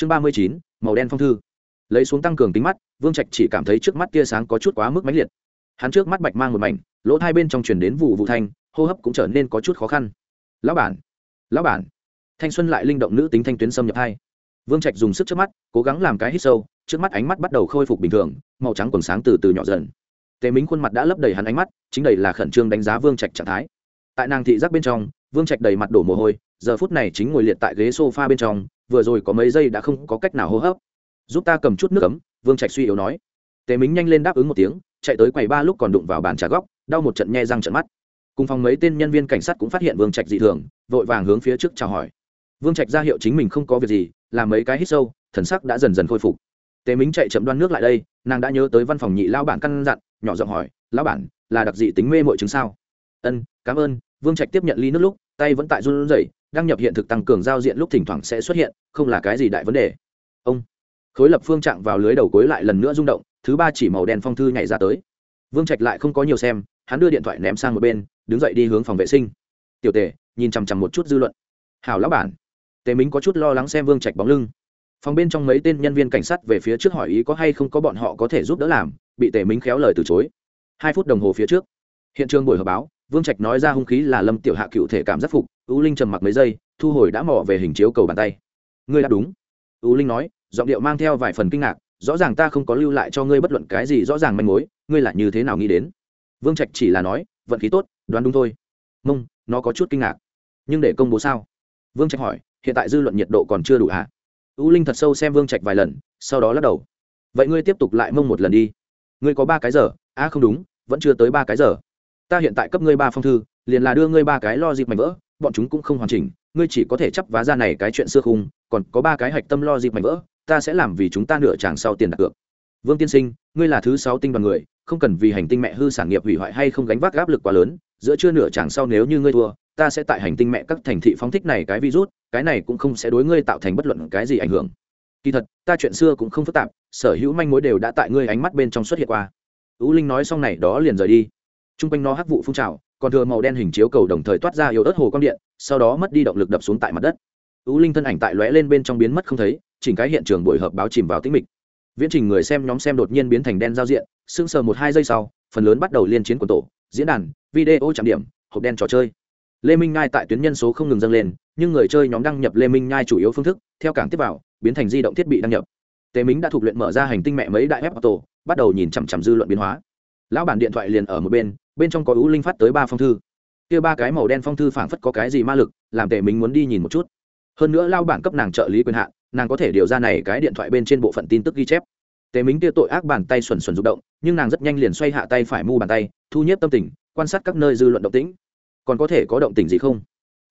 chương ba mươi chín, màu đen phong thư. Lấy xuống tăng cường tính mắt, vương trạch chỉ cảm thấy trước mắt tia sáng có chút quá mức mãnh liệt. Hắn trước mắt bạch mang một mảnh, lỗ hai bên trong truyền đến vụ vụ thanh, hô hấp cũng trở nên có chút khó khăn. Lão bản lão bản. Thanh xuân lại linh động nữ tính thanh tuyến xâm nhập hai. Vương trạch dùng sức trước mắt, cố gắng làm cái hít sâu, trước mắt ánh mắt bắt đầu khôi phục bình thường, màu trắng quần sáng từ từ nhỏ dần. Tề mính khuôn mặt đã lấp đầy hắn ánh mắt, chính đầy là khẩn trương đánh giá vương trạch trạng thái. Tại nàng thị giác bên trong, vương trạch đầy mặt đổ mồ hôi, giờ phút này chính ngồi liệt tại ghế s o f a bên trong vừa rồi có mấy giây đã không có cách nào hô hấp. Giúp ta cầm chút nước ấm, vương trạch suy yếu nói. Tề mính nhanh lên đáp ứng một tiếng, chạy tới quầy ba lúc còn đụng vào bàn trà góc, đau một trận nhe răng trận mắt. Cùng phòng mấy tên nhân viên cảnh sát cũng phát hiện vương trạch dị thường, vội vàng hướng phía trước chào hỏi. Vương trạch ra hiệu chính mình không có việc gì, làm mấy cái hít sâu, thần sắc đã dần dần khôi phục. Tề mính chạy chậm đoan nước lại đây, nàng đã nhớ tới văn phòng nhị lao bản căn dặn, nhỏ giọng hỏi, lão bản, là đặc dị tính mê mội chứng sao? Ân, cảm ơn. Vương trạch tiếp nhận ly nước lúc, tay vẫn tại run rẩy đăng nhập hiện thực tăng cường giao diện lúc thỉnh thoảng sẽ xuất hiện, không là cái gì đại vấn đề. Ông, khối lập phương chạm vào lưới đầu cuối lại lần nữa rung động, thứ ba chỉ màu đen phong thư nhảy ra tới. Vương trạch lại không có nhiều xem, hắn đưa điện thoại ném sang một bên, đứng dậy đi hướng phòng vệ sinh. Tiểu tề, nhìn chằm chằm một chút dư luận. Hảo lão bản. Tề minh có chút lo lắng xem vương trạch bóng lưng. Phòng bên trong mấy tên nhân viên cảnh sát về phía trước hỏi ý có hay không có bọn họ có thể giúp đỡ làm, bị tề minh khéo lời từ chối. Hai phút đồng hồ phía trước, hiện trường buổi họp báo vương trạch nói ra hung khí là lâm tiểu hạ cựu thể cảm giác phục U linh trầm mặc mấy giây thu hồi đã mò về hình chiếu cầu bàn tay. Ngươi đã đúng. U linh nói giọng điệu mang theo vài phần kinh ngạc rõ ràng ta không có lưu lại cho ngươi bất luận cái gì rõ ràng manh mối ngươi là như thế nào nghĩ đến? Vương trạch chỉ là nói vận khí tốt đoán đúng thôi. Mông nó có chút kinh ngạc. Nhưng để công bố sao? Vương trạch hỏi hiện tại dư luận nhiệt độ còn chưa đủ hả? U linh thật sâu xem vương trạch vài lần sau đó lắc đầu. Vậy ngươi tiếp tục lại mông một lần đi. Ngươi có ba cái giờ a à, không đúng vẫn chưa tới ba cái giờ ta hiện tại cấp ngươi ba phong thư, liền là đưa ngươi ba cái lo dịp mảnh vỡ, bọn chúng cũng không hoàn chỉnh, ngươi chỉ có thể chấp vá ra này cái chuyện xưa khung, còn có ba cái hạch tâm lo dịp mảnh vỡ, ta sẽ làm vì chúng ta nửa chàng sau tiền đặt cược. Vương tiên sinh, ngươi là thứ sáu tinh đoàn người, không cần vì hành tinh mẹ hư sản nghiệp hủy hoại hay không gánh vác áp lực quá lớn, giữa chưa nửa chàng sau nếu như ngươi thua, ta sẽ tại hành tinh mẹ các thành thị phóng thích này cái virus, cái này cũng không sẽ đối ngươi tạo thành bất luận cái gì ảnh hưởng. Kỳ thật, ta chuyện xưa cũng không phức tạp, sở hữu manh mối đều đã tại ngươi ánh mắt bên trong xuất hiện qua. Ú linh nói xong này đó liền rời đi t r u n g quanh nó hắc vụ phun trào, còn thừa màu đen hình chiếu cầu đồng thời toát ra yếu ớt hồ quang điện, sau đó mất đi động lực đập xuống tại mặt đất. U linh thân ảnh tại lóe lên bên trong biến mất không thấy, chỉnh cái hiện trường buổi họp báo chìm vào tĩnh mịch. Viễn trình người xem nhóm xem đột nhiên biến thành đen giao diện sưng sờ một hai giây sau, phần lớn bắt đầu liên chiến của tổ, diễn đàn, video trạm điểm, hộp đen trò chơi. Lê minh nhai tại tuyến nhân số không ngừng dâng lên, nhưng người chơi nhóm đăng nhập lê minh nhai chủ yếu phương thức, theo cảng tiếp vào, biến thành di động thiết bị đăng nhập. Tề mính đã thuộc luyện mở ra hành tinh mẹ mấy đại web auto bắt đầu nhìn chằm chằm dư luận biến hóa. Lão bản điện thoại liền ở một bên bên trong có ưu linh phát tới ba phong thư. Kia ba cái màu đen phong thư phảng phất có cái gì ma lực, làm tề mình muốn đi nhìn một chút. Hơn nữa lao bản cấp nàng trợ lý quyền hạn, nàng có thể điều ra này cái điện thoại bên trên bộ phận tin tức ghi chép. Tề minh kia tội ác bàn tay xuẩn xuẩn rụng động, nhưng nàng rất nhanh liền xoay hạ tay phải mu bàn tay, thu nhếp tâm tình, quan sát các nơi dư luận động tĩnh. Còn có thể có động tình gì không?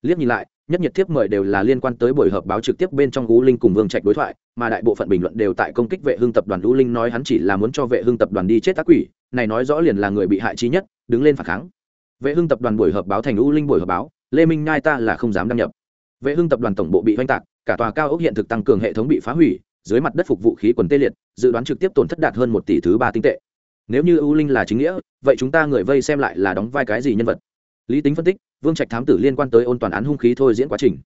Liếc nhìn lại, nhất nhiệt thiếp mời đều là liên quan tới buổi họp báo trực tiếp bên trong u linh cùng vương trạch đối thoại, mà đại bộ phận bình luận đều tại công kích vệ hương tập đoàn u linh nói hắn chỉ là muốn cho vệ hương tập đoàn đi chết ác quỷ, này nói rõ liền là người bị hại trí nhất, đứng lên phản kháng. Vệ hương tập đoàn buổi họp báo thành u linh buổi họp báo, lê minh nhai ta là không dám đăng nhập. Vệ hương tập đoàn tổng bộ bị oanh tạc, cả tòa cao ốc hiện thực tăng cường hệ thống bị phá hủy, dưới mặt đất phục vũ khí quần tê liệt, dự đoán trực tiếp tổn thất đạt hơn một tỷ thứ ba tinh tệ. Nếu như u linh là chính nghĩa, vậy chúng ta người vây xem lại là đóng vai cái gì nhân vật? Lý tính phân tích, vương trạch thám tử liên quan tới ôn toàn án hung khí thôi diễn quá trình.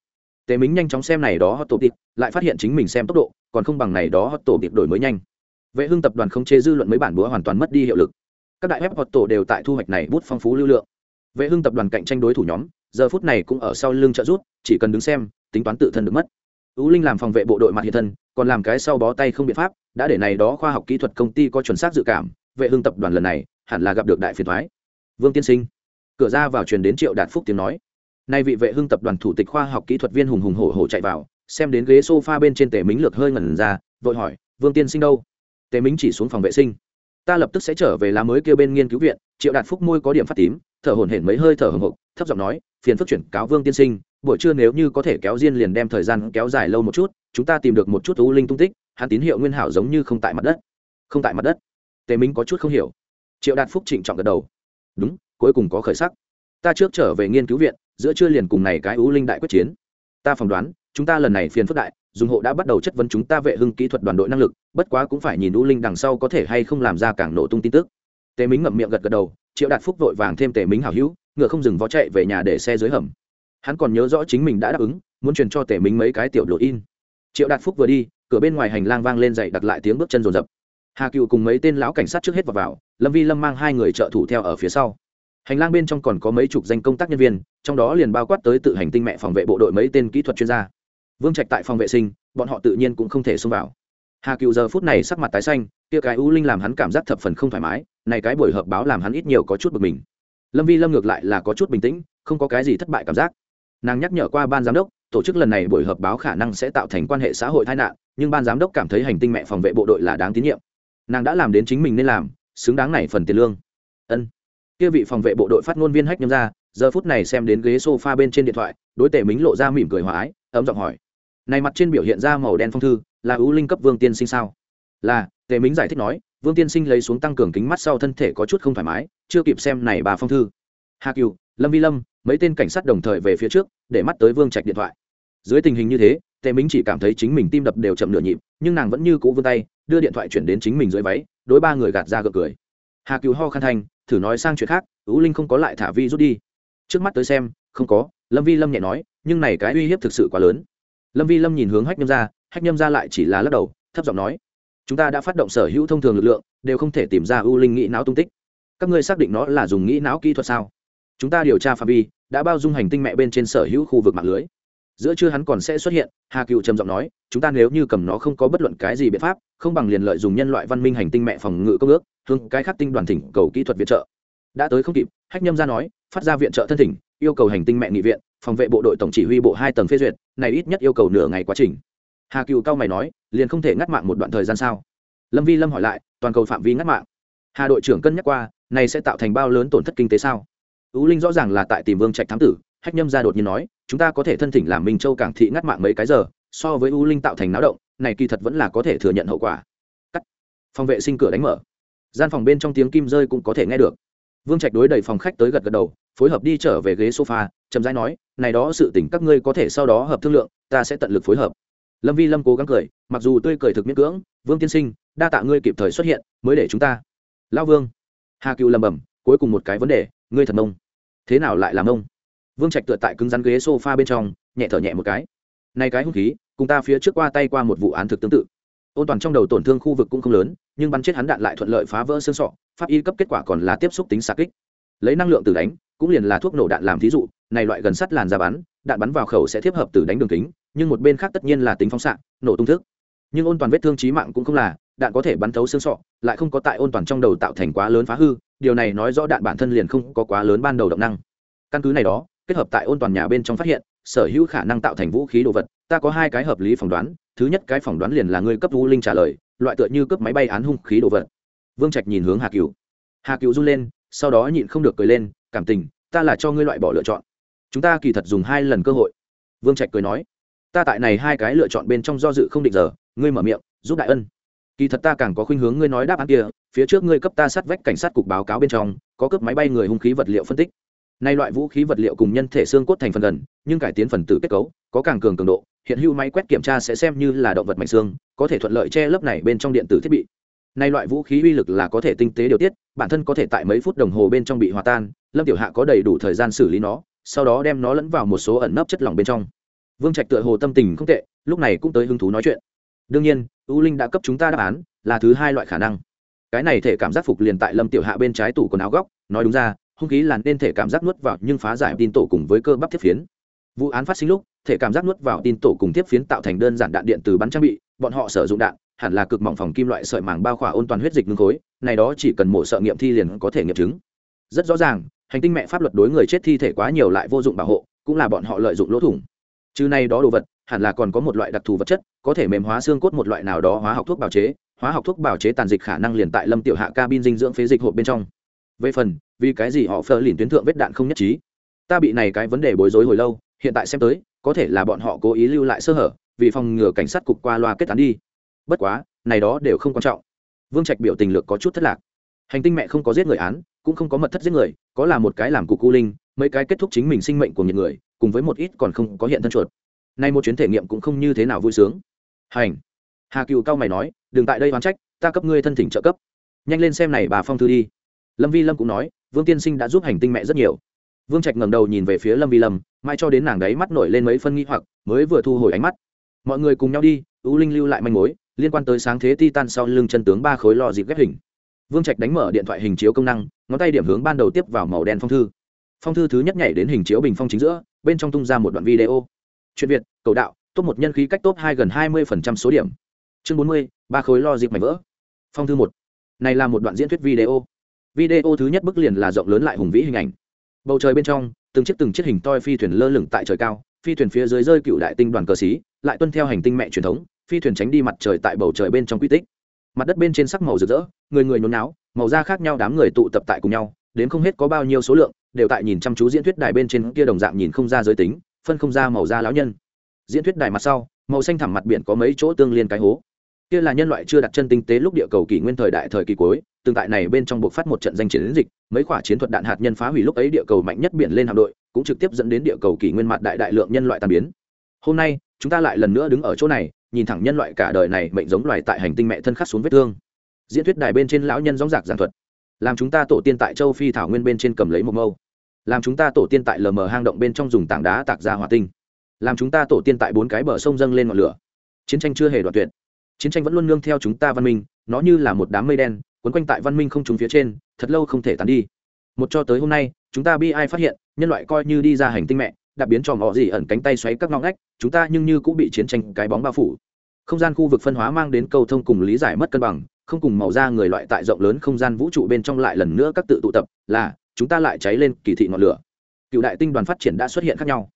Tề mính nhanh chóng xem này đó hot tổ tiệp lại phát hiện chính mình xem tốc độ, còn không bằng này đó hot tổ tiệp đổi mới nhanh. Vệ hưng tập đoàn không chê dư luận mấy bản búa hoàn toàn mất đi hiệu lực. Các đại web hot tổ đều tại thu hoạch này bút phong phú lưu lượng. Vệ hưng tập đoàn cạnh tranh đối thủ nhóm, giờ phút này cũng ở sau lưng trợ rút chỉ cần đứng xem, tính toán tự thân được mất. Ú linh làm phòng vệ bộ đội mặt hiện thân, còn làm cái sau bó tay không biện pháp, đã để này đó khoa học kỹ thuật công ty có chuẩn xác dự cảm, vệ hưng tập đoàn lần này hẳn là gặp được đại phiền thoái vương tiên sinh cửa ra vào truyền đến triệu đạt phúc tiếng nói. Nay vị vệ hưng tập đoàn thủ tịch khoa học kỹ thuật viên hùng hùng hổ hổ chạy vào, xem đến ghế sofa bên trên tề mính lược hơi ngẩn ra, vội hỏi, vương tiên sinh đâu? Tề mính chỉ xuống phòng vệ sinh. Ta lập tức sẽ trở về lá mới kêu bên nghiên cứu viện. Triệu đạt phúc môi có điểm phát tím, thở hổn hển mấy hơi thở hồng hộc, thấp giọng nói, phiền phức chuyển cáo vương tiên sinh, buổi trưa nếu như có thể kéo riêng liền đem thời gian kéo dài lâu một chút, chúng ta tìm được một chút u linh tung tích, hắn tín hiệu nguyên hảo giống như không tại mặt đất. Không tại mặt đất? Tề minh có chút không hiểu. Triệu đạt phúc trịnh trọng gật đầu. Đúng, cuối cùng có khởi sắc ta trước trở về nghiên cứu viện giữa trưa liền cùng này cái ú linh đại quyết chiến. Ta phỏng đoán chúng ta lần này phiền phức đại dùng hộ đã bắt đầu chất vấn chúng ta vệ hưng kỹ thuật đoàn đội năng lực bất quá cũng phải nhìn ú linh đằng sau có thể hay không làm ra càng nổ tung tin tức. Tề mính ngậm miệng gật gật đầu triệu đạt phúc vội vàng thêm tề mính hảo hữu ngựa không dừng vó chạy về nhà để xe dưới hầm. Hắn còn nhớ rõ chính mình đã đáp ứng muốn truyền cho tề mính mấy cái tiểu lộ in. Triệu đạt phúc vừa đi cửa bên ngoài hành lang vang lên dậy đặt lại tiếng bước chân rồn rập. Hà cựu cùng mấy tên lão cảnh sát trước hết vào, vào lâm vi lâm mang hai người trợ thủ theo ở phía sau hành lang bên trong còn có mấy chục danh công tác nhân viên, trong đó liền bao quát tới tự hành tinh mẹ phòng vệ bộ đội mấy tên kỹ thuật chuyên gia. Vương trạch tại phòng vệ sinh, bọn họ tự nhiên cũng không thể xông vào. Hà cựu giờ phút này sắc mặt tái xanh, kia cái u linh làm hắn cảm giác thập phần không thoải mái, này cái buổi họp báo làm hắn ít nhiều có chút bực mình. Lâm vi lâm ngược lại là có chút bình tĩnh, không có cái gì thất bại cảm giác. Nàng nhắc nhở qua ban giám đốc, tổ chức lần này buổi họp báo khả năng sẽ tạo thành quan hệ xã hội tai nạn, nhưng ban giám đốc cảm thấy hành tinh mẹ phòng vệ bộ đội là đáng tín nhiệm. Nàng đã làm đến chính mình nên làm, xứng đáng này phần tiền lương. Ân kia vị phòng vệ bộ đội phát ngôn viên hách nhâm ra giờ phút này xem đến ghế sofa bên trên điện thoại, đối tề mính lộ ra mỉm cười hòa ái, ấm giọng hỏi. Này mặt trên biểu hiện ra màu đen phong thư, là ưu linh cấp vương tiên sinh sao? Là tề mính giải thích nói, vương tiên sinh lấy xuống tăng cường kính mắt sau thân thể có chút không thoải mái, chưa kịp xem này bà phong thư. Hà cựu lâm vi lâm, mấy tên cảnh sát đồng thời về phía trước, để mắt tới vương trạch điện thoại. Dưới tình hình như thế tề mính chỉ cảm thấy chính mình tim đập đều chậm nửa nhịp, nhưng nàng vẫn như cũ vươn tay, đưa điện thoại chuyển đến chính mình dưới váy, đối ba người gạt ra gật cười. Hà cựu ho khăn thành thử nói sang chuyện khác, ú linh không có lại thả vi rút đi. Trước mắt tới xem, không có, lâm vi lâm nhẹ nói, nhưng này cái uy hiếp thực sự quá lớn. Lâm vi lâm nhìn hướng hách nhâm ra hách nhâm ra lại chỉ là lắc đầu, thấp giọng nói, chúng ta đã phát động sở hữu thông thường lực lượng, đều không thể tìm ra ưu linh nghĩ não tung tích. Các ngươi xác định nó là dùng nghĩ não kỹ thuật sao? Chúng ta điều tra phạm vi, đã bao dung hành tinh mẹ bên trên sở hữu khu vực mạng lưới. Giữa chưa hắn còn sẽ xuất hiện, hà cựu trầm giọng nói, chúng ta nếu như cầm nó không có bất luận cái gì biện pháp, không bằng liền lợi dùng nhân loại văn minh hành tinh mẹ phòng ngự công ước hướng cái khắc tinh đoàn thỉnh cầu kỹ thuật viện trợ. Đã tới không kịp, hách nhâm ra nói, phát ra viện trợ thân thỉnh, yêu cầu hành tinh mẹ nghị viện, phòng vệ bộ đội tổng chỉ huy bộ hai tầng phê duyệt, này ít nhất yêu cầu nửa ngày quá trình. Hà cựu cao mày nói, liền không thể ngắt mạng một đoạn thời gian sao? Lâm vi lâm hỏi lại, toàn cầu phạm vi ngắt mạng. Hà đội trưởng cân nhắc qua, này sẽ tạo thành bao lớn tổn thất kinh tế sao? Ú linh rõ ràng là tại tìm vương trạch thám tử, hách nhâm ra đột nhiên nói, chúng ta có thể thân thỉnh làm minh châu cảng thị ngắt mạng mấy cái giờ, so với u linh tạo thành náo động, này kỳ thật vẫn là có thể thừa nhận hậu quả. Cắt. Phòng vệ sinh cửa đánh mở gian phòng bên trong tiếng kim rơi cũng có thể nghe được. Vương trạch đối đầy phòng khách tới gật gật đầu, phối hợp đi trở về ghế sofa, chậm rãi nói, này đó sự tình các ngươi có thể sau đó hợp thương lượng, ta sẽ tận lực phối hợp. Lâm vi lâm cố gắng cười, mặc dù tươi cười thực miễn cưỡng, vương tiên sinh, đa tạ ngươi kịp thời xuất hiện, mới để chúng ta. Lao vương. Hà cựu lầm bầm cuối cùng một cái vấn đề, ngươi thật mông. Thế nào lại làm mông? Vương trạch tựa tại cứng rắn ghế sofa bên trong, nhẹ thở nhẹ một cái. Nay cái hung khí, cùng ta phía trước qua tay qua một vụ án thực tương tự ôn toàn trong đầu tổn thương khu vực cũng không lớn, nhưng bắn chết hắn đạn lại thuận lợi phá vỡ xương sọ, pháp y cấp kết quả còn là tiếp xúc tính xạ kích. Lấy năng lượng từ đánh, cũng liền là thuốc nổ đạn làm thí dụ, này loại gần sắt làn ra bắn, đạn bắn vào khẩu sẽ tiếp hợp từ đánh đường kính, nhưng một bên khác tất nhiên là tính phóng xạ, nổ tung thức. Nhưng ôn toàn vết thương trí mạng cũng không là, đạn có thể bắn thấu xương sọ, lại không có tại ôn toàn trong đầu tạo thành quá lớn phá hư, điều này nói rõ đạn bản thân liền không có quá lớn ban đầu động năng. Căn cứ này đó, kết hợp tại ôn toàn nhà bên trong phát hiện sở hữu khả năng tạo thành vũ khí đồ vật, ta có hai cái hợp lý phỏng đoán, thứ nhất cái phỏng đoán liền là người cấp vũ linh trả lời, loại tựa như cấp máy bay án hung khí đồ vật. Vương trạch nhìn hướng hà cựu hà cựu run lên, sau đó nhịn không được cười lên, cảm tình, ta là cho ngươi loại bỏ lựa chọn. Chúng ta kỳ thật dùng hai lần cơ hội. Vương trạch cười nói, ta tại này hai cái lựa chọn bên trong do dự không định giờ, ngươi mở miệng, giúp đại ân. Kỳ thật ta càng có khuynh hướng ngươi nói đáp án kia, phía trước ngươi cấp ta sát vách cảnh sát cục báo cáo bên trong, có cấp máy bay người hung khí vật liệu phân tích nay loại vũ khí vật liệu cùng nhân thể xương cốt thành phần gần, nhưng cải tiến phần tử kết cấu, có càng cường cường độ, hiện hữu máy quét kiểm tra sẽ xem như là động vật mạnh xương, có thể thuận lợi che lấp này bên trong điện tử thiết bị. Nay loại vũ khí uy lực là có thể tinh tế điều tiết, bản thân có thể tại mấy phút đồng hồ bên trong bị hòa tan, lâm tiểu hạ có đầy đủ thời gian xử lý nó, sau đó đem nó lẫn vào một số ẩn nấp chất lỏng bên trong. Vương trạch tựa hồ tâm tình không tệ, lúc này cũng tới hứng thú nói chuyện. Đương nhiên, u linh đã cấp chúng ta đáp án, là thứ hai loại khả năng. Cái này thể cảm giác phục liền tại lâm tiểu hạ bên trái tủ quần áo góc, nói đúng ra hung khí là nên thể cảm giác nuốt vào nhưng phá giải tin tổ cùng với cơ bắp thiết phiến. Vụ án phát sinh lúc, thể cảm giác nuốt vào tin tổ cùng tiếp phiến tạo thành đơn giản đạn điện từ bắn trang bị, bọn họ sử dụng đạn, hẳn là cực mỏng phòng kim loại sợi màng bao khỏa ôn toàn huyết dịch ngưng khối, này đó chỉ cần mổ sợ nghiệm thi liền có thể nghiệm chứng. Rất rõ ràng, hành tinh mẹ pháp luật đối người chết thi thể quá nhiều lại vô dụng bảo hộ, cũng là bọn họ lợi dụng lỗ thủng. Chứ này đó đồ vật, hẳn là còn có một loại đặc thù vật chất, có thể mềm hóa xương cốt một loại nào đó hóa học thuốc bào chế, hóa học thuốc bào chế tàn dịch khả năng liền tại lâm tiểu hạ cabin dinh dưỡng phế dịch hộp bên trong. Về phần vì cái gì họ phờ lìn tuyến thượng vết đạn không nhất trí? Ta bị này cái vấn đề bối rối hồi lâu, hiện tại xem tới, có thể là bọn họ cố ý lưu lại sơ hở, vì phòng ngừa cảnh sát cục qua loa kết án đi. Bất quá, này đó đều không quan trọng. Vương trạch biểu tình lược có chút thất lạc. Hành tinh mẹ không có giết người án, cũng không có mật thất giết người, có là một cái làm cục cu linh, mấy cái kết thúc chính mình sinh mệnh của những người, cùng với một ít còn không có hiện thân chuột. Nay một chuyến thể nghiệm cũng không như thế nào vui sướng. Hành. Hà cựu cao mày nói, đừng tại đây oán trách, ta cấp ngươi thân thỉnh trợ cấp. Nhanh lên xem này bà phong thư đi. Lâm vi lâm cũng nói vương tiên sinh đã giúp hành tinh mẹ rất nhiều. Vương trạch ngẩng đầu nhìn về phía lâm vi lâm mai cho đến nàng đấy mắt nổi lên mấy phân nghi hoặc, mới vừa thu hồi ánh mắt. Mọi người cùng nhau đi ưu linh lưu lại manh mối, liên quan tới sáng thế titan sau lưng chân tướng ba khối lò dịp ghép hình. Vương trạch đánh mở điện thoại hình chiếu công năng, ngón tay điểm hướng ban đầu tiếp vào màu đen phong thư. Phong thư thứ nhất nhảy đến hình chiếu bình phong chính giữa, bên trong tung ra một đoạn video. Chuyện việt, cầu đạo, top một nhân khí cách top hai gần hai mươi số điểm. Chương bốn mươi, ba khối lo dịp mảnh vỡ. Phong thư một. Này là một đoạn diễn thuyết video video thứ nhất bức liền là rộng lớn lại hùng vĩ hình ảnh. Bầu trời bên trong, từng chiếc từng chiếc hình toi phi thuyền lơ lửng tại trời cao, phi thuyền phía dưới rơi cựu đại tinh đoàn cờ xí, lại tuân theo hành tinh mẹ truyền thống, phi thuyền tránh đi mặt trời tại bầu trời bên trong quy tích. Mặt đất bên trên sắc màu rực rỡ, người người nhốn náo màu da khác nhau đám người tụ tập tại cùng nhau, đến không hết có bao nhiêu số lượng, đều tại nhìn chăm chú diễn thuyết đài bên trên kia đồng dạng nhìn không ra giới tính, phân không ra màu da lão nhân. Diễn thuyết đài mặt sau, màu xanh thẳm mặt biển có mấy chỗ tương liên cái hố kia là nhân loại chưa đặt chân tinh tế lúc địa cầu kỷ nguyên thời đại thời kỳ cuối, tương tại này bên trong buộc phát một trận danh chiến dịch, mấy quả chiến thuật đạn hạt nhân phá hủy lúc ấy địa cầu mạnh nhất biển lên hạm đội, cũng trực tiếp dẫn đến địa cầu kỷ nguyên mặt đại đại lượng nhân loại tan biến. Hôm nay, chúng ta lại lần nữa đứng ở chỗ này, nhìn thẳng nhân loại cả đời này mệnh giống loài tại hành tinh mẹ thân khắc xuống vết thương. Diễn thuyết đài bên trên lão nhân gióng giạc giảng thuật. Làm chúng ta tổ tiên tại châu phi thảo nguyên bên trên cầm lấy một mâu. Làm chúng ta tổ tiên tại lờ mờ hang động bên trong dùng tảng đá tạc ra hỏa tinh. Làm chúng ta tổ tiên tại bốn cái bờ sông dâng lên ngọn lửa. Chiến tranh chưa hề đoạn tuyệt chiến tranh vẫn luôn nương theo chúng ta văn minh, nó như là một đám mây đen, quấn quanh tại văn minh không trúng phía trên, thật lâu không thể tán đi. Một cho tới hôm nay, chúng ta bi ai phát hiện, nhân loại coi như đi ra hành tinh mẹ, đã biến cho mỏ gì ẩn cánh tay xoáy các ngõ ngách, chúng ta nhưng như cũng bị chiến tranh cái bóng bao phủ. Không gian khu vực phân hóa mang đến cầu thông cùng lý giải mất cân bằng, không cùng màu da người loại tại rộng lớn không gian vũ trụ bên trong lại lần nữa các tự tụ tập, là, chúng ta lại cháy lên kỳ thị ngọn lửa. Cựu đại tinh đoàn phát triển đã xuất hiện khác nhau.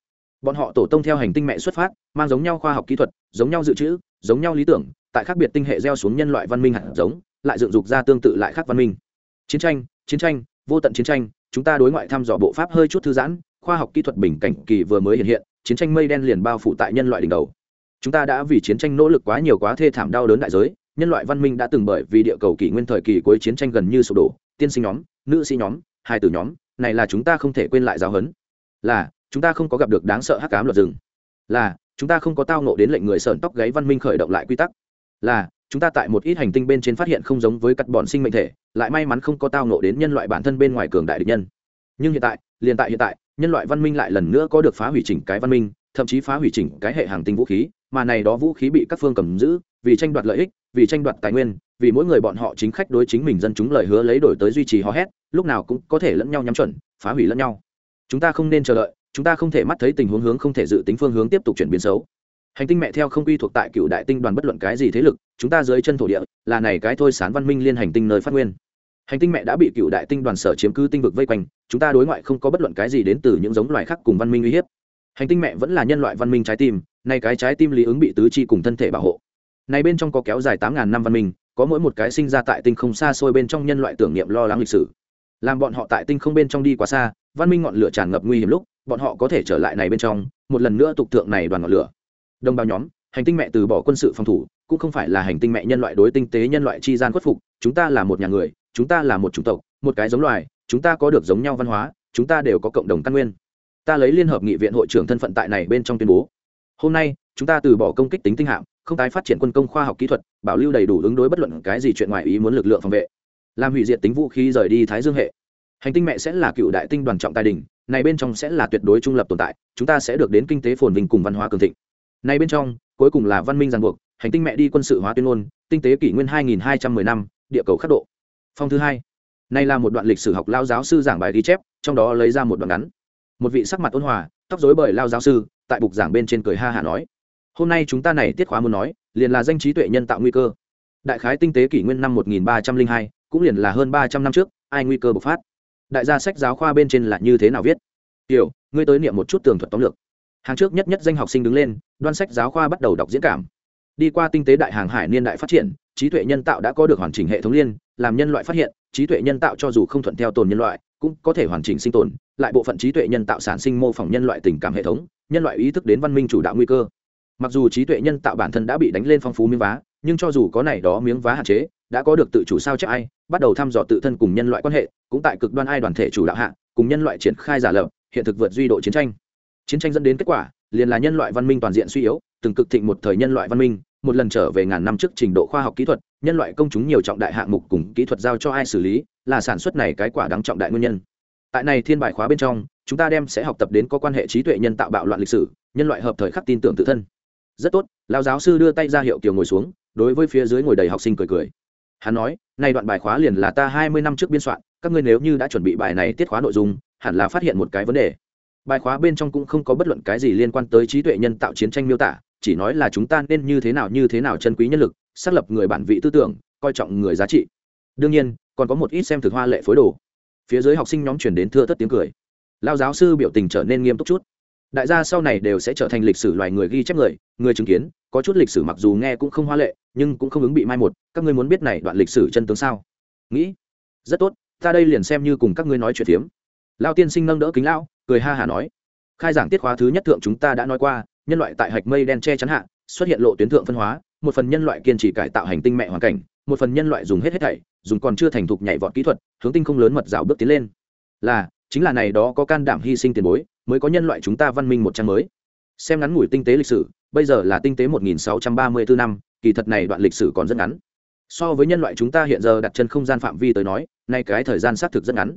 Bọn họ tổ tông theo hành tinh mẹ xuất phát, mang giống nhau khoa học kỹ thuật, giống nhau dự trữ, giống nhau lý tưởng tại khác biệt tinh hệ gieo xuống nhân loại văn minh hạt giống, lại dựng dục ra tương tự lại khác văn minh. Chiến tranh chiến tranh, vô tận chiến tranh, chúng ta đối ngoại thăm dò bộ pháp hơi chút thư giãn, khoa học kỹ thuật bình cảnh kỳ vừa mới hiện hiện, chiến tranh mây đen liền bao phủ tại nhân loại đỉnh đầu. Chúng ta đã vì chiến tranh nỗ lực quá nhiều quá thê thảm đau đớn đại giới, nhân loại văn minh đã từng bởi vì địa cầu kỷ nguyên thời kỳ cuối chiến tranh gần như sụp đổ, tiên sinh nhóm, nữ sĩ nhóm hai tử nhóm, này là chúng ta không thể quên lại giáo huấn. Là, chúng ta không có gặp được đáng sợ hắc cám luật rừng. Là, chúng ta không có tao nộ đến lệnh người sợn tóc gáy văn minh khởi động lại quy tắc là, chúng ta tại một ít hành tinh bên trên phát hiện không giống với cắt bọn sinh mệnh thể, lại may mắn không có tao nộ đến nhân loại bản thân bên ngoài cường đại địch nhân. Nhưng hiện tại, liền tại hiện tại, nhân loại văn minh lại lần nữa có được phá hủy chỉnh cái văn minh, thậm chí phá hủy chỉnh cái hệ hàng tinh vũ khí, mà này đó vũ khí bị các phương cầm giữ, vì tranh đoạt lợi ích, vì tranh đoạt tài nguyên, vì mỗi người bọn họ chính khách đối chính mình dân chúng lời hứa lấy đổi tới duy trì hò hét, lúc nào cũng có thể lẫn nhau nhắm chuẩn, phá hủy lẫn nhau. Chúng ta không nên chờ đợi, chúng ta không thể mắt thấy tình huống hướng không thể dự tính phương hướng tiếp tục chuyển biến xấu hành tinh mẹ theo không quy thuộc tại cựu đại tinh đoàn bất luận cái gì thế lực, chúng ta dưới chân thổ địa, là này cái thôi sán văn minh liên hành tinh nơi phát nguyên. Hành tinh mẹ đã bị cựu đại tinh đoàn sở chiếm cứ tinh vực vây quanh, chúng ta đối ngoại không có bất luận cái gì đến từ những giống loài khác cùng văn minh uy hiếp. Hành tinh mẹ vẫn là nhân loại văn minh trái tim, nay cái trái tim lý ứng bị tứ chi cùng thân thể bảo hộ. Này bên trong có kéo dài tám ngàn năm văn minh, có mỗi một cái sinh ra tại tinh không xa xôi bên trong nhân loại tưởng niệm lo lắng lịch sử. Làm bọn họ tại tinh không bên trong đi quá xa, văn minh ngọn lửa tràn ngập nguy hiểm lúc, bọn họ có thể trở lại này bên trong, một lần nữa tục tượng này đoàn ngọn lửa đồng bào nhóm, hành tinh mẹ từ bỏ quân sự phòng thủ, cũng không phải là hành tinh mẹ nhân loại đối tinh tế nhân loại chi gian khuất phục, chúng ta là một nhà người, chúng ta là một chủng tộc, một cái giống loài, chúng ta có được giống nhau văn hóa, chúng ta đều có cộng đồng căn nguyên. Ta lấy liên hợp nghị viện hội trưởng thân phận tại này bên trong tuyên bố. Hôm nay, chúng ta từ bỏ công kích tính tinh hạm, không tái phát triển quân công khoa học kỹ thuật, bảo lưu đầy đủ ứng đối bất luận cái gì chuyện ngoài ý muốn lực lượng phòng vệ. Làm hủy diệt tính vũ khí rời đi thái dương hệ. Hành tinh mẹ sẽ là cựu đại tinh đoàn trọng tài đình này bên trong sẽ là tuyệt đối trung lập tồn tại, chúng ta sẽ được đến kinh tế phồn vinh cùng văn hóa cường thịnh nay bên trong cuối cùng là văn minh ràng buộc hành tinh mẹ đi quân sự hóa tuyên ngôn tinh tế kỷ nguyên 2210 năm địa cầu khắc độ. Phong thứ hai. Nay là một đoạn lịch sử học lao giáo sư giảng bài ghi chép trong đó lấy ra một đoạn ngắn. Một vị sắc mặt ôn hòa tóc rối bời lao giáo sư tại bục giảng bên trên cười ha hả nói hôm nay chúng ta này tiết khóa muốn nói liền là danh trí tuệ nhân tạo nguy cơ. Đại khái tinh tế kỷ nguyên năm 1302, cũng liền là hơn 300 năm trước ai nguy cơ bộc phát. Đại gia sách giáo khoa bên trên là như thế nào viết? Tiểu ngươi tới niệm một chút tường thuật tóm lược hàng trước nhất nhất danh học sinh đứng lên, đoan sách giáo khoa bắt đầu đọc diễn cảm. Đi qua tinh tế đại hàng hải niên đại phát triển, trí tuệ nhân tạo đã có được hoàn chỉnh hệ thống liên, làm nhân loại phát hiện, trí tuệ nhân tạo cho dù không thuận theo tồn nhân loại, cũng có thể hoàn chỉnh sinh tồn, lại bộ phận trí tuệ nhân tạo sản sinh mô phỏng nhân loại tình cảm hệ thống, nhân loại ý thức đến văn minh chủ đạo nguy cơ. Mặc dù trí tuệ nhân tạo bản thân đã bị đánh lên phong phú miếng vá, nhưng cho dù có này đó miếng vá hạn chế, đã có được tự chủ sao chép ai, bắt đầu thăm dò tự thân cùng nhân loại quan hệ, cũng tại cực đoan ai đoàn thể chủ đạo hạ, cùng nhân loại triển khai giả lập, hiện thực vượt duy độ chiến tranh chiến tranh dẫn đến kết quả, liền là nhân loại văn minh toàn diện suy yếu, từng cực thịnh một thời nhân loại văn minh, một lần trở về ngàn năm trước trình độ khoa học kỹ thuật, nhân loại công chúng nhiều trọng đại hạng mục cùng kỹ thuật giao cho ai xử lý, là sản xuất này cái quả đáng trọng đại nguyên nhân. Tại này thiên bài khóa bên trong, chúng ta đem sẽ học tập đến có quan hệ trí tuệ nhân tạo bạo loạn lịch sử, nhân loại hợp thời khắc tin tưởng tự thân. Rất tốt lao giáo sư đưa tay ra hiệu kiều ngồi xuống, đối với phía dưới ngồi đầy học sinh cười cười. Hắn nói nay đoạn bài khóa liền là ta hai mươi năm trước biên soạn, các ngươi nếu như đã chuẩn bị bài này tiết khóa nội dung, hẳn là phát hiện một cái vấn đề bài khóa bên trong cũng không có bất luận cái gì liên quan tới trí tuệ nhân tạo chiến tranh miêu tả, chỉ nói là chúng ta nên như thế nào như thế nào chân quý nhân lực, xác lập người bản vị tư tưởng, coi trọng người giá trị. Đương nhiên, còn có một ít xem thực hoa lệ phối đồ. Phía dưới học sinh nhóm chuyển đến thưa thất tiếng cười. Lao giáo sư biểu tình trở nên nghiêm túc chút. Đại gia sau này đều sẽ trở thành lịch sử loài người ghi chép người người chứng kiến, có chút lịch sử mặc dù nghe cũng không hoa lệ, nhưng cũng không ứng bị mai một, các ngươi muốn biết này đoạn lịch sử chân tướng sao? Nghĩ. Rất tốt, ta đây liền xem như cùng các ngươi nói chuyện phiếm. Lao tiên sinh nâng đỡ kính lão cười ha hả nói, khai giảng tiết khóa thứ nhất thượng chúng ta đã nói qua, nhân loại tại hạch mây đen che chắn hạ, xuất hiện lộ tuyến thượng phân hóa, một phần nhân loại kiên trì cải tạo hành tinh mẹ hoàn cảnh, một phần nhân loại dùng hết hết thảy, dùng còn chưa thành thục nhảy vọt kỹ thuật, hướng tinh không lớn mật rào bước tiến lên. Là, chính là này đó có can đảm hy sinh tiền bối, mới có nhân loại chúng ta văn minh một trang mới. Xem ngắn ngủi tinh tế lịch sử, bây giờ là tinh tế 1634 năm, kỳ thật này đoạn lịch sử còn rất ngắn. So với nhân loại chúng ta hiện giờ đặt chân không gian phạm vi tới nói, nay cái thời gian xác thực rất ngắn.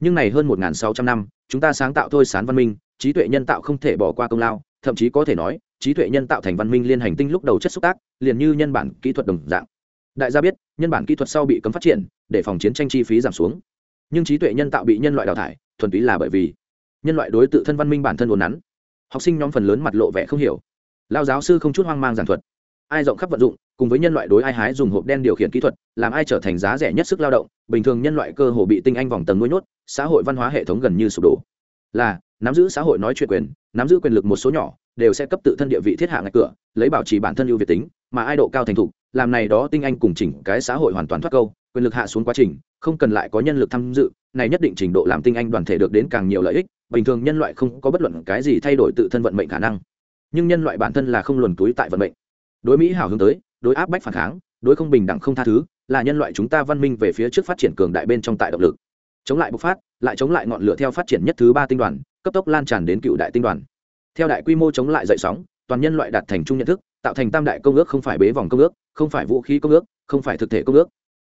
Nhưng này hơn 1.600 năm chúng ta sáng tạo thôi sán văn minh, trí tuệ nhân tạo không thể bỏ qua công lao, thậm chí có thể nói, trí tuệ nhân tạo thành văn minh liên hành tinh lúc đầu chất xúc tác, liền như nhân bản kỹ thuật đồng dạng. Đại gia biết, nhân bản kỹ thuật sau bị cấm phát triển, để phòng chiến tranh chi phí giảm xuống. Nhưng trí tuệ nhân tạo bị nhân loại đào thải, thuần túy là bởi vì nhân loại đối tự thân văn minh bản thân ồn nắn. Học sinh nhóm phần lớn mặt lộ vẻ không hiểu. Lao giáo sư không chút hoang mang giảng thuật. Ai rộng khắp vận dụng, cùng với nhân loại đối ai hái dùng hộp đen điều khiển kỹ thuật, làm ai trở thành giá rẻ nhất sức lao động, bình thường nhân loại cơ hồ bị tinh anh vòng tầng nuôi nhốt xã hội văn hóa hệ thống gần như sụp đổ. Là, nắm giữ xã hội nói chuyện quyền, nắm giữ quyền lực một số nhỏ, đều sẽ cấp tự thân địa vị thiết hạ ngạch cửa, lấy bảo trì bản thân ưu việt tính, mà ai độ cao thành thục, làm này đó tinh anh cùng chỉnh cái xã hội hoàn toàn thoát câu, quyền lực hạ xuống quá trình, không cần lại có nhân lực tham dự, này nhất định trình độ làm tinh anh đoàn thể được đến càng nhiều lợi ích, bình thường nhân loại không có bất luận cái gì thay đổi tự thân vận mệnh khả năng. Nhưng nhân loại bản thân là không luồn túi tại vận mệnh. Đối mỹ hảo hướng tới, đối áp bách phản kháng, đối không bình đẳng không tha thứ, là nhân loại chúng ta văn minh về phía trước phát triển cường đại bên trong tại động lực chống lại bộc phát, lại chống lại ngọn lửa theo phát triển nhất thứ ba tinh đoàn, cấp tốc lan tràn đến cựu đại tinh đoàn. Theo đại quy mô chống lại dậy sóng, toàn nhân loại đạt thành chung nhận thức, tạo thành tam đại công ước không phải bế vòng công ước, không phải vũ khí công ước, không phải thực thể công ước.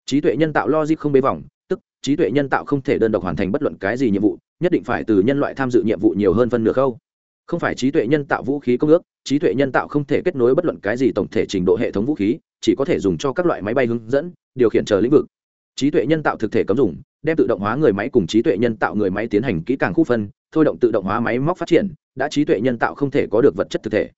Trí tuệ nhân tạo logic không bế vòng, tức, trí tuệ nhân tạo không thể đơn độc hoàn thành bất luận cái gì nhiệm vụ, nhất định phải từ nhân loại tham dự nhiệm vụ nhiều hơn phân nửa khâu. Không phải trí tuệ nhân tạo vũ khí công ước, trí tuệ nhân tạo không thể kết nối bất luận cái gì tổng thể trình độ hệ thống vũ khí, chỉ có thể dùng cho các loại máy bay hướng dẫn, điều khiển chờ lĩnh vực trí tuệ nhân tạo thực thể cấm dùng, đem tự động hóa người máy cùng trí tuệ nhân tạo người máy tiến hành kỹ càng khu phân, thôi động tự động hóa máy móc phát triển, đã trí tuệ nhân tạo không thể có được vật chất thực thể.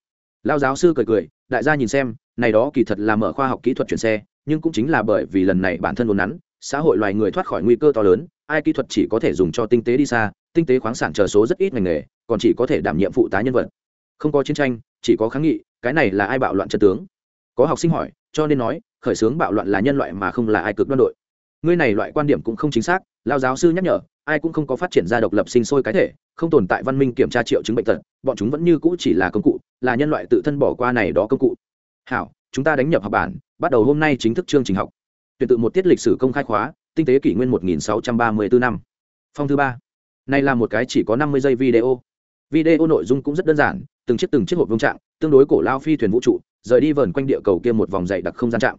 Lao giáo sư cười cười, đại gia nhìn xem, này đó kỳ thật là mở khoa học kỹ thuật chuyển xe, nhưng cũng chính là bởi vì lần này bản thân vốn nắn, xã hội loài người thoát khỏi nguy cơ to lớn, ai kỹ thuật chỉ có thể dùng cho tinh tế đi xa, tinh tế khoáng sản chờ số rất ít ngành nghề, còn chỉ có thể đảm nhiệm phụ tá nhân vật. Không có chiến tranh, chỉ có kháng nghị, cái này là ai bạo loạn chân tướng? Có học sinh hỏi, cho nên nói, khởi xướng bạo loạn là nhân loại mà không là ai cực đoan đội ngươi này loại quan điểm cũng không chính xác lao giáo sư nhắc nhở, ai cũng không có phát triển ra độc lập sinh sôi cái thể, không tồn tại văn minh kiểm tra triệu chứng bệnh tật, bọn chúng vẫn như cũ chỉ là công cụ, là nhân loại tự thân bỏ qua này đó công cụ. Hảo, chúng ta đánh nhập học bản, bắt đầu hôm nay chính thức chương trình học. Tuyển tự một tiết lịch sử công khai khóa, tinh tế kỷ nguyên 1634 năm. Phong thứ ba. Này là một cái chỉ có 50 giây video. Video nội dung cũng rất đơn giản, từng chiếc từng chiếc hộp vương trạng, tương đối cổ lao phi thuyền vũ trụ, rời đi vờn quanh địa cầu kia một vòng dày đặc không gian trạng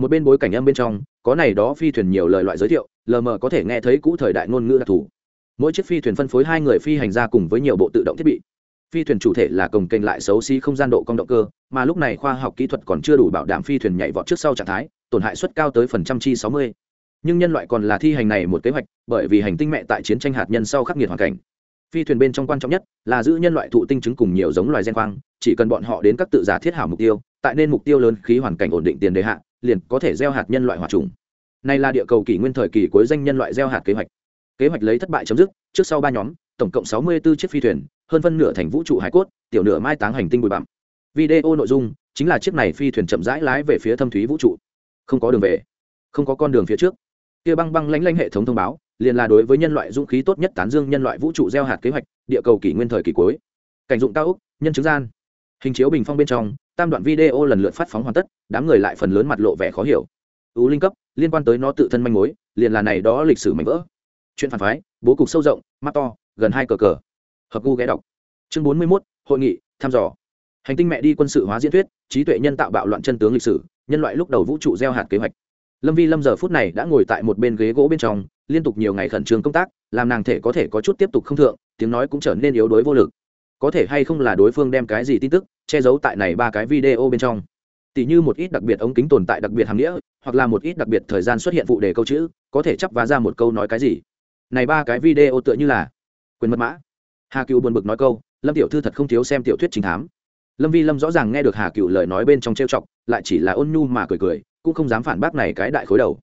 một bên bối cảnh âm bên trong, có này đó phi thuyền nhiều lời loại giới thiệu, lờ mờ có thể nghe thấy cũ thời đại ngôn ngữ đặc thù. Mỗi chiếc phi thuyền phân phối hai người phi hành ra cùng với nhiều bộ tự động thiết bị. Phi thuyền chủ thể là cồng kênh lại xấu xí không gian độ cong động cơ, mà lúc này khoa học kỹ thuật còn chưa đủ bảo đảm phi thuyền nhảy vọt trước sau trạng thái, tổn hại suất cao tới phần trăm chi sáu mươi. Nhưng nhân loại còn là thi hành này một kế hoạch, bởi vì hành tinh mẹ tại chiến tranh hạt nhân sau khắc nghiệt hoàn cảnh. Phi thuyền bên trong quan trọng nhất là giữ nhân loại thụ tinh chứng cùng nhiều giống loài gen khoang, chỉ cần bọn họ đến các tự giả thiết hảo mục tiêu, tại nên mục tiêu lớn khí hoàn cảnh ổn định tiền đề hạ liền có thể gieo hạt nhân loại hòa trùng. Này là địa cầu kỷ nguyên thời kỳ cuối danh nhân loại gieo hạt kế hoạch. Kế hoạch lấy thất bại chấm dứt, trước sau ba nhóm, tổng cộng sáu mươi 64 chiếc phi thuyền, hơn phân nửa thành vũ trụ hải cốt, tiểu nửa mai táng hành tinh bụi bặm. Video nội dung, chính là chiếc này phi thuyền chậm rãi lái về phía thâm thúy vũ trụ. Không có đường về, không có con đường phía trước. Kia băng băng lãnh lãnh hệ thống thông báo, liền là đối với nhân loại dũng khí tốt nhất tán dương nhân loại vũ trụ gieo hạt kế hoạch, địa cầu kỷ nguyên thời kỳ cuối. Cảnh dụng cao úc, nhân chứng gian. Hình chiếu bình phong bên trong tam đoạn video lần lượt phát phóng hoàn tất đám người lại phần lớn mặt lộ vẻ khó hiểu. Ưu linh cấp liên quan tới nó tự thân manh mối liền là này đó lịch sử mảnh vỡ. Chuyện phản phái bố cục sâu rộng mắt to gần hai cờ cờ. Hợp gu ghé đọc. Chương bốn mươi 41, hội nghị thăm dò. Hành tinh mẹ đi quân sự hóa diễn thuyết trí tuệ nhân tạo bạo loạn chân tướng lịch sử nhân loại lúc đầu vũ trụ gieo hạt kế hoạch. Lâm vi lâm giờ phút này đã ngồi tại một bên ghế gỗ bên trong liên tục nhiều ngày khẩn trương công tác làm nàng thể có thể có chút tiếp tục không thượng tiếng nói cũng trở nên yếu đuối vô lực. Có thể hay không là đối phương đem cái gì tin tức che giấu tại này ba cái video bên trong. Tỷ như một ít đặc biệt ống kính tồn tại đặc biệt hàm nghĩa, hoặc là một ít đặc biệt thời gian xuất hiện phụ đề câu chữ, có thể chấp vá ra một câu nói cái gì. Này ba cái video tựa như là quyền mật mã. Hà cựu buồn bực nói câu, lâm tiểu thư thật không thiếu xem tiểu thuyết trình thám. Lâm vi lâm rõ ràng nghe được hà cựu lời nói bên trong trêu chọc, lại chỉ là ôn nhu mà cười cười, cũng không dám phản bác này cái đại khối đầu.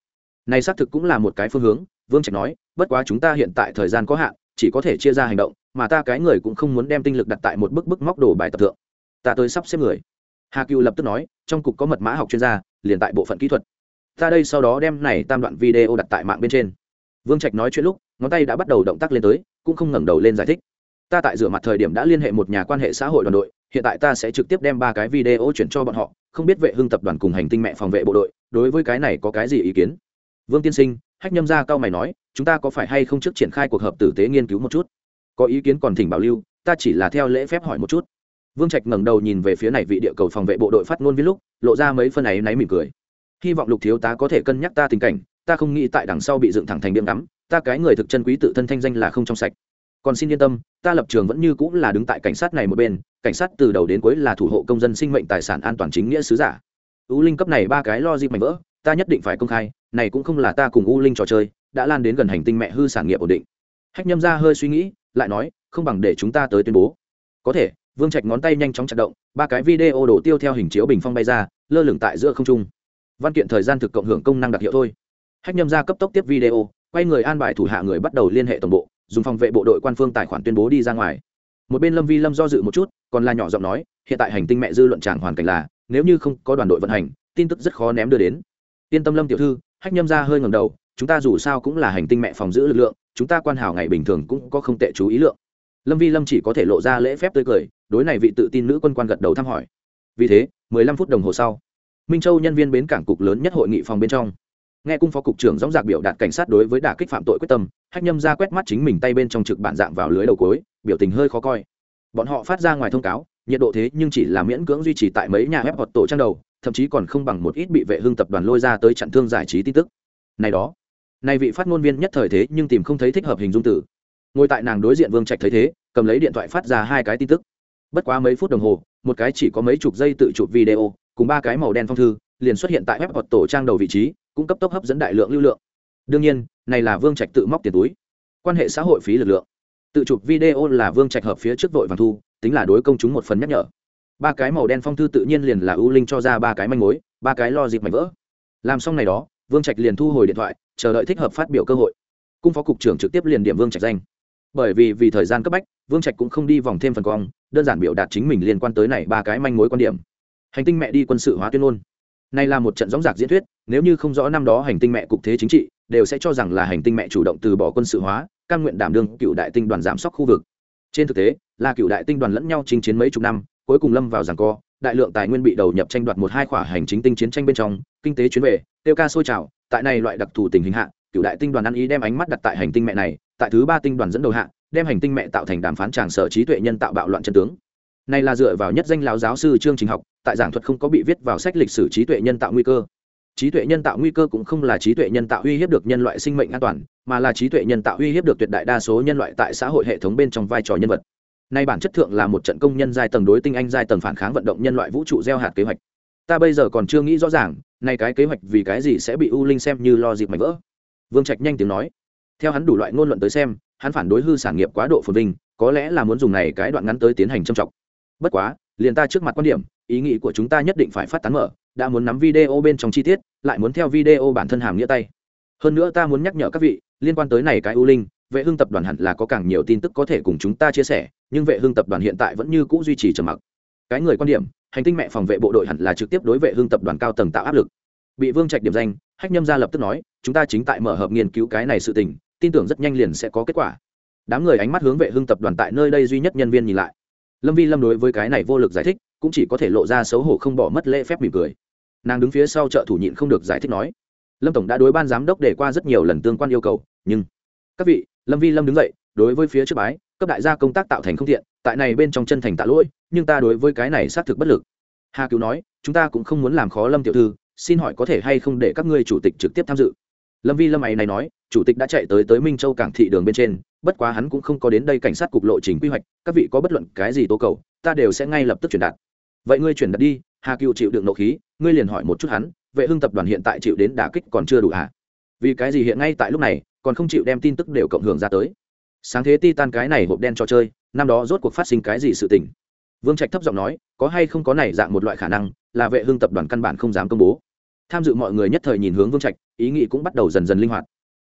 Này xác thực cũng là một cái phương hướng, vương trạch nói, bất quá chúng ta hiện tại thời gian có hạn, chỉ có thể chia ra hành động, mà ta cái người cũng không muốn đem tinh lực đặt tại một bức bức móc đồ bài tập thượng ta tới sắp xếp người. Hà cựu lập tức nói, trong cục có mật mã học chuyên gia, liền tại bộ phận kỹ thuật. Ta đây sau đó đem này tam đoạn video đặt tại mạng bên trên. Vương trạch nói chuyện lúc, ngón tay đã bắt đầu động tác lên tới, cũng không ngẩng đầu lên giải thích. Ta tại rửa mặt thời điểm đã liên hệ một nhà quan hệ xã hội đoàn đội, hiện tại ta sẽ trực tiếp đem ba cái video chuyển cho bọn họ, không biết vệ hưng tập đoàn cùng hành tinh mẹ phòng vệ bộ đội, đối với cái này có cái gì ý kiến? Vương tiên sinh, hách nhâm ra cao mày nói, chúng ta có phải hay không trước triển khai cuộc họp tử tế nghiên cứu một chút? Có ý kiến còn thỉnh bảo lưu, ta chỉ là theo lễ phép hỏi một chút vương trạch ngẩng đầu nhìn về phía này vị địa cầu phòng vệ bộ đội phát ngôn viết lúc, lộ ra mấy phân ấy náy mỉm cười. Hy vọng lục thiếu tá có thể cân nhắc ta tình cảnh, ta không nghĩ tại đằng sau bị dựng thẳng thành điểm đắm ta cái người thực chân quý tự thân thanh danh là không trong sạch. Còn xin yên tâm, ta lập trường vẫn như cũng là đứng tại cảnh sát này một bên, cảnh sát từ đầu đến cuối là thủ hộ công dân sinh mệnh tài sản an toàn chính nghĩa sứ giả. U linh cấp này ba cái lo dịp mảnh vỡ, ta nhất định phải công khai, này cũng không là ta cùng u linh trò chơi, đã lan đến gần hành tinh mẹ hư sản nghiệp ổn định. Hách nhâm ra hơi suy nghĩ, lại nói, không bằng để chúng ta tới tuyên bố. Có thể vương trạch ngón tay nhanh chóng chặt động, ba cái video đổ tiêu theo hình chiếu bình phong bay ra, lơ lửng tại giữa không trung. Văn kiện thời gian thực cộng hưởng công năng đặc hiệu thôi. Hách nhâm ra cấp tốc tiếp video, quay người an bài thủ hạ người bắt đầu liên hệ tổng bộ, dùng phòng vệ bộ đội quan phương tài khoản tuyên bố đi ra ngoài. Một bên lâm vi lâm do dự một chút, còn là nhỏ giọng nói, hiện tại hành tinh mẹ dư luận tràng hoàn cảnh là, nếu như không có đoàn đội vận hành, tin tức rất khó ném đưa đến. Yên tâm lâm tiểu thư, hách nhâm ra hơi ngầm đầu, chúng ta dù sao cũng là hành tinh mẹ phòng giữ lực lượng, chúng ta quan hảo ngày bình thường cũng có không tệ chú ý lượng lâm vi lâm chỉ có thể lộ ra lễ phép tươi cười, đối này vị tự tin nữ quân quan gật đầu thăm hỏi. Vì thế 15 phút đồng hồ sau, minh châu nhân viên bến cảng cục lớn nhất hội nghị phòng bên trong. Nghe cung phó cục trưởng dõng dạc biểu đạt cảnh sát đối với đả kích phạm tội quyết tâm, hách nhâm ra quét mắt chính mình tay bên trong trực bản dạng vào lưới đầu cối, biểu tình hơi khó coi. Bọn họ phát ra ngoài thông cáo, nhiệt độ thế nhưng chỉ là miễn cưỡng duy trì tại mấy nhà ép hoặc tổ trang đầu, thậm chí còn không bằng một ít bị vệ hương tập đoàn lôi ra tới chặn thương giải trí tin tức. Này đó, này vị phát ngôn viên nhất thời thế nhưng tìm không thấy thích hợp hình dung tử ngồi tại nàng đối diện vương trạch thấy thế, cầm lấy điện thoại phát ra hai cái tin tức. Bất quá mấy phút đồng hồ, một cái chỉ có mấy chục giây tự chụp video, cùng ba cái màu đen phong thư, liền xuất hiện tại web hoặc tổ trang đầu vị trí, cũng cấp tốc hấp dẫn đại lượng lưu lượng. Đương nhiên, này là vương trạch tự móc tiền túi. Quan hệ xã hội phí lực lượng. Tự chụp video là vương trạch hợp phía trước vội vàng thu, tính là đối công chúng một phần nhắc nhở. Ba cái màu đen phong thư tự nhiên liền là ưu linh cho ra ba cái manh mối, ba cái lo dịp mảnh vỡ. Làm xong này đó, vương trạch liền thu hồi điện thoại, chờ đợi thích hợp phát biểu cơ hội. Cung phó cục trưởng trực tiếp liền điểm vương trạch danh bởi vì vì thời gian cấp bách, vương trạch cũng không đi vòng thêm phần cong, đơn giản biểu đạt chính mình liên quan tới này ba cái manh mối quan điểm. Hành tinh mẹ đi quân sự hóa tuyên ngôn. Này là một trận gióng giạc diễn thuyết, nếu như không rõ năm đó hành tinh mẹ cục thế chính trị, đều sẽ cho rằng là hành tinh mẹ chủ động từ bỏ quân sự hóa căn nguyện đảm đương cựu đại tinh đoàn giám sóc khu vực. Trên thực tế, là cựu đại tinh đoàn lẫn nhau chinh chiến mấy chục năm, cuối cùng lâm vào giảng co, đại lượng tài nguyên bị đầu nhập tranh đoạt một hai khỏa hành chính tinh chiến tranh bên trong, kinh tế chuyến về, tiêu ca sôi trào, tại này loại đặc thù tình hình hạ, cựu đại tinh đoàn ăn ý đem ánh mắt đặt tại hành tinh mẹ này tại thứ ba tinh đoàn dẫn đầu hạ, đem hành tinh mẹ tạo thành đàm phán tràng sở trí tuệ nhân tạo bạo loạn chân tướng. Này là dựa vào nhất danh lão giáo sư chương trình học, tại giảng thuật không có bị viết vào sách lịch sử trí tuệ nhân tạo nguy cơ. Trí tuệ nhân tạo nguy cơ cũng không là trí tuệ nhân tạo uy hiếp được nhân loại sinh mệnh an toàn, mà là trí tuệ nhân tạo uy hiếp được tuyệt đại đa số nhân loại tại xã hội hệ thống bên trong vai trò nhân vật. Nay bản chất thượng là một trận công nhân giai tầng đối tinh anh giai tầng phản kháng vận động nhân loại vũ trụ gieo hạt kế hoạch. Ta bây giờ còn chưa nghĩ rõ ràng nay cái kế hoạch vì cái gì sẽ bị u linh xem như lo dịp mảnh vỡ. Vương trạch nhanh tiếng nói theo hắn đủ loại ngôn luận tới xem, hắn phản đối hư sản nghiệp quá độ phồn vinh, có lẽ là muốn dùng này cái đoạn ngắn tới tiến hành trầm trọng. Bất quá, liền ta trước mặt quan điểm, ý nghĩ của chúng ta nhất định phải phát tán mở, đã muốn nắm video bên trong chi tiết, lại muốn theo video bản thân hàm nghĩa tay. Hơn nữa ta muốn nhắc nhở các vị, liên quan tới này cái u linh, vệ hưng tập đoàn hẳn là có càng nhiều tin tức có thể cùng chúng ta chia sẻ, nhưng vệ hưng tập đoàn hiện tại vẫn như c ũ duy trì trầm mặc. Cái người quan điểm, hành tinh mẹ phòng vệ bộ đội hẳn là trực tiếp đối vệ hưng tập đoàn cao tầng tạo áp lực. Bị vương trạch điểm danh, hách nhâm ra lập tức nói, chúng ta chính tại mở hợp nghiên cứu cái này sự tình tin tưởng rất nhanh liền sẽ có kết quả. Đám người ánh mắt hướng vệ hưng tập đoàn tại nơi đây duy nhất nhân viên nhìn lại. Lâm vi lâm đối với cái này vô lực giải thích, cũng chỉ có thể lộ ra xấu hổ không bỏ mất lễ phép mỉm cười. Nàng đứng phía sau trợ thủ nhịn không được giải thích nói, lâm tổng đã đối ban giám đốc để qua rất nhiều lần tương quan yêu cầu, nhưng các vị, lâm vi lâm đứng dậy, đối với phía trước bái, cấp đại gia công tác tạo thành không thiện tại này bên trong chân thành tạ lỗi, nhưng ta đối với cái này xác thực bất lực. Hà cứu nói, chúng ta cũng không muốn làm khó lâm tiểu thư, xin hỏi có thể hay không để các ngươi chủ tịch trực tiếp tham dự? Lâm vi lâm ấy này nói chủ tịch đã chạy tới tới minh châu cảng thị đường bên trên, bất quá hắn cũng không có đến đây cảnh sát cục lộ trình quy hoạch, các vị có bất luận cái gì tố cầu, ta đều sẽ ngay lập tức truyền đạt. Vậy ngươi truyền đạt đi, hà cựu chịu đựng nộ khí, ngươi liền hỏi một chút hắn, vệ hưng tập đoàn hiện tại chịu đến đả kích còn chưa đủ à vì cái gì hiện ngay tại lúc này, còn không chịu đem tin tức đều cộng hưởng ra tới? Sáng thế ti tan cái này hộp đen cho chơi, năm đó rốt cuộc phát sinh cái gì sự tình? Vương trạch thấp giọng nói, có hay không có này dạng một loại khả năng, là vệ hưng tập đoàn căn bản không dám công bố. Tham dự mọi người nhất thời nhìn hướng vương trạch, ý nghĩ cũng bắt đầu dần dần linh hoạt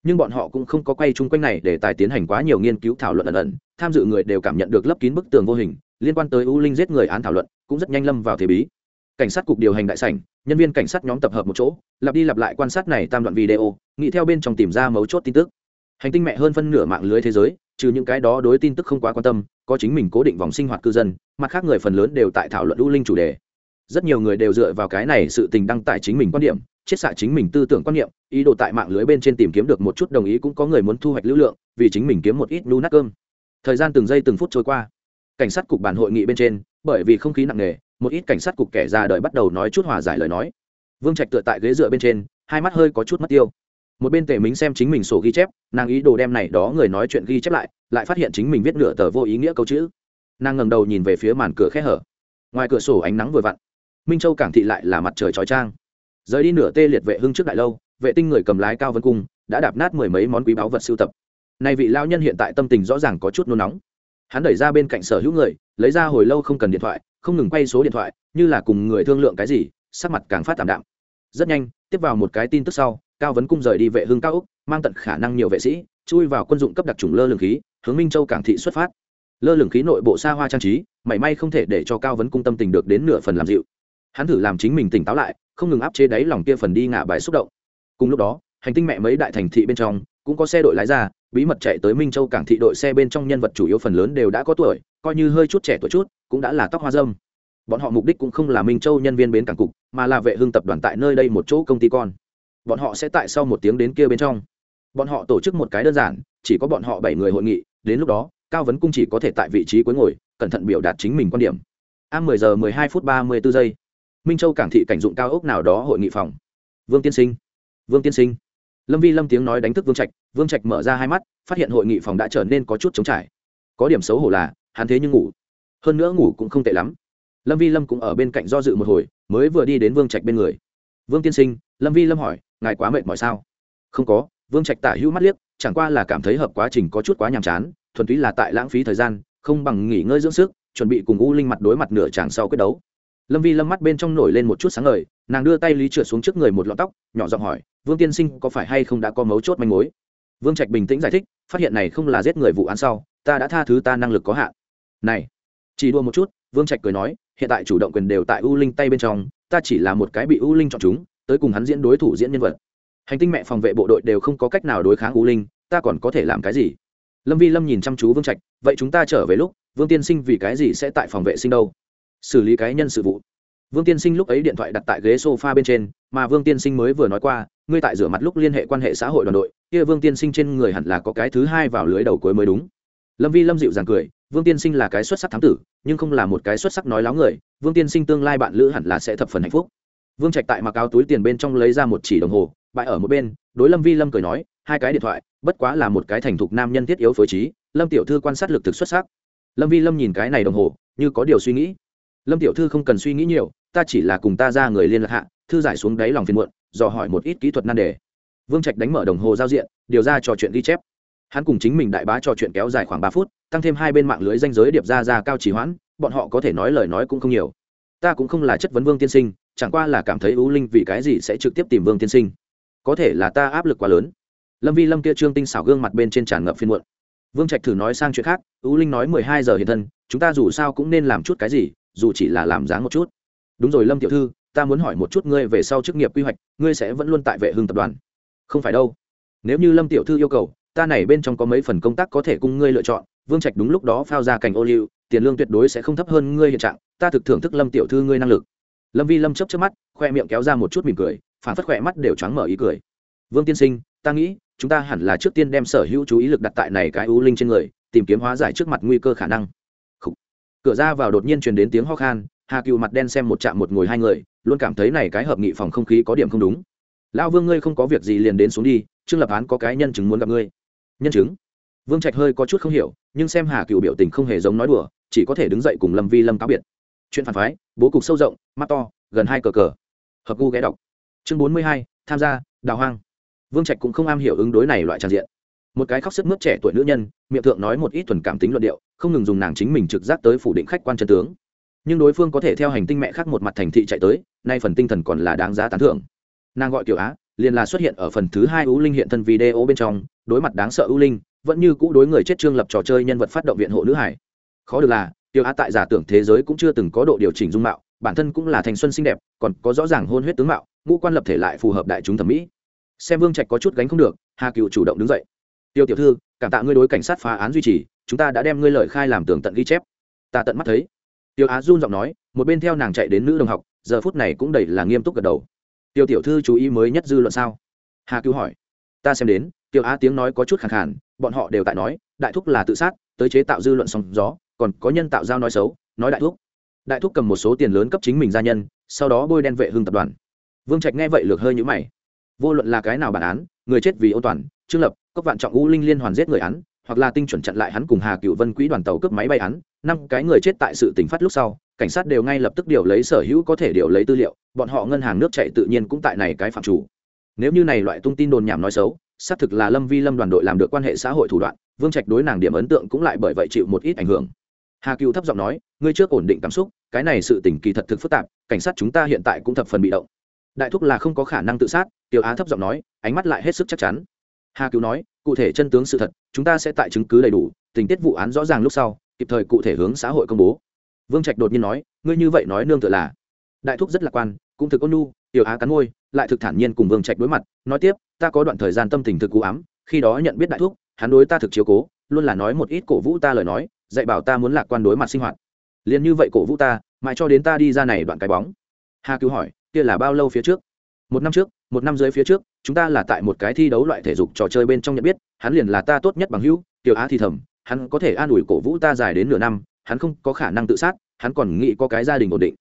nhưng bọn họ cũng không có quay chung quanh này để tài tiến hành quá nhiều nghiên cứu thảo luận ẩn ẩn, tham dự người đều cảm nhận được lấp kín bức tường vô hình, liên quan tới u linh giết người án thảo luận, cũng rất nhanh lâm vào thế bí. Cảnh sát cục điều hành đại sảnh, nhân viên cảnh sát nhóm tập hợp một chỗ, lặp đi lặp lại quan sát này tam đoạn video, nghĩ theo bên trong tìm ra mấu chốt tin tức. Hành tinh mẹ hơn phân nửa mạng lưới thế giới, trừ những cái đó đối tin tức không quá quan tâm, có chính mình cố định vòng sinh hoạt cư dân, mặt khác người phần lớn đều tại thảo luận u linh chủ đề rất nhiều người đều dựa vào cái này sự tình đăng tải chính mình quan điểm chiết xạ chính mình tư tưởng quan niệm, ý đồ tại mạng lưới bên trên tìm kiếm được một chút đồng ý cũng có người muốn thu hoạch lưu lượng, vì chính mình kiếm một ít nu nát cơm. Thời gian từng giây từng phút trôi qua. Cảnh sát cục bản hội nghị bên trên, bởi vì không khí nặng nề, một ít cảnh sát cục kẻ ra đời bắt đầu nói chút hòa giải lời nói. Vương trạch tựa tại ghế dựa bên trên, hai mắt hơi có chút mất tiêu. Một bên tề mính xem chính mình sổ ghi chép, nàng ý đồ đem này đó người nói chuyện ghi chép lại lại phát hiện chính mình viết nửa tờ vô ý nghĩa câu chữ. Nàng ngẩng đầu nhìn về phía màn cửa khe hở. Ngoài cửa sổ ánh nắng vừa vặn minh châu cảng thị lại là mặt trời trói trang rời đi nửa tê liệt vệ hưng trước đại lâu vệ tinh người cầm lái cao vân cung đã đạp nát mười mấy món quý báu vật sưu tập này vị lao nhân hiện tại tâm tình rõ ràng có chút nôn nóng hắn đẩy ra bên cạnh sở hữu người lấy ra hồi lâu không cần điện thoại không ngừng quay số điện thoại như là cùng người thương lượng cái gì sắc mặt càng phát tảm đạm rất nhanh tiếp vào một cái tin tức sau cao vấn cung rời đi vệ hưng cao úc mang tận khả năng nhiều vệ sĩ chui vào quân dụng cấp đặc trùng lơ lường khí hướng minh châu cảng thị xuất phát lơ lường khí nội bộ xa hoa trang trí mảy may không thể để cho cao vấn cung tâm tình được đến nửa phần làm dịu hắn thử làm chính mình tỉnh táo lại, không ngừng áp chế đáy lòng kia phần đi ngả bài xúc động. Cùng lúc đó, hành tinh mẹ mấy đại thành thị bên trong, cũng có xe đội lái ra, bí mật chạy tới minh châu cảng thị đội xe bên trong nhân vật chủ yếu phần lớn đều đã có tuổi, coi như hơi chút trẻ tuổi chút, cũng đã là tóc hoa dâm. Bọn họ mục đích cũng không là minh châu nhân viên bến cảng cục, mà là vệ hương tập đoàn tại nơi đây một chỗ công ty con. Bọn họ sẽ tại sau một tiếng đến kia bên trong. Bọn họ tổ chức một cái đơn giản, chỉ có bọn họ bảy người hội nghị, đến lúc đó, cao vấn cung chỉ có thể tại vị trí cuối ngồi, cẩn thận biểu đạt chính mình quan điểm. A mười giờ mười hai phút ba mươi bốn giây minh châu cảng thị cảnh dụng cao ốc nào đó hội nghị phòng. Vương tiên sinh. Vương tiên sinh. Lâm vi lâm tiếng nói đánh thức vương trạch vương trạch mở ra hai mắt, phát hiện hội nghị phòng đã trở nên có chút chống trải. Có điểm xấu hổ là, hắn thế nhưng ngủ. Hơn nữa ngủ cũng không tệ lắm. Lâm vi lâm cũng ở bên cạnh do dự một hồi, mới vừa đi đến vương trạch bên người. Vương tiên sinh, lâm vi lâm hỏi, ngài quá mệt mỏi sao? Không có. Vương trạch tả hữu mắt liếc, chẳng qua là cảm thấy hợp quá trình có chút quá nhàm chán, thuần túy là tại lãng phí thời gian, không bằng nghỉ ngơi dưỡng sức, chuẩn bị cùng u linh mặt đối mặt nửa chàng sau quyết đấu lâm vi lâm mắt bên trong nổi lên một chút sáng ngời, nàng đưa tay lý trượt xuống trước người một lọn tóc, nhỏ giọng hỏi, vương tiên sinh có phải hay không đã có mấu chốt manh mối? Vương trạch bình tĩnh giải thích, phát hiện này không là giết người vụ án sau, ta đã tha thứ ta năng lực có hạn. Này, chỉ đua một chút, vương trạch cười nói, hiện tại chủ động quyền đều tại u linh tay bên trong, ta chỉ là một cái bị u linh chọn chúng, tới cùng hắn diễn đối thủ diễn nhân vật. Hành tinh mẹ phòng vệ bộ đội đều không có cách nào đối kháng u linh, ta còn có thể làm cái gì? Lâm vi lâm nhìn chăm chú vương trạch, vậy chúng ta trở về lúc, vương tiên sinh vì cái gì sẽ tại phòng vệ sinh đâu? Xử lý cá nhân sự vụ. Vương tiên sinh lúc ấy điện thoại đặt tại ghế s o f a bên trên, mà vương tiên sinh mới vừa nói qua, ngươi tại rửa mặt lúc liên hệ quan hệ xã hội đoàn đội, kia vương tiên sinh trên người hẳn là có cái thứ hai vào lưới đầu cuối mới đúng. Lâm vi lâm dịu dàng cười, vương tiên sinh là cái xuất sắc thám tử, nhưng không là một cái xuất sắc nói láo người, vương tiên sinh tương lai bạn lữ hẳn là sẽ thập phần hạnh phúc. Vương trạch tại mặc áo túi tiền bên trong lấy ra một chỉ đồng hồ bại ở một bên, đối lâm vi lâm cười nói, hai cái điện thoại, bất quá là một cái thành thục nam nhân thiết yếu phối trí, lâm tiểu thư quan sát lực thực xuất sắc. Lâm vi lâm nhìn cái này đồng hồ, như có điều suy nghĩ lâm tiểu thư không cần suy nghĩ nhiều, ta chỉ là cùng ta ra người liên lạc hạ, thư giải xuống đáy lòng phiền muộn, dò hỏi một ít kỹ thuật nan đề. Vương trạch đánh mở đồng hồ giao diện, điều ra trò chuyện ghi chép. Hắn cùng chính mình đại bá trò chuyện kéo dài khoảng ba phút, tăng thêm hai bên mạng lưới danh giới điệp ra ra cao trì hoãn, bọn họ có thể nói lời nói cũng không nhiều. Ta cũng không là chất vấn vương tiên sinh, chẳng qua là cảm thấy ưu linh vì cái gì sẽ trực tiếp tìm vương tiên sinh. Có thể là ta áp lực quá lớn. Lâm vi lâm kia trương tinh xảo gương mặt bên trên tràn ngập phiên muộn. Vương trạch thử nói sang chuyện khác, ưu linh nói mười hai giờ hiện thân, chúng ta dù sao cũng nên làm chút cái gì dù chỉ là làm dáng một chút. Đúng rồi lâm tiểu thư, ta muốn hỏi một chút ngươi về sau chức nghiệp quy hoạch, ngươi sẽ vẫn luôn tại vệ hưng tập đoàn? Không phải đâu. Nếu như lâm tiểu thư yêu cầu, ta này bên trong có mấy phần công tác có thể cùng ngươi lựa chọn. Vương trạch đúng lúc đó phao ra cành ô liu, tiền lương tuyệt đối sẽ không thấp hơn ngươi hiện trạng, ta thực thưởng thức lâm tiểu thư ngươi năng lực. Lâm vi lâm chấp chấp mắt, khoe miệng kéo ra một chút mỉm cười, phản phất khoe mắt đều trắng mở ý cười. Vương tiên sinh, ta nghĩ, chúng ta hẳn là trước tiên đem sở hữu chú ý lực đặt tại này cái ưu linh trên người, tìm kiếm hóa giải trước mặt nguy cơ khả năng cửa ra vào đột nhiên truyền đến tiếng ho khan, hà cựu mặt đen xem một chạm một ngồi hai người, luôn cảm thấy này cái hợp nghị phòng không khí có điểm không đúng. Lão vương ngươi không có việc gì liền đến xuống đi, trương lập án có cái nhân chứng muốn gặp ngươi. Nhân chứng? Vương trạch hơi có chút không hiểu, nhưng xem hà cựu biểu tình không hề giống nói đùa, chỉ có thể đứng dậy cùng lâm vi lâm cáo biệt. Chuyện phản phái, bố cục sâu rộng, mắt to, gần hai cờ cờ. Hợp gu ghé đọc. Chương bốn mươi hai, tham gia, đào hoang. Vương trạch cũng không am hiểu ứng đối này loại tràn diện một cái khóc sức mướt trẻ tuổi nữ nhân, miệng thượng nói một ít thuần cảm tính luận điệu, không ngừng dùng nàng chính mình trực giác tới phủ định khách quan chân tướng. Nhưng đối phương có thể theo hành tinh mẹ khác một mặt thành thị chạy tới, nay phần tinh thần còn là đáng giá tán thưởng. Nàng gọi tiểu á, liền là xuất hiện ở phần thứ hai ưu linh hiện thân video bên trong, đối mặt đáng sợ ưu linh, vẫn như cũ đối người chết trương lập trò chơi nhân vật phát động viện hộ nữ hải. Khó được là, tiểu á tại giả tưởng thế giới cũng chưa từng có độ điều chỉnh dung mạo, bản thân cũng là thành xuân xinh đẹp, còn có rõ ràng hôn huyết tướng mạo, ngũ quan lập thể lại phù hợp đại chúng thẩm mỹ. Xem vương trạch có chút gánh không được, hà cựu chủ động đứng dậy tiêu tiểu thư, cảm tạ ngươi đối cảnh sát phá án duy trì, chúng ta đã đem ngươi lời khai làm tường tận ghi chép. Ta tận mắt thấy. Tiêu á run giọng nói, một bên theo nàng chạy đến nữ đồng học, giờ phút này cũng đầy là nghiêm túc gật đầu. Tiêu tiểu thư chú ý mới nhất dư luận sao? Hà cứu hỏi. Ta xem đến, tiêu á tiếng nói có chút khẳng khản bọn họ đều tại nói, đại thúc là tự sát, tới chế tạo dư luận sóng gió, còn có nhân tạo giao nói xấu, nói đại thúc. Đại thúc cầm một số tiền lớn cấp chính mình gia nhân, sau đó bôi đen vệ hưng tập đoàn. Vương trạch nghe vậy lược hơi nhũ mày. Vô luận là cái nào bản án, người chết vì ô toàn, trương lập cốc vạn trọng u linh liên hoàn giết người án hoặc là tinh chuẩn chặn lại hắn cùng hà cựu vân quỹ đoàn tàu cướp máy bay án năm cái người chết tại sự tỉnh phát lúc sau, cảnh sát đều ngay lập tức điều lấy sở hữu có thể điều lấy tư liệu, bọn họ ngân hàng nước chạy tự nhiên cũng tại này cái phạm chủ. Nếu như này loại tung tin đồn nhảm nói xấu, xác thực là lâm vi lâm đoàn đội làm được quan hệ xã hội thủ đoạn, vương trạch đối nàng điểm ấn tượng cũng lại bởi vậy chịu một ít ảnh hưởng. Hà cựu thấp giọng nói, ngươi trước ổn định cảm xúc, cái này sự tỉnh kỳ thật thực phức tạp, cảnh sát chúng ta hiện tại cũng thập phần bị động. Đại thúc là không có khả năng tự sát tiểu á thấp giọng nói, ánh mắt lại hết sức chắc chắn hà cứu nói, cụ thể chân tướng sự thật, chúng ta sẽ tại chứng cứ đầy đủ, tình tiết vụ án rõ ràng lúc sau, kịp thời cụ thể hướng xã hội công bố. Vương trạch đột nhiên nói, ngươi như vậy nói nương tựa là. Đại thúc rất lạc quan, cũng thực ôn nu tiểu á cắn môi, lại thực thản nhiên cùng vương trạch đối mặt, nói tiếp, ta có đoạn thời gian tâm tình thực cú ám, khi đó nhận biết đại thúc, hắn đối ta thực chiếu cố, luôn là nói một ít cổ vũ ta lời nói, dạy bảo ta muốn lạc quan đối mặt sinh hoạt. Liền như vậy cổ vũ ta, mãi cho đến ta đi ra này đoạn cái bóng. Hà cứu hỏi, kia là bao lâu phía trước? Một năm trước, một năm dưới phía trước, chúng ta là tại một cái thi đấu loại thể dục trò chơi bên trong nhận biết, hắn liền là ta tốt nhất bằng hữu, tiểu á thì thầm, hắn có thể an ủi cổ vũ ta dài đến nửa năm, hắn không có khả năng tự sát, hắn còn nghĩ có cái gia đình ổn định.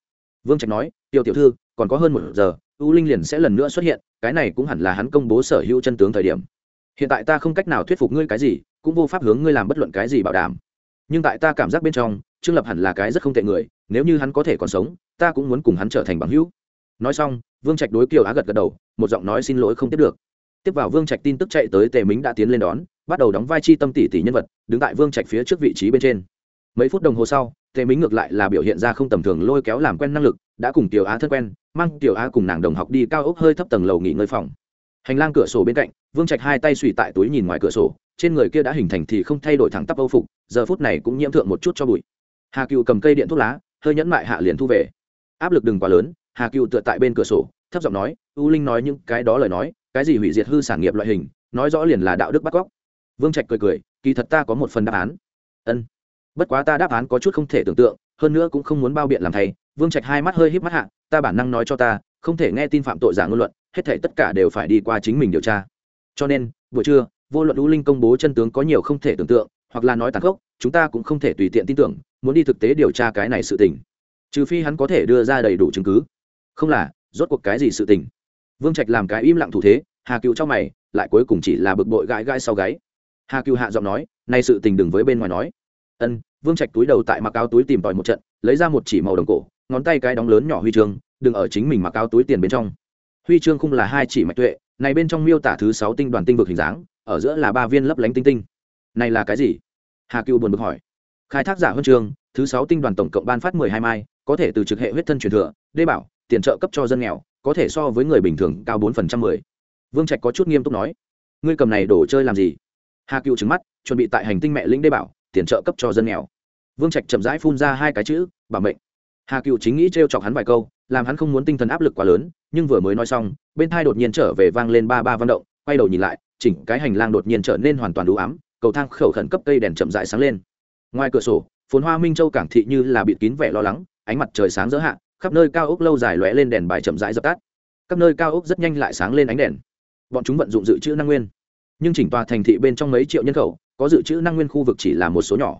Vương trạch nói, tiểu tiểu thư, còn có hơn một giờ, u linh liền sẽ lần nữa xuất hiện, cái này cũng hẳn là hắn công bố sở hữu chân tướng thời điểm. Hiện tại ta không cách nào thuyết phục ngươi cái gì, cũng vô pháp hướng ngươi làm bất luận cái gì bảo đảm. Nhưng tại ta cảm giác bên trong, trương lập hẳn là cái rất không tệ người, nếu như hắn có thể còn sống, ta cũng muốn cùng hắn trở thành bằng hữu nói xong, vương trạch đối kiều á gật gật đầu, một giọng nói xin lỗi không tiếp được. Tiếp vào vương trạch tin tức chạy tới tề mính đã tiến lên đón, bắt đầu đóng vai chi tâm tỷ tỷ nhân vật, đứng tại vương trạch phía trước vị trí bên trên. Mấy phút đồng hồ sau, tề mính ngược lại là biểu hiện ra không tầm thường lôi kéo làm quen năng lực, đã cùng tiểu á thân quen, mang tiểu á cùng nàng đồng học đi cao ốc hơi thấp tầng lầu nghỉ ngơi phòng. Hành lang cửa sổ bên cạnh, vương trạch hai tay suy tại túi nhìn ngoài cửa sổ, trên người kia đã hình thành thì không thay đổi thẳng tắp âu phục, giờ phút này cũng nhiễm thượng một chút cho bụi. Hà cựu cầm cây điện thuốc lá, hơi nhẫn mại hạ liền thu về. Áp lực đừng quá lớn hà cựu tựa tại bên cửa sổ, thấp giọng nói, u linh nói những cái đó lời nói, cái gì hủy diệt hư sản nghiệp loại hình, nói rõ liền là đạo đức bắt cóc. Vương trạch cười cười, kỳ thật ta có một phần đáp án. Ân, bất quá ta đáp án có chút không thể tưởng tượng, hơn nữa cũng không muốn bao biện làm thầy vương trạch hai mắt hơi híp mắt hạ, ta bản năng nói cho ta, không thể nghe tin phạm tội giả ngôn luận, hết thể tất cả đều phải đi qua chính mình điều tra. Cho nên, buổi trưa, vô luận u linh công bố chân tướng có nhiều không thể tưởng tượng, hoặc là nói tàn khốc, chúng ta cũng không thể tùy tiện tin tưởng, muốn đi thực tế điều tra cái này sự tình. Trừ phi hắn có thể đưa ra đầy đủ chứng cứ không là, rốt cuộc cái gì sự tình? Vương trạch làm cái im lặng thủ thế, hà cựu trong mày, lại cuối cùng chỉ là bực bội gãi gãi sau gáy. Hà cựu hạ giọng nói, nay sự tình đừng với bên ngoài nói. Ân, vương trạch túi đầu tại mặc áo túi tìm tòi một trận, lấy ra một chỉ màu đồng cổ, ngón tay cái đóng lớn nhỏ huy chương, đừng ở chính mình mặc áo túi tiền bên trong. Huy chương không là hai chỉ mạch tuệ, này bên trong miêu tả thứ sáu tinh đoàn tinh vực hình dáng, ở giữa là ba viên lấp lánh tinh tinh. Này là cái gì? Hà cựu buồn bực hỏi. Khai thác giả huân chương, thứ sáu tinh đoàn tổng cộng ban phát mười hai mai, có thể từ trực hệ huyết thân truyền thừa đê bảo tiền trợ cấp cho dân nghèo, có thể so với người bình thường cao bốn phần trăm mười. Vương trạch có chút nghiêm túc nói, ngươi cầm này đổ chơi làm gì? Hà cựu trứng mắt, chuẩn bị tại hành tinh mẹ lĩnh đê bảo, tiền trợ cấp cho dân nghèo. Vương trạch chậm rãi phun ra hai cái chữ, bảo mệnh. Hà cựu chính nghĩ t r e o chọc hắn vài câu, làm hắn không muốn tinh thần áp lực quá lớn, nhưng vừa mới nói xong, bên thai đột nhiên trở về vang lên ba ba văn động, quay đầu nhìn lại, chỉnh cái hành lang đột nhiên trở nên hoàn toàn đủ ám, cầu thang khẩu khẩn cấp cây đèn chậm rãi sáng lên. Ngoài cửa sổ, phồn hoa minh châu cảng thị như là bịt kín vẻ lo lắng, ánh mặt trời sáng dỡ hạ khắp nơi cao ốc lâu dài lóe lên đèn bài chậm rãi dập tắt. Các nơi cao ốc rất nhanh lại sáng lên ánh đèn. Bọn chúng vận dụng dự trữ năng nguyên. Nhưng chỉnh tòa thành thị bên trong mấy triệu nhân khẩu, có dự trữ năng nguyên khu vực chỉ là một số nhỏ.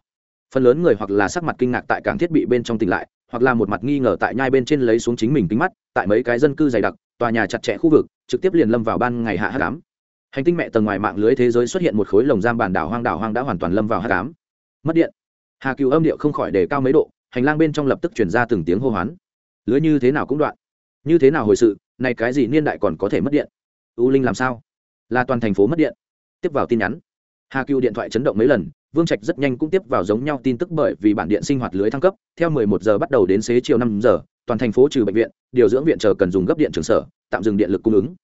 Phần lớn người hoặc là sắc mặt kinh ngạc tại cảng thiết bị bên trong tỉnh lại, hoặc là một mặt nghi ngờ tại nhai bên trên lấy xuống chính mình kính mắt, tại mấy cái dân cư dày đặc, tòa nhà chặt chẽ khu vực, trực tiếp liền lâm vào ban ngày hạ hát cám hành tinh mẹ tầng ngoài mạng lưới thế giới xuất hiện một khối lồng giam bản đảo hoang đảo hoang đã hoàn toàn lâm vào hát cám mất điện. Hà cựu âm điệu không khỏi đề cao mấy độ, hành lang bên trong lập tức chuyển ra từng tiếng hô hoán lưới như thế nào cũng đoạn. Như thế nào hồi sự này cái gì niên đại còn có thể mất điện? U linh làm sao? Là toàn thành phố mất điện. Tiếp vào tin nhắn. Hà cựu điện thoại chấn động mấy lần vương trạch rất nhanh cũng tiếp vào giống nhau tin tức bởi vì bản điện sinh hoạt lưới thăng cấp theo 11 giờ bắt đầu đến xế chiều 5 giờ toàn thành phố trừ bệnh viện điều dưỡng viện chờ cần dùng gấp điện trường sở tạm dừng điện lực cung ứng.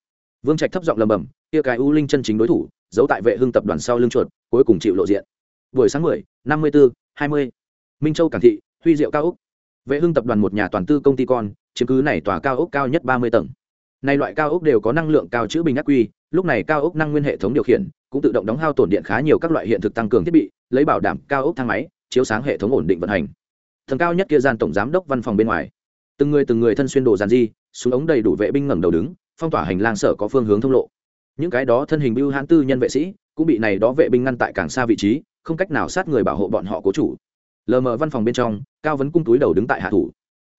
Vương trạch thấp giọng lầm bầm kia cái u linh chân chính đối thủ giấu tại vệ hưng tập đoàn sau lưng chuột cuối cùng chịu lộ diện. Buổi sáng 10, 54, 20. minh châu cảng thị huy diệu cao úc vệ hưng tập đoàn một nhà toàn tư công ty con, chiếm cứ này tòa cao ốc cao nhất 30 tầng. Này loại cao ốc đều có năng lượng cao chữ bình ác quy, lúc này cao ốc năng nguyên hệ thống điều khiển, cũng tự động đóng hao tổn điện khá nhiều các loại hiện thực tăng cường thiết bị, lấy bảo đảm cao ốc thang máy, chiếu sáng hệ thống ổn định vận hành. Thần cao nhất kia gian tổng giám đốc văn phòng bên ngoài. Từng người từng người thân xuyên đồ giàn di súng ống đầy đủ vệ binh ngẩng đầu đứng, phong tỏa hành lang sở có phương hướng thông lộ. Những cái đó thân hình bưu hãn tư nhân vệ sĩ, cũng bị này đó vệ binh ngăn tại càng xa vị trí, không cách nào sát người bảo hộ bọn họ cố chủ lờ mờ văn phòng bên trong, cao vấn cung túi đầu đứng tại hạ thủ.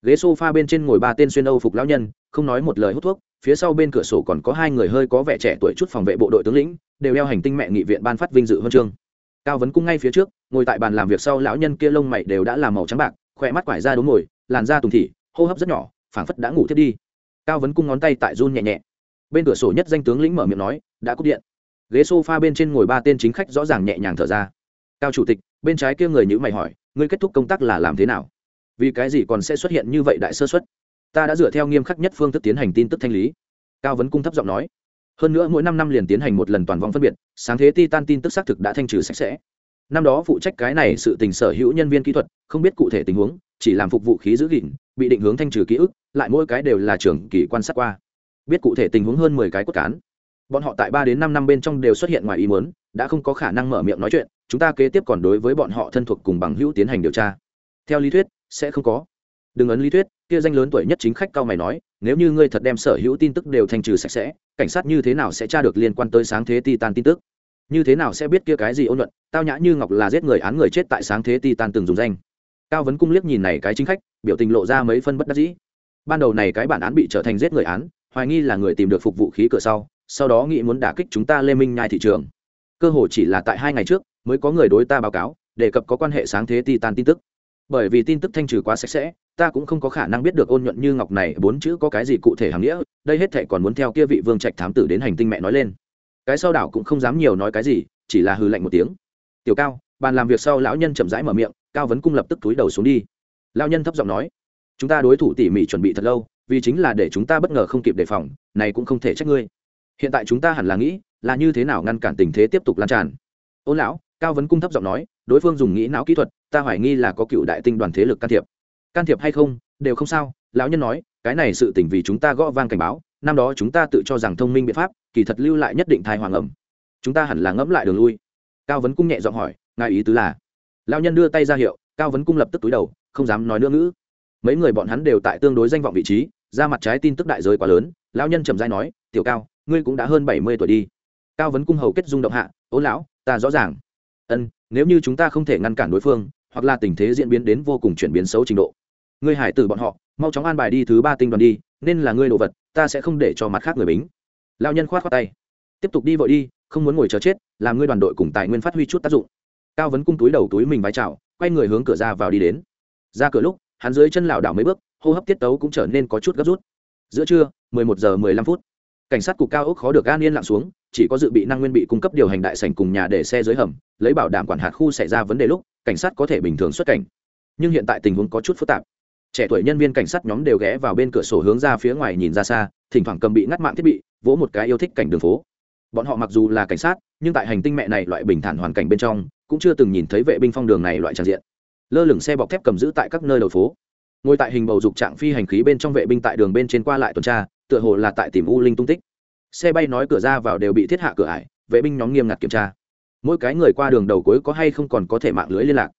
Ghế s o f a bên trên ngồi ba tên xuyên âu phục lão nhân, không nói một lời hút thuốc, phía sau bên cửa sổ còn có hai người hơi có vẻ trẻ tuổi chút phòng vệ bộ đội tướng lĩnh, đều đeo hành tinh mẹ nghị viện ban phát vinh dự huân chương. Cao vấn cung ngay phía trước, ngồi tại bàn làm việc sau lão nhân kia lông mày đều đã làm màu trắng bạc, khỏe mắt quải ra đốm ngồi làn da tùng thị, hô hấp rất nhỏ, phảng phất đã ngủ thiết đi. Cao vấn cung ngón tay tại run nhẹ nhẹ. Bên cửa sổ nhất danh tướng lĩnh mở miệng nói, đã cúp điện. Ghế s o f a bên trên ngồi ba tên chính khách rõ ràng nhẹ nhàng thở ra. Cao chủ tịch, bên trái kia người nhữ mày hỏi ngươi kết thúc công tác là làm thế nào? Vì cái gì còn sẽ xuất hiện như vậy đại sơ xuất ta đã dựa theo nghiêm khắc nhất phương thức tiến hành tin tức thanh lý. Cao vấn cung thấp giọng nói. Hơn nữa mỗi năm năm liền tiến hành một lần toàn vòng phân biệt, sáng thế titan tin tức xác thực đã thanh trừ sạch sẽ. Năm đó phụ trách cái này sự tình sở hữu nhân viên kỹ thuật, không biết cụ thể tình huống, chỉ làm phục vụ khí giữ gìn, bị định hướng thanh trừ ký ức, lại mỗi cái đều là trưởng kỳ quan sát qua. Biết cụ thể tình huống hơn mười cái cốt cán. Bọn họ tại ba đến năm năm bên trong đều xuất hiện ngoài ý muốn, đã không có khả năng mở miệng nói chuyện chúng ta kế tiếp còn đối với bọn họ thân thuộc cùng bằng hữu tiến hành điều tra. Theo lý thuyết, sẽ không có. Đừng ấn lý thuyết, kia danh lớn tuổi nhất chính khách cao mày nói, nếu như ngươi thật đem sở hữu tin tức đều thanh trừ sạch sẽ, cảnh sát như thế nào sẽ tra được liên quan tới sáng thế titan tin tức? Như thế nào sẽ biết kia cái gì ôn luận? Tao nhã như ngọc là giết người án người chết tại sáng thế titan từng dùng danh. Cao vấn cung liếc nhìn này cái chính khách, biểu tình lộ ra mấy phân bất đắc dĩ. Ban đầu này cái bản án bị trở thành giết người án, hoài nghi là người tìm được phục vụ khí cửa sau sau đó nghĩ muốn đả kích chúng ta lê minh nhai thị trường. Cơ hội chỉ là tại hai ngày trước mới có người đối ta báo cáo, đề cập có quan hệ sáng thế titan tin tức. Bởi vì tin tức thanh trừ quá sạch sẽ, ta cũng không có khả năng biết được ôn nhuận như ngọc này bốn chữ có cái gì cụ thể hàm nghĩa, đây hết thệ còn muốn theo kia vị vương trạch thám tử đến hành tinh mẹ nói lên. Cái sau đảo cũng không dám nhiều nói cái gì, chỉ là hư lạnh một tiếng. Tiểu cao, bàn làm việc sau lão nhân chậm rãi mở miệng, cao vấn cung lập tức túi đầu xuống đi. Lão nhân thấp giọng nói, chúng ta đối thủ tỉ mỉ chuẩn bị thật lâu, vì chính là để chúng ta bất ngờ không kịp đề phòng, này cũng không thể trách ngươi. Hiện tại chúng ta hẳn là nghĩ, là như thế nào ngăn cản tình thế tiếp tục lan tràn. Ôn lão cao vấn cung thấp giọng nói, đối phương dùng nghĩ não kỹ thuật, ta hoài nghi là có cựu đại tinh đoàn thế lực can thiệp. Can thiệp hay không, đều không sao. Lão nhân nói, cái này sự tỉnh vì chúng ta gõ vang cảnh báo, năm đó chúng ta tự cho rằng thông minh biện pháp, kỳ thật lưu lại nhất định thai hoàng ẩm. Chúng ta hẳn là ngẫm lại đường lui. Cao vấn cung nhẹ giọng hỏi, ngài ý tứ là? Lão nhân đưa tay ra hiệu, cao vấn cung lập tức túi đầu, không dám nói nữa ngữ. Mấy người bọn hắn đều tại tương đối danh vọng vị trí, ra mặt trái tin tức đại giới quá lớn, lão nhân trầm dai nói, tiểu cao, ngươi cũng đã hơn bảy mươi tuổi đi. Cao vấn cung hầu kết dung động hạ, ố lão, ta rõ ràng ân, nếu như chúng ta không thể ngăn cản đối phương, hoặc là tình thế diễn biến đến vô cùng chuyển biến xấu trình độ. Ngươi hải tử bọn họ, mau chóng an bài đi thứ ba tinh đoàn đi, nên là ngươi đồ vật, ta sẽ không để cho mặt khác người bính. Lao nhân khoát khoát tay. Tiếp tục đi vội đi, không muốn ngồi chờ chết, làm ngươi đoàn đội cùng tài nguyên phát huy chút tác dụng. Cao vấn cung túi đầu túi mình vái chào, quay người hướng cửa ra vào đi đến. Ra cửa lúc, hắn dưới chân lảo đảo mấy bước, hô hấp tiết tấu cũng trở nên có chút gấp rút. Giữa trưa 11 giờ 15 phút. Cảnh sát cục cao ốc khó được Gan yên lặng xuống chỉ có dự bị năng nguyên bị cung cấp điều hành đại sảnh cùng nhà để xe dưới hầm, lấy bảo đảm quản hạt khu xảy ra vấn đề lúc, cảnh sát có thể bình thường xuất cảnh. Nhưng hiện tại tình huống có chút phức tạp. Trẻ tuổi nhân viên cảnh sát nhóm đều ghé vào bên cửa sổ hướng ra phía ngoài nhìn ra xa, thỉnh thoảng cầm bị ngắt mạng thiết bị, vỗ một cái yêu thích cảnh đường phố. Bọn họ mặc dù là cảnh sát, nhưng tại hành tinh mẹ này loại bình thản hoàn cảnh bên trong, cũng chưa từng nhìn thấy vệ binh phong đường này loại tràn diện. Lơ lửng xe bọc thép cầm giữ tại các nơi đầu phố. Ngồi tại hình bầu dục trạng phi hành khí bên trong vệ binh tại đường bên trên qua lại tuần tra, tựa hồ là tại tìm u linh tung tích xe bay nói cửa ra vào đều bị thiết hạ cửa ải, vệ binh nhóm nghiêm ngặt kiểm tra. Mỗi cái người qua đường đầu cuối có hay không còn có thể mạng lưới liên lạc.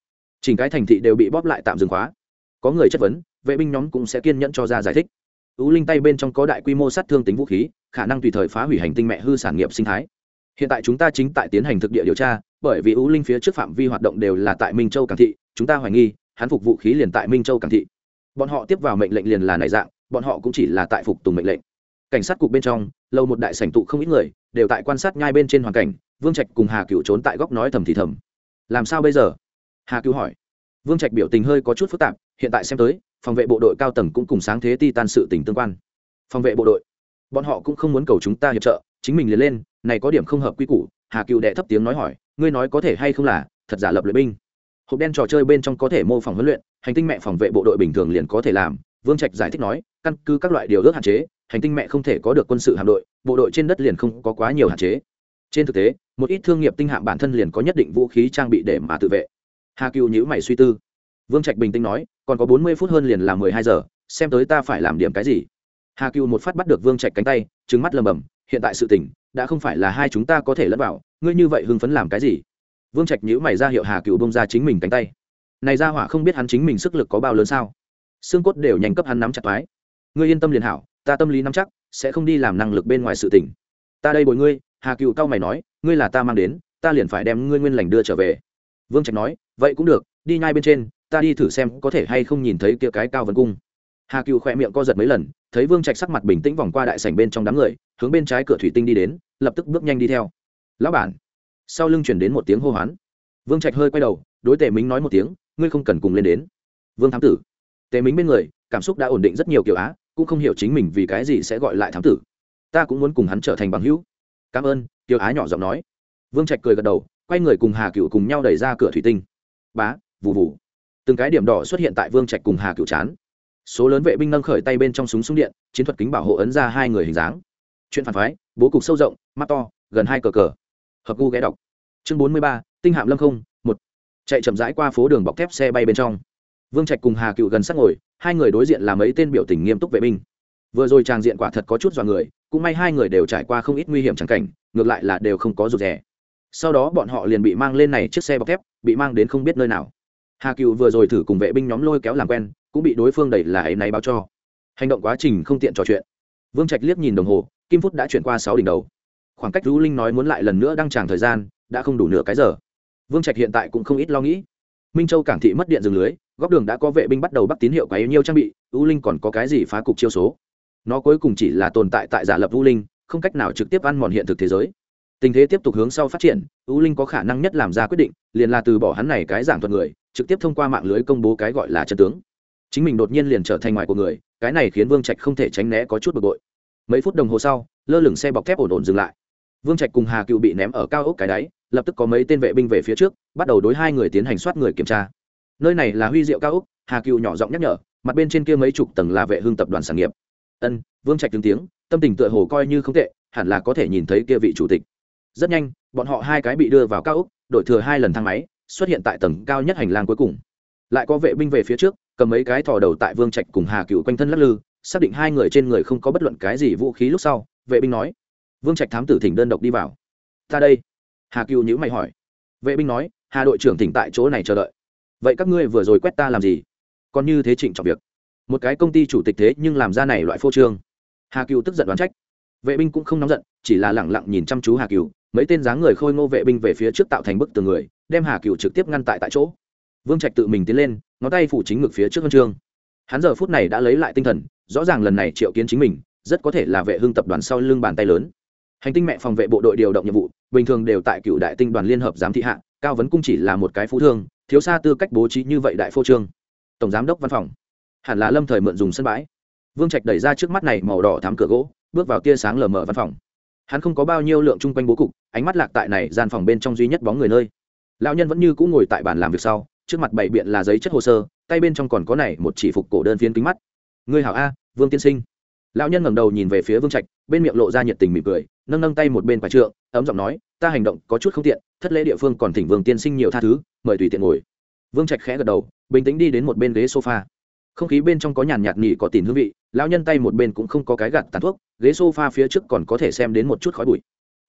Chỉnh cái thành thị đều bị bóp lại tạm dừng khóa. Có người chất vấn, vệ binh nhóm cũng sẽ kiên nhẫn cho ra giải thích. Ưu linh tay bên trong có đại quy mô sát thương tính vũ khí, khả năng tùy thời phá hủy hành tinh mẹ hư sản nghiệp sinh thái. Hiện tại chúng ta chính tại tiến hành thực địa điều tra, bởi vì ưu linh phía trước phạm vi hoạt động đều là tại minh châu cảng thị, chúng ta hoài nghi, hắn phục vũ khí liền tại minh châu cảng thị. Bọn họ tiếp vào mệnh lệnh liền là này dạng, bọn họ cũng chỉ là tại phục tùng mệnh lệnh. Cảnh sát cục bên trong lâu một đại sảnh tụ không ít người, đều tại quan sát nhai bên trên hoàn cảnh, vương trạch cùng hà cựu trốn tại góc nói thầm thì thầm. Làm sao bây giờ? Hà cựu hỏi. Vương trạch biểu tình hơi có chút phức tạp, hiện tại xem tới, phòng vệ bộ đội cao tầng cũng cùng sáng thế ti tan sự tình tương quan. Phòng vệ bộ đội, bọn họ cũng không muốn cầu chúng ta hiệp trợ, chính mình liền lên, này có điểm không hợp quy củ, hà cựu đệ thấp tiếng nói hỏi, ngươi nói có thể hay không là, thật giả lập luyện binh. Hộp đen trò chơi bên trong có thể mô phỏng huấn luyện, hành tinh mẹ phòng vệ bộ đội bình thường liền có thể làm, vương trạch giải thích nói, căn cứ các loại điều ước hạn chế hành tinh mẹ không thể có được quân sự hạm đội, bộ đội trên đất liền không có quá nhiều hạn chế. Trên thực tế, một ít thương nghiệp tinh hạm bản thân liền có nhất định vũ khí trang bị để mà tự vệ. Hà cựu nhữ mày suy tư. Vương trạch bình tĩnh nói, còn có bốn mươi phút hơn liền là mười hai giờ, xem tới ta phải làm điểm cái gì. Hà cựu một phát bắt được vương trạch cánh tay trứng mắt lầm bầm, hiện tại sự tỉnh đã không phải là hai chúng ta có thể lẫn vào, ngươi như vậy hưng phấn làm cái gì? Vương trạch nhữ mày ra hiệu hà cựu bông ra chính mình cánh tay. Này ra hỏa không biết hắn chính mình sức lực có bao lớn sao? Xương cốt đều nhanh cấp hắn nắm chặt thoái ngươi yên tâm liền hảo, ta tâm lý nắm chắc, sẽ không đi làm năng lực bên ngoài sự tỉnh ta đây bồi ngươi, hà cựu cao mày nói, ngươi là ta mang đến, ta liền phải đem ngươi nguyên lành đưa trở về. Vương trạch nói, vậy cũng được, đi nhai bên trên, ta đi thử xem có thể hay không nhìn thấy kia cái cao vân cung. Hà cựu khỏe miệng co giật mấy lần, thấy vương trạch sắc mặt bình tĩnh vòng qua đại sảnh bên trong đám người, hướng bên trái cửa thủy tinh đi đến, lập tức bước nhanh đi theo. Lão bản. Sau lưng chuyển đến một tiếng hô hoán. Vương trạch hơi quay đầu, đối tề mính nói một tiếng, ngươi không cần cùng lên đến. Vương thám tử. Tề mính bên người, cảm xúc đã ổn định rất nhiều kiểu á cũng không hiểu chính mình vì cái gì sẽ gọi lại thám tử. Ta cũng muốn cùng hắn trở thành bằng hữu. Cảm ơn, kiều á nhỏ giọng nói. Vương trạch cười gật đầu, quay người cùng hà cựu cùng nhau đẩy ra cửa thủy tinh. Bá vụ vụ từng cái điểm đỏ xuất hiện tại vương trạch cùng hà cựu chán. Số lớn vệ binh nâng khởi tay bên trong súng súng điện, chiến thuật kính bảo hộ ấn ra hai người hình dáng. Chuyện phản phái, bố cục sâu rộng, mắt to, gần hai cờ cờ. Hợp gu ghé đọc. Chương bốn mươi ba, tinh hạm lâm không, một. Chạy chậm rãi qua phố đường bọc thép xe bay bên trong vương trạch cùng hà cựu gần sát ngồi, hai người đối diện là mấy tên biểu tình nghiêm túc vệ binh. Vừa rồi tràng diện quả thật có chút dọa người, cũng may hai người đều trải qua không ít nguy hiểm chẳng cảnh, ngược lại là đều không có rụt rè. Sau đó bọn họ liền bị mang lên này chiếc xe bọc thép, bị mang đến không biết nơi nào. Hà cựu vừa rồi thử cùng vệ binh nhóm lôi kéo làm quen, cũng bị đối phương đẩy là ấy náy báo cho. Hành động quá trình không tiện trò chuyện. Vương trạch liếc nhìn đồng hồ, kim phút đã chuyển qua sáu đỉnh đầu. Khoảng cách rú linh nói muốn lại lần nữa đăng tràng thời gian, đã không đủ nửa cái giờ. Vương trạch hiện tại cũng không ít lo nghĩ. Minh châu cảng thị mất điện dừng lưới góc đường đã có vệ binh bắt đầu bắt tín hiệu quá yếu nhiêu trang bị, u linh còn có cái gì phá cục chiêu số? Nó cuối cùng chỉ là tồn tại tại giả lập u linh, không cách nào trực tiếp ăn mòn hiện thực thế giới. Tình thế tiếp tục hướng sau phát triển, u linh có khả năng nhất làm ra quyết định, liền là từ bỏ hắn này cái giảng thuật người, trực tiếp thông qua mạng lưới công bố cái gọi là chân tướng. Chính mình đột nhiên liền trở thành ngoài của người, cái này khiến vương trạch không thể tránh né có chút bực bội. Mấy phút đồng hồ sau, lơ lửng xe bọc thép ổn ổn dừng lại. Vương trạch cùng hà cựu bị ném ở cao ốc cái đáy, lập tức có mấy tên vệ binh về phía trước, bắt đầu đối hai người tiến hành soát người kiểm tra nơi này là huy diệu cao úc, hà cựu nhỏ giọng nhắc nhở, mặt bên trên kia mấy chục tầng là vệ hương tập đoàn sản nghiệp. Ân, vương trạch tướng tiếng, tâm tình tựa hồ coi như không tệ, hẳn là có thể nhìn thấy kia vị chủ tịch. Rất nhanh, bọn họ hai cái bị đưa vào cao úc, đội thừa hai lần thang máy, xuất hiện tại tầng cao nhất hành lang cuối cùng. Lại có vệ binh về phía trước, cầm mấy cái thò đầu tại vương trạch cùng hà cựu quanh thân lắc lư, xác định hai người trên người không có bất luận cái gì vũ khí lúc sau, vệ binh nói, vương trạch thám tử thỉnh đơn độc đi vào. Ta đây. Hà cựu nhữ mày hỏi. Vệ binh nói, hà đội trưởng thỉnh tại chỗ này chờ đợi vậy các ngươi vừa rồi quét ta làm gì? Còn như thế trịnh trọng việc. Một cái công ty chủ tịch thế nhưng làm ra này loại phô trương. Hà cựu tức giận đoán trách. Vệ binh cũng không nóng giận, chỉ là lẳng lặng nhìn chăm chú hà cựu mấy tên dáng người khôi ngô vệ binh về phía trước tạo thành bức tường người, đem hà cựu trực tiếp ngăn tại tại chỗ. Vương trạch tự mình tiến lên, ngón tay phủ chính ngực phía trước huân chương hắn giờ phút này đã lấy lại tinh thần, rõ ràng lần này triệu kiến chính mình, rất có thể là vệ hưng tập đoàn sau lưng bàn tay lớn. Hành tinh mẹ phòng vệ bộ đội điều động nhiệm vụ, bình thường đều tại cựu đại tinh đoàn liên hợp giám thị hạ, cao vấn cung chỉ là một cái phú thương thiếu xa tư cách bố trí như vậy đại phô trương. Tổng giám đốc văn phòng. Hẳn là lâm thời mượn dùng sân bãi. Vương trạch đẩy ra trước mắt này màu đỏ thám cửa gỗ, bước vào tia sáng lờ mờ văn phòng. Hắn không có bao nhiêu lượng chung quanh bố cục, ánh mắt lạc tại này gian phòng bên trong duy nhất bóng người nơi. Lão nhân vẫn như cũng ngồi tại bàn làm việc sau, trước mặt bảy biện là giấy chất hồ sơ, tay bên trong còn có này một chỉ phục cổ đơn phiến kính mắt. Ngươi hảo a, vương tiên sinh. Lão nhân ngẩng đầu nhìn về phía vương trạch, bên miệng lộ ra nhiệt tình mỉm cười nâng nâng tay một bên quả trượng, ấm giọng nói, ta hành động có chút không tiện, thất lễ địa phương còn thỉnh vương tiên sinh nhiều tha thứ, mời tùy tiện ngồi. Vương trạch khẽ gật đầu, bình tĩnh đi đến một bên ghế sofa. Không khí bên trong có nhàn nhạt nhỉ có tìm hương vị, lão nhân tay một bên cũng không có cái gạt tàn thuốc, ghế sofa phía trước còn có thể xem đến một chút khói bụi.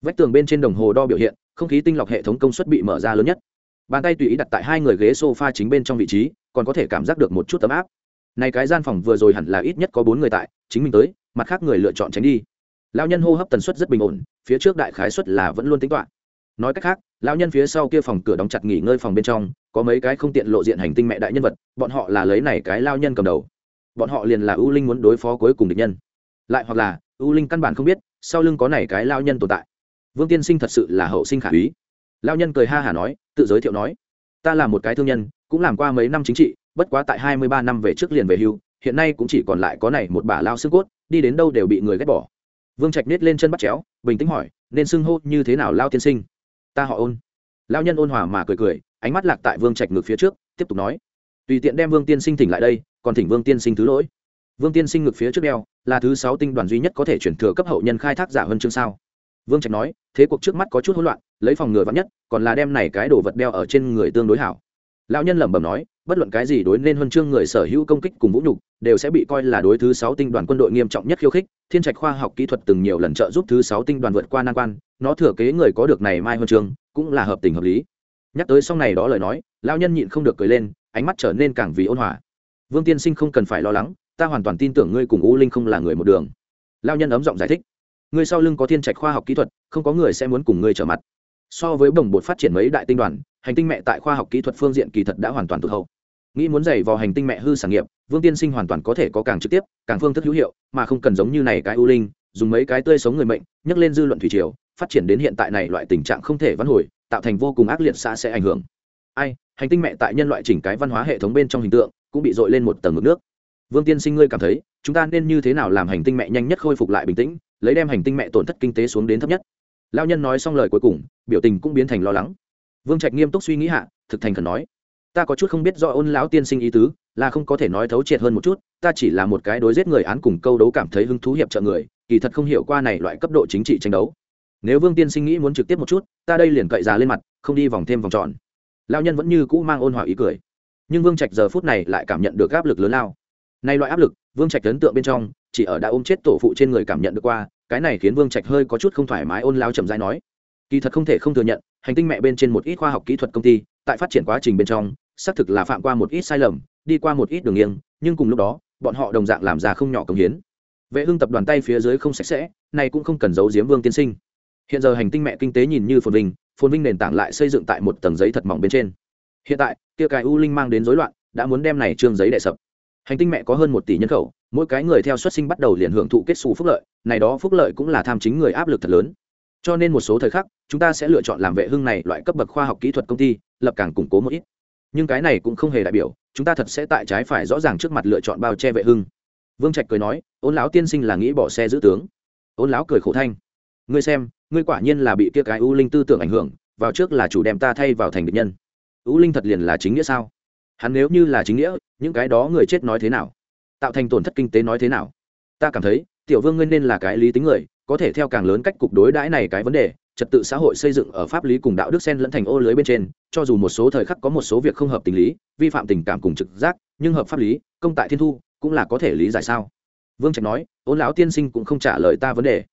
Vách tường bên trên đồng hồ đo biểu hiện, không khí tinh lọc hệ thống công suất bị mở ra lớn nhất. Bàn tay tùy ý đặt tại hai người ghế sofa chính bên trong vị trí, còn có thể cảm giác được một chút tấm áp. Này cái gian phòng vừa rồi hẳn là ít nhất có bốn người tại, chính mình tới, mặt khác người lựa chọn tránh đi lão nhân hô hấp tần suất rất bình ổn, phía trước đại khái suất là vẫn luôn tính toạ nói cách khác, lão nhân phía sau kia phòng cửa đóng chặt nghỉ ngơi phòng bên trong, có mấy cái không tiện lộ diện hành tinh mẹ đại nhân vật, bọn họ là lấy này cái lao nhân cầm đầu. Bọn họ liền là ưu linh muốn đối phó cuối cùng địch nhân. Lại hoặc là, ưu linh căn bản không biết, sau lưng có này cái lao nhân tồn tại. Vương tiên sinh thật sự là hậu sinh khả úy. Lao nhân cười ha hả nói, tự giới thiệu nói, ta là một cái thương nhân, cũng làm qua mấy năm chính trị, bất quá tại hai mươi ba năm về trước liền về hưu, hiện nay cũng chỉ còn lại có này một bả lao xương cốt, đi đến đâu đều bị người ghét bỏ vương trạch nết lên chân bắt chéo, bình tĩnh hỏi, nên xưng hô như thế nào lao tiên sinh? Ta họ ôn. Lao nhân ôn hòa mà cười cười, ánh mắt lạc tại vương trạch ngược phía trước, tiếp tục nói, tùy tiện đem vương tiên sinh thỉnh lại đây, còn thỉnh vương tiên sinh thứ lỗi. Vương tiên sinh ngược phía trước đeo, là thứ sáu tinh đoàn duy nhất có thể chuyển thừa cấp hậu nhân khai thác giả hơn chương sao? Vương trạch nói, thế cuộc trước mắt có chút hỗn loạn, lấy phòng ngừa vắn nhất, còn là đem này cái đồ vật đeo ở trên người tương đối hảo. Lão nhân lẩm bẩm nói bất luận cái gì đối nên huân chương người sở hữu công kích cùng vũ nhục, đều sẽ bị coi là đối thứ sáu tinh đoàn quân đội nghiêm trọng nhất khiêu khích. Thiên trạch khoa học kỹ thuật từng nhiều lần trợ giúp thứ sáu tinh đoàn vượt qua nan quan, nó thừa kế người có được này mai huân chương, cũng là hợp tình hợp lý. Nhắc tới sau này đó lời nói, lão nhân nhịn không được cười lên, ánh mắt trở nên càng vì ôn hòa. Vương tiên sinh không cần phải lo lắng, ta hoàn toàn tin tưởng ngươi cùng u linh không là người một đường. Lão nhân ấm giọng giải thích. Ngươi sau lưng có thiên trạch khoa học kỹ thuật, không có người sẽ muốn cùng ngươi trở mặt so với bồng bột phát triển mấy đại tinh đoàn, hành tinh mẹ tại khoa học kỹ thuật phương diện kỳ thật đã hoàn toàn tụt hậu. Nghĩ muốn dày vào hành tinh mẹ hư sản nghiệp, vương tiên sinh hoàn toàn có thể có càng trực tiếp, càng phương thức hữu hiệu, mà không cần giống như này cái ưu linh, dùng mấy cái tươi sống người mệnh nhắc lên dư luận thủy triều, phát triển đến hiện tại này loại tình trạng không thể vãn hồi, tạo thành vô cùng ác liệt xã sẽ ảnh hưởng. Ai, hành tinh mẹ tại nhân loại chỉnh cái văn hóa hệ thống bên trong hình tượng, cũng bị dội lên một tầng ngực nước. Vương tiên sinh ngươi cảm thấy, chúng ta nên như thế nào làm hành tinh mẹ nhanh nhất khôi phục lại bình tĩnh, lấy đem hành tinh mẹ tổn thất kinh tế xuống đến thấp nhất? Lao nhân nói xong lời cuối cùng, biểu tình cũng biến thành lo lắng. Vương trạch nghiêm túc suy nghĩ hạ, thực thành khẩn nói, ta có chút không biết do ôn lão tiên sinh ý tứ, là không có thể nói thấu triệt hơn một chút, ta chỉ là một cái đối giết người án cùng câu đấu cảm thấy hứng thú hiệp trợ người, kỳ thật không hiểu qua này loại cấp độ chính trị tranh đấu. Nếu vương tiên sinh nghĩ muốn trực tiếp một chút, ta đây liền cậy ra lên mặt, không đi vòng thêm vòng tròn. Lao nhân vẫn như cũ mang ôn hòa ý cười. Nhưng vương trạch giờ phút này lại cảm nhận được áp lực lớn lao. Nay loại áp lực, vương trạch ấn tượng bên trong, chỉ ở đã ôm chết tổ phụ trên người cảm nhận được qua cái này khiến vương trạch hơi có chút không thoải mái ôn lao chậm dãi nói. Kỳ thật không thể không thừa nhận, hành tinh mẹ bên trên một ít khoa học kỹ thuật công ty, tại phát triển quá trình bên trong, xác thực là phạm qua một ít sai lầm, đi qua một ít đường nghiêng, nhưng cùng lúc đó, bọn họ đồng dạng làm ra không nhỏ công hiến. Vệ hưng tập đoàn tay phía dưới không sạch sẽ, này cũng không cần giấu giếm vương tiên sinh. Hiện giờ hành tinh mẹ kinh tế nhìn như phồn vinh phồn vinh nền tảng lại xây dựng tại một tầng giấy thật mỏng bên trên. Hiện tại, kia cái u linh mang đến rối loạn, đã muốn đem này trương giấy đệ sập. Hành tinh mẹ có hơn một tỷ nhân khẩu, mỗi cái người theo xuất sinh bắt đầu liền hưởng thụ kết xù phúc lợi này đó phúc lợi cũng là tham chính người áp lực thật lớn. Cho nên một số thời khắc, chúng ta sẽ lựa chọn làm vệ hưng này loại cấp bậc khoa học kỹ thuật công ty, lập càng củng cố một ít. Nhưng cái này cũng không hề đại biểu, chúng ta thật sẽ tại trái phải rõ ràng trước mặt lựa chọn bao che vệ hưng. Vương trạch cười nói, ôn lão tiên sinh là nghĩ bỏ xe giữ tướng. Ôn lão cười khổ thanh, ngươi xem, ngươi quả nhiên là bị kia cái u linh tư tưởng ảnh hưởng, vào trước là chủ đem ta thay vào thành địch nhân. U linh thật liền là chính nghĩa sao? Hắn nếu như là chính nghĩa, những cái đó người chết nói thế nào? Tạo thành tổn thất kinh tế nói thế nào? Ta cảm thấy tiểu vương ngươi nên là cái lý tính người, có thể theo càng lớn cách cục đối đãi này cái vấn đề, trật tự xã hội xây dựng ở pháp lý cùng đạo đức sen lẫn thành ô lưới bên trên, cho dù một số thời khắc có một số việc không hợp tình lý, vi phạm tình cảm cùng trực giác, nhưng hợp pháp lý, công tại thiên thu, cũng là có thể lý giải sao? Vương trạch nói, ôn lão tiên sinh cũng không trả lời ta vấn đề.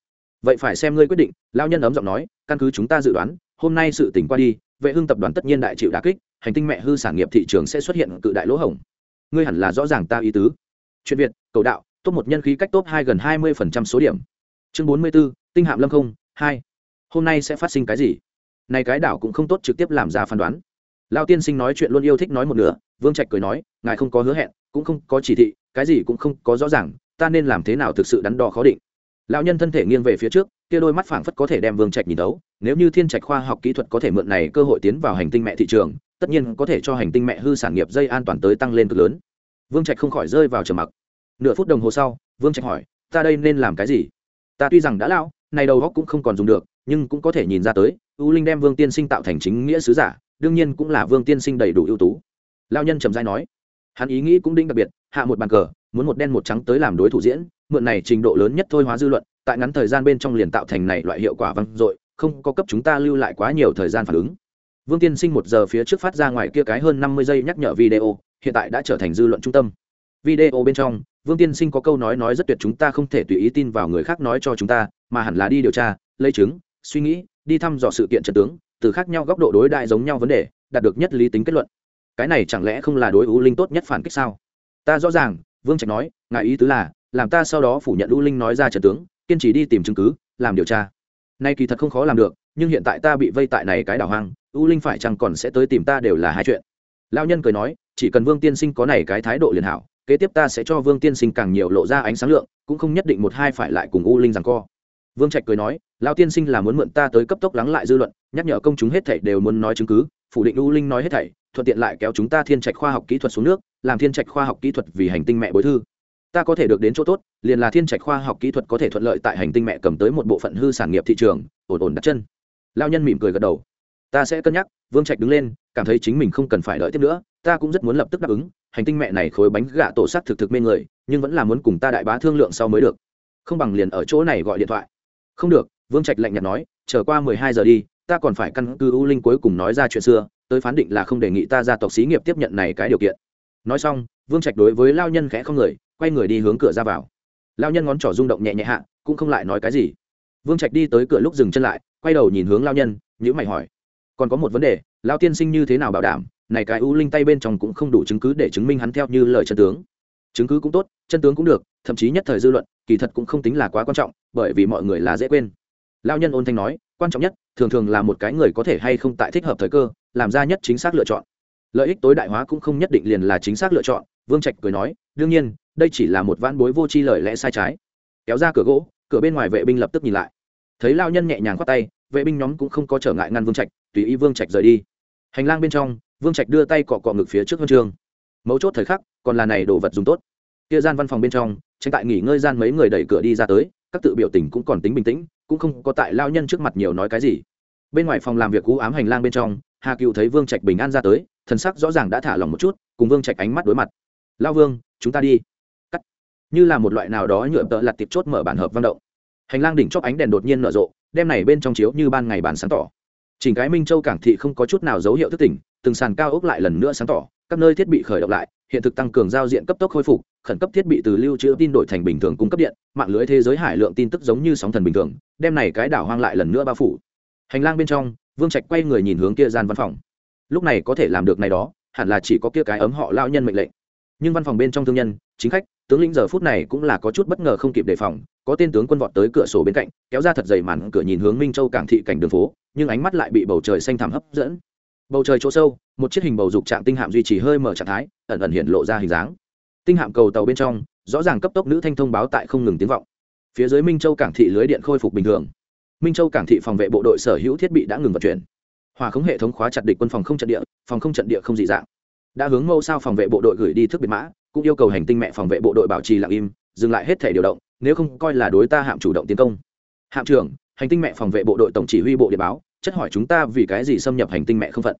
Vậy phải xem ngươi quyết định. Lao nhân ấm giọng nói, căn cứ chúng ta dự đoán, hôm nay sự tỉnh qua đi, vệ hưng tập đoàn tất nhiên đại chịu đà kích, hành tinh mẹ hư sản nghiệp thị trường sẽ xuất hiện cự đại lỗ hổng. Ngươi hẳn là rõ ràng ta ý tứ. Chuyện việt, cầu đạo top một nhân khí cách top hai gần hai mươi số điểm. Chương bốn mươi b ố tinh hạm lâm không, hai. Hôm nay sẽ phát sinh cái gì? Này cái đảo cũng không tốt trực tiếp làm ra phán đoán. Lao tiên sinh nói chuyện luôn yêu thích nói một nửa, vương trạch cười nói, ngài không có hứa hẹn, cũng không có chỉ thị, cái gì cũng không có rõ ràng, ta nên làm thế nào thực sự đắn đo khó định? Lão nhân thân thể nghiêng về phía trước, kia đôi mắt phảng phất có thể đem vương trạch nhìn tấu nếu như thiên trạch khoa học kỹ thuật có thể mượn này cơ hội tiến vào hành tinh mẹ thị trường, tất nhiên có thể cho hành tinh mẹ hư sản nghiệp dây an toàn tới tăng lên cực lớn. Vương trạch không khỏi rơi vào trầm mặc nửa phút đồng hồ sau vương trạch hỏi ta đây nên làm cái gì? Ta tuy rằng đã lao, này đầu góc cũng không còn dùng được nhưng cũng có thể nhìn ra tới u linh đem vương tiên sinh tạo thành chính nghĩa sứ giả đương nhiên cũng là vương tiên sinh đầy đủ ưu tú. Lao nhân trầm dai nói hắn ý nghĩ cũng đinh đặc biệt hạ một bàn cờ muốn một đen một trắng tới làm đối thủ diễn mượn này trình độ lớn nhất thôi hóa dư luận tại ngắn thời gian bên trong liền tạo thành này loại hiệu quả vang dội không có cấp chúng ta lưu lại quá nhiều thời gian phản ứng. Vương tiên sinh một giờ phía trước phát ra ngoài kia cái hơn năm mươi giây nhắc nhở video hiện tại đã trở thành dư luận trung tâm. Video bên trong vương tiên sinh có câu nói nói rất tuyệt, chúng ta không thể tùy ý tin vào người khác nói cho chúng ta, mà hẳn là đi điều tra, lấy chứng, suy nghĩ, đi thăm dò sự kiện trận tướng, từ khác nhau góc độ đối đại giống nhau vấn đề, đạt được nhất lý tính kết luận. Cái này chẳng lẽ không là đối ưu linh tốt nhất phản kích sao? Ta rõ ràng, vương trạch nói, ngài ý tứ là, làm ta sau đó phủ nhận ưu linh nói ra trận tướng, kiên trì đi tìm chứng cứ, làm điều tra. Nay kỳ thật không khó làm được, nhưng hiện tại ta bị vây tại này cái đảo hoang ưu linh phải chăng còn sẽ tới tìm ta đều là hai chuyện. Lao nhân cười nói, chỉ cần vương tiên sinh có này cái thái độ liền hảo kế tiếp ta sẽ cho vương tiên sinh càng nhiều lộ ra ánh sáng lượng, cũng không nhất định một hai phải lại cùng u linh rằng co. Vương trạch cười nói lao tiên sinh là muốn mượn ta tới cấp tốc lắng lại dư luận, nhắc nhở công chúng hết thảy đều muốn nói chứng cứ, phủ định u linh nói hết thảy, thuận tiện lại kéo chúng ta thiên trạch khoa học kỹ thuật xuống nước, làm thiên trạch khoa học kỹ thuật vì hành tinh mẹ bối thư. Ta có thể được đến chỗ tốt, liền là thiên trạch khoa học kỹ thuật có thể thuận lợi tại hành tinh mẹ cầm tới một bộ phận hư sản nghiệp thị trường, ổn ổn đặt chân. Lao nhân mỉm cười gật đầu. Ta sẽ cân nhắc. Vương trạch đứng lên, cảm thấy chính mình không cần phải đợi tiếp nữa ta cũng rất muốn lập tức đáp ứng, hành tinh mẹ này khối bánh gạ tổ sắc thực thực mê người, nhưng vẫn là muốn cùng ta đại bá thương lượng sau mới được. Không bằng liền ở chỗ này gọi điện thoại. Không được, vương trạch lạnh nhạt nói trở qua mười hai giờ đi, ta còn phải căn cứ u linh cuối cùng nói ra chuyện xưa, tới phán định là không đề nghị ta gia tộc xí nghiệp tiếp nhận này cái điều kiện. Nói xong, vương trạch đối với lao nhân khẽ không người, quay người đi hướng cửa ra vào. Lao nhân ngón trỏ rung động nhẹ nhẹ hạ, cũng không lại nói cái gì. Vương trạch đi tới cửa lúc dừng chân lại, quay đầu nhìn hướng lao nhân nhữ mày hỏi, còn có một vấn đề, lao tiên sinh như thế nào bảo đảm này cái u linh tay bên trong cũng không đủ chứng cứ để chứng minh hắn theo như lời chân tướng. Chứng cứ cũng tốt, chân tướng cũng được, thậm chí nhất thời dư luận, kỳ thật cũng không tính là quá quan trọng, bởi vì mọi người là dễ quên. Lao nhân ôn thanh nói, quan trọng nhất, thường thường là một cái người có thể hay không tại thích hợp thời cơ, làm ra nhất chính xác lựa chọn. Lợi ích tối đại hóa cũng không nhất định liền là chính xác lựa chọn, vương trạch cười nói, đương nhiên, đây chỉ là một van bối vô tri lời lẽ sai trái. Kéo ra cửa gỗ, cửa bên ngoài vệ binh lập tức nhìn lại. Thấy lao nhân nhẹ nhàng khoát tay, vệ binh nhóm cũng không có trở ngại ngăn vương trạch, tùy ý vương trạch rời đi. Hành lang bên trong vương trạch đưa tay cọ cọ ngực phía trước huân trường mấu chốt thời khắc, còn là này đồ vật dùng tốt. Kia gian văn phòng bên trong, tranh tại nghỉ ngơi gian mấy người đẩy cửa đi ra tới, các tự biểu tình cũng còn tính bình tĩnh, cũng không có tại lao nhân trước mặt nhiều nói cái gì. Bên ngoài phòng làm việc cú ám hành lang bên trong, hà cựu thấy vương trạch bình an ra tới, thần sắc rõ ràng đã thả lỏng một chút, cùng vương trạch ánh mắt đối mặt. Lao vương, chúng ta đi. Cắt. Như là một loại nào đó nhựa tợ lặt tiệp chốt mở bản hợp văn động. Hành lang đỉnh chóp ánh đèn đột nhiên nở rộ đem này bên trong chiếu như ban ngày bàn sáng tỏ chỉnh cái minh châu cảng thị không có chút nào dấu hiệu thức tỉnh, từng sàn cao ốc lại lần nữa sáng tỏ, các nơi thiết bị khởi động lại, hiện thực tăng cường giao diện cấp tốc khôi phục, khẩn cấp thiết bị từ lưu trữ tin đổi thành bình thường cung cấp điện, mạng lưới thế giới hải lượng tin tức giống như sóng thần bình thường đem này cái đảo hoang lại lần nữa bao phủ. Hành lang bên trong, vương trạch quay người nhìn hướng kia gian văn phòng. Lúc này có thể làm được này đó, hẳn là chỉ có kia cái ấm họ lao nhân mệnh lệnh. Nhưng văn phòng bên trong thương nhân, chính khách, tướng lĩnh giờ phút này cũng là có chút bất ngờ không kịp đề phòng có tên tướng quân vọt tới cửa sổ bên cạnh, kéo ra thật dày màn cửa nhìn hướng minh châu cảng thị cảnh đường phố, nhưng ánh mắt lại bị bầu trời xanh thẳm hấp dẫn. Bầu trời chỗ sâu, một chiếc hình bầu dục trạng tinh hạm duy trì hơi mở trạng thái, ẩn ẩn hiện lộ ra hình dáng. Tinh hạm cầu tàu bên trong, rõ ràng cấp tốc nữ thanh thông báo tại không ngừng tiếng vọng. Phía dưới minh châu cảng thị lưới điện khôi phục bình thường. Minh châu cảng thị phòng vệ bộ đội sở hữu thiết bị đã ngừng vận chuyển. Hòa khống hệ thống khóa chặt địch quân phòng không trận địa, phòng không trận địa không dị dạng. Đã hướng mâu sao phòng vệ bộ đội gửi đi thức biệt mã, cũng yêu cầu hành tinh mẹ phòng vệ bộ đội bảo trì lặng im, dừng lại hết thể điều động nếu không coi là đối ta hạm chủ động tiến công. Hạm trưởng, hành tinh mẹ phòng vệ bộ đội tổng chỉ huy bộ địa báo, chất hỏi chúng ta vì cái gì xâm nhập hành tinh mẹ không phận.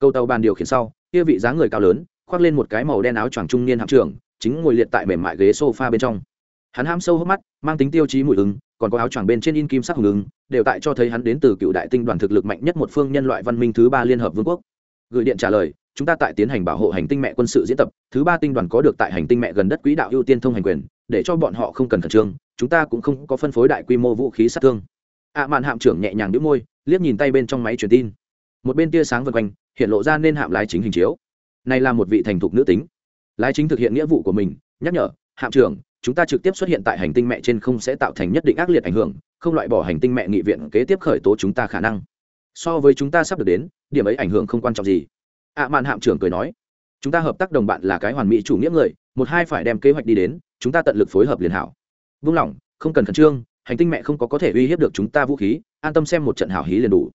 Câu tàu bàn điều khiển sau, kia vị dáng người cao lớn, khoác lên một cái màu đen áo choàng trung niên hạm trưởng, chính ngồi liệt tại mềm mại ghế sofa bên trong. Hắn ham sâu hốc mắt, mang tính tiêu chí mùi ứng còn có áo choàng bên trên in kim sắc hùng ứng đều tại cho thấy hắn đến từ cựu đại tinh đoàn thực lực mạnh nhất một phương nhân loại văn minh thứ ba liên hợp vương quốc. Gửi điện trả lời, chúng ta tại tiến hành bảo hộ hành tinh mẹ quân sự diễn tập, thứ ba tinh đoàn có được tại hành tinh mẹ gần đất quỹ đạo ưu tiên thông hành quyền để cho bọn họ không cần khẩn trương, chúng ta cũng không có phân phối đại quy mô vũ khí sát thương. Ạ mạn hạm trưởng nhẹ nhàng đĩu môi, liếc nhìn tay bên trong máy truyền tin. Một bên tia sáng vân quanh, hiện lộ ra nên hạm lái chính hình chiếu. Này là một vị thành thục nữ tính. Lái chính thực hiện nghĩa vụ của mình, nhắc nhở, hạm trưởng, chúng ta trực tiếp xuất hiện tại hành tinh mẹ trên không sẽ tạo thành nhất định ác liệt ảnh hưởng, không loại bỏ hành tinh mẹ nghị viện kế tiếp khởi tố chúng ta khả năng. So với chúng ta sắp được đến, điểm ấy ảnh hưởng không quan trọng gì. Ạ mạn hạm trưởng cười nói, chúng ta hợp tác đồng bạn là cái hoàn mỹ chủ nghĩa người một hai phải đem kế hoạch đi đến, chúng ta tận lực phối hợp liền hảo. Vung lòng, không cần khẩn trương, hành tinh mẹ không có có thể uy hiếp được chúng ta vũ khí, an tâm xem một trận hảo hí liền đủ.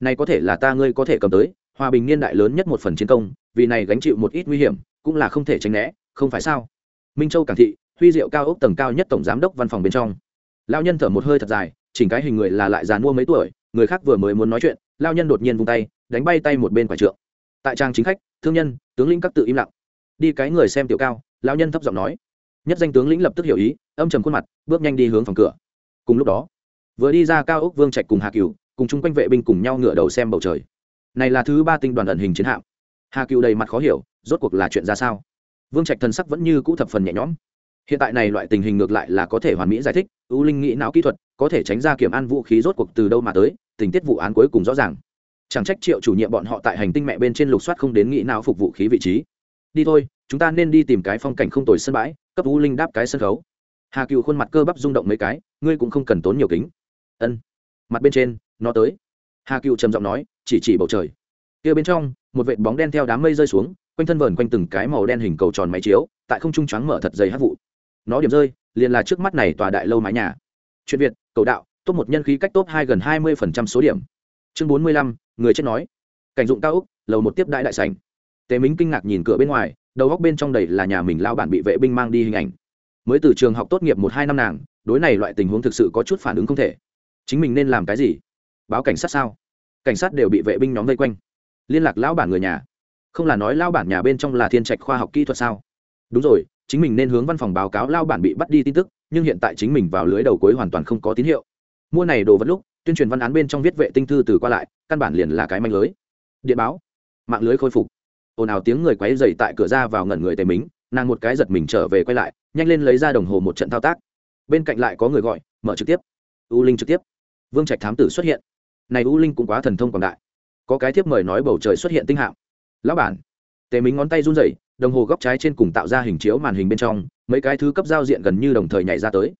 Này có thể là ta ngươi có thể cầm tới, hòa bình niên đại lớn nhất một phần chiến công, vì này gánh chịu một ít nguy hiểm, cũng là không thể tránh né, không phải sao? Minh châu cảng thị, huy diệu cao ốc tầng cao nhất tổng giám đốc văn phòng bên trong. Lao nhân thở một hơi thật dài, chỉnh cái hình người là lại già mua mấy tuổi, người khác vừa mới muốn nói chuyện lao nhân đột nhiên vung tay, đánh bay tay một bên quả trượng. Tại trang chính khách, thương nhân, tướng lĩnh các tự im lặng. Đi cái người xem tiểu cao lão nhân thấp giọng nói. Nhất danh tướng lĩnh lập tức hiểu ý, âm trầm khuôn mặt, bước nhanh đi hướng phòng cửa. Cùng lúc đó, vừa đi ra cao ốc vương trạch cùng hà cựu cùng chung quanh vệ binh cùng nhau ngửa đầu xem bầu trời. Này là thứ ba tinh đoàn ẩn hình chiến hạm. Hà cựu đầy mặt khó hiểu, rốt cuộc là chuyện ra sao? Vương trạch thần sắc vẫn như cũ thập phần nhẹ nhõm. Hiện tại này loại tình hình ngược lại là có thể hoàn mỹ giải thích, ưu linh nghĩ não kỹ thuật, có thể tránh ra kiểm an vũ khí rốt cuộc từ đâu mà tới, tình tiết vụ án cuối cùng rõ ràng. Chẳng trách triệu chủ nhiệm bọn họ tại hành tinh mẹ bên trên lục soát không đến nghĩ não phục vũ khí vị trí. Đi thôi chúng ta nên đi tìm cái phong cảnh không tồi sân bãi, cấp vũ linh đáp cái sân khấu. Hà cựu khuôn mặt cơ bắp rung động mấy cái, ngươi cũng không cần tốn nhiều kính. Ân. Mặt bên trên, nó tới. Hà cựu trầm giọng nói, chỉ chỉ bầu trời. Kia bên trong, một vệt bóng đen theo đám mây rơi xuống, quanh thân vờn quanh từng cái màu đen hình cầu tròn máy chiếu, tại không trung trắng mở thật dày hát vụ. Nó điểm rơi, liền là trước mắt này tòa đại lâu mái nhà. Chuyện việt, cầu đạo, top một nhân khí cách top hai gần hai mươi phần trăm số điểm. Chương bốn mươi lăm, người chết nói. Cảnh dụng cao úc lầu một tiếp đại đại sành tề mính kinh ngạc nhìn cửa bên ngoài đầu góc bên trong đầy là nhà mình lao bản bị vệ binh mang đi hình ảnh. Mới từ trường học tốt nghiệp một hai năm nàng, đối này loại tình huống thực sự có chút phản ứng không thể. Chính mình nên làm cái gì? Báo cảnh sát sao? Cảnh sát đều bị vệ binh nhóm vây quanh. Liên lạc lão bản người nhà. Không là nói lao bản nhà bên trong là thiên trạch khoa học kỹ thuật sao? Đúng rồi, chính mình nên hướng văn phòng báo cáo lao bản bị bắt đi tin tức, nhưng hiện tại chính mình vào lưới đầu cuối hoàn toàn không có tín hiệu. Mua này đồ vật lúc, tuyên truyền văn án bên trong viết vệ tinh thư từ qua lại, căn bản liền là cái manh lưới. Điện báo. Mạng lưới khôi phục ồn ào tiếng người quấy dày tại cửa ra vào ngẩn người tề mính, nàng một cái giật mình trở về quay lại, nhanh lên lấy ra đồng hồ một trận thao tác. Bên cạnh lại có người gọi, mở trực tiếp. U linh trực tiếp. Vương trạch thám tử xuất hiện. Này u linh cũng quá thần thông quảng đại. Có cái tiếp mời nói bầu trời xuất hiện tinh hạng lão bản. Tề mính ngón tay run rẩy, đồng hồ góc trái trên cùng tạo ra hình chiếu màn hình bên trong, mấy cái thứ cấp giao diện gần như đồng thời nhảy ra tới.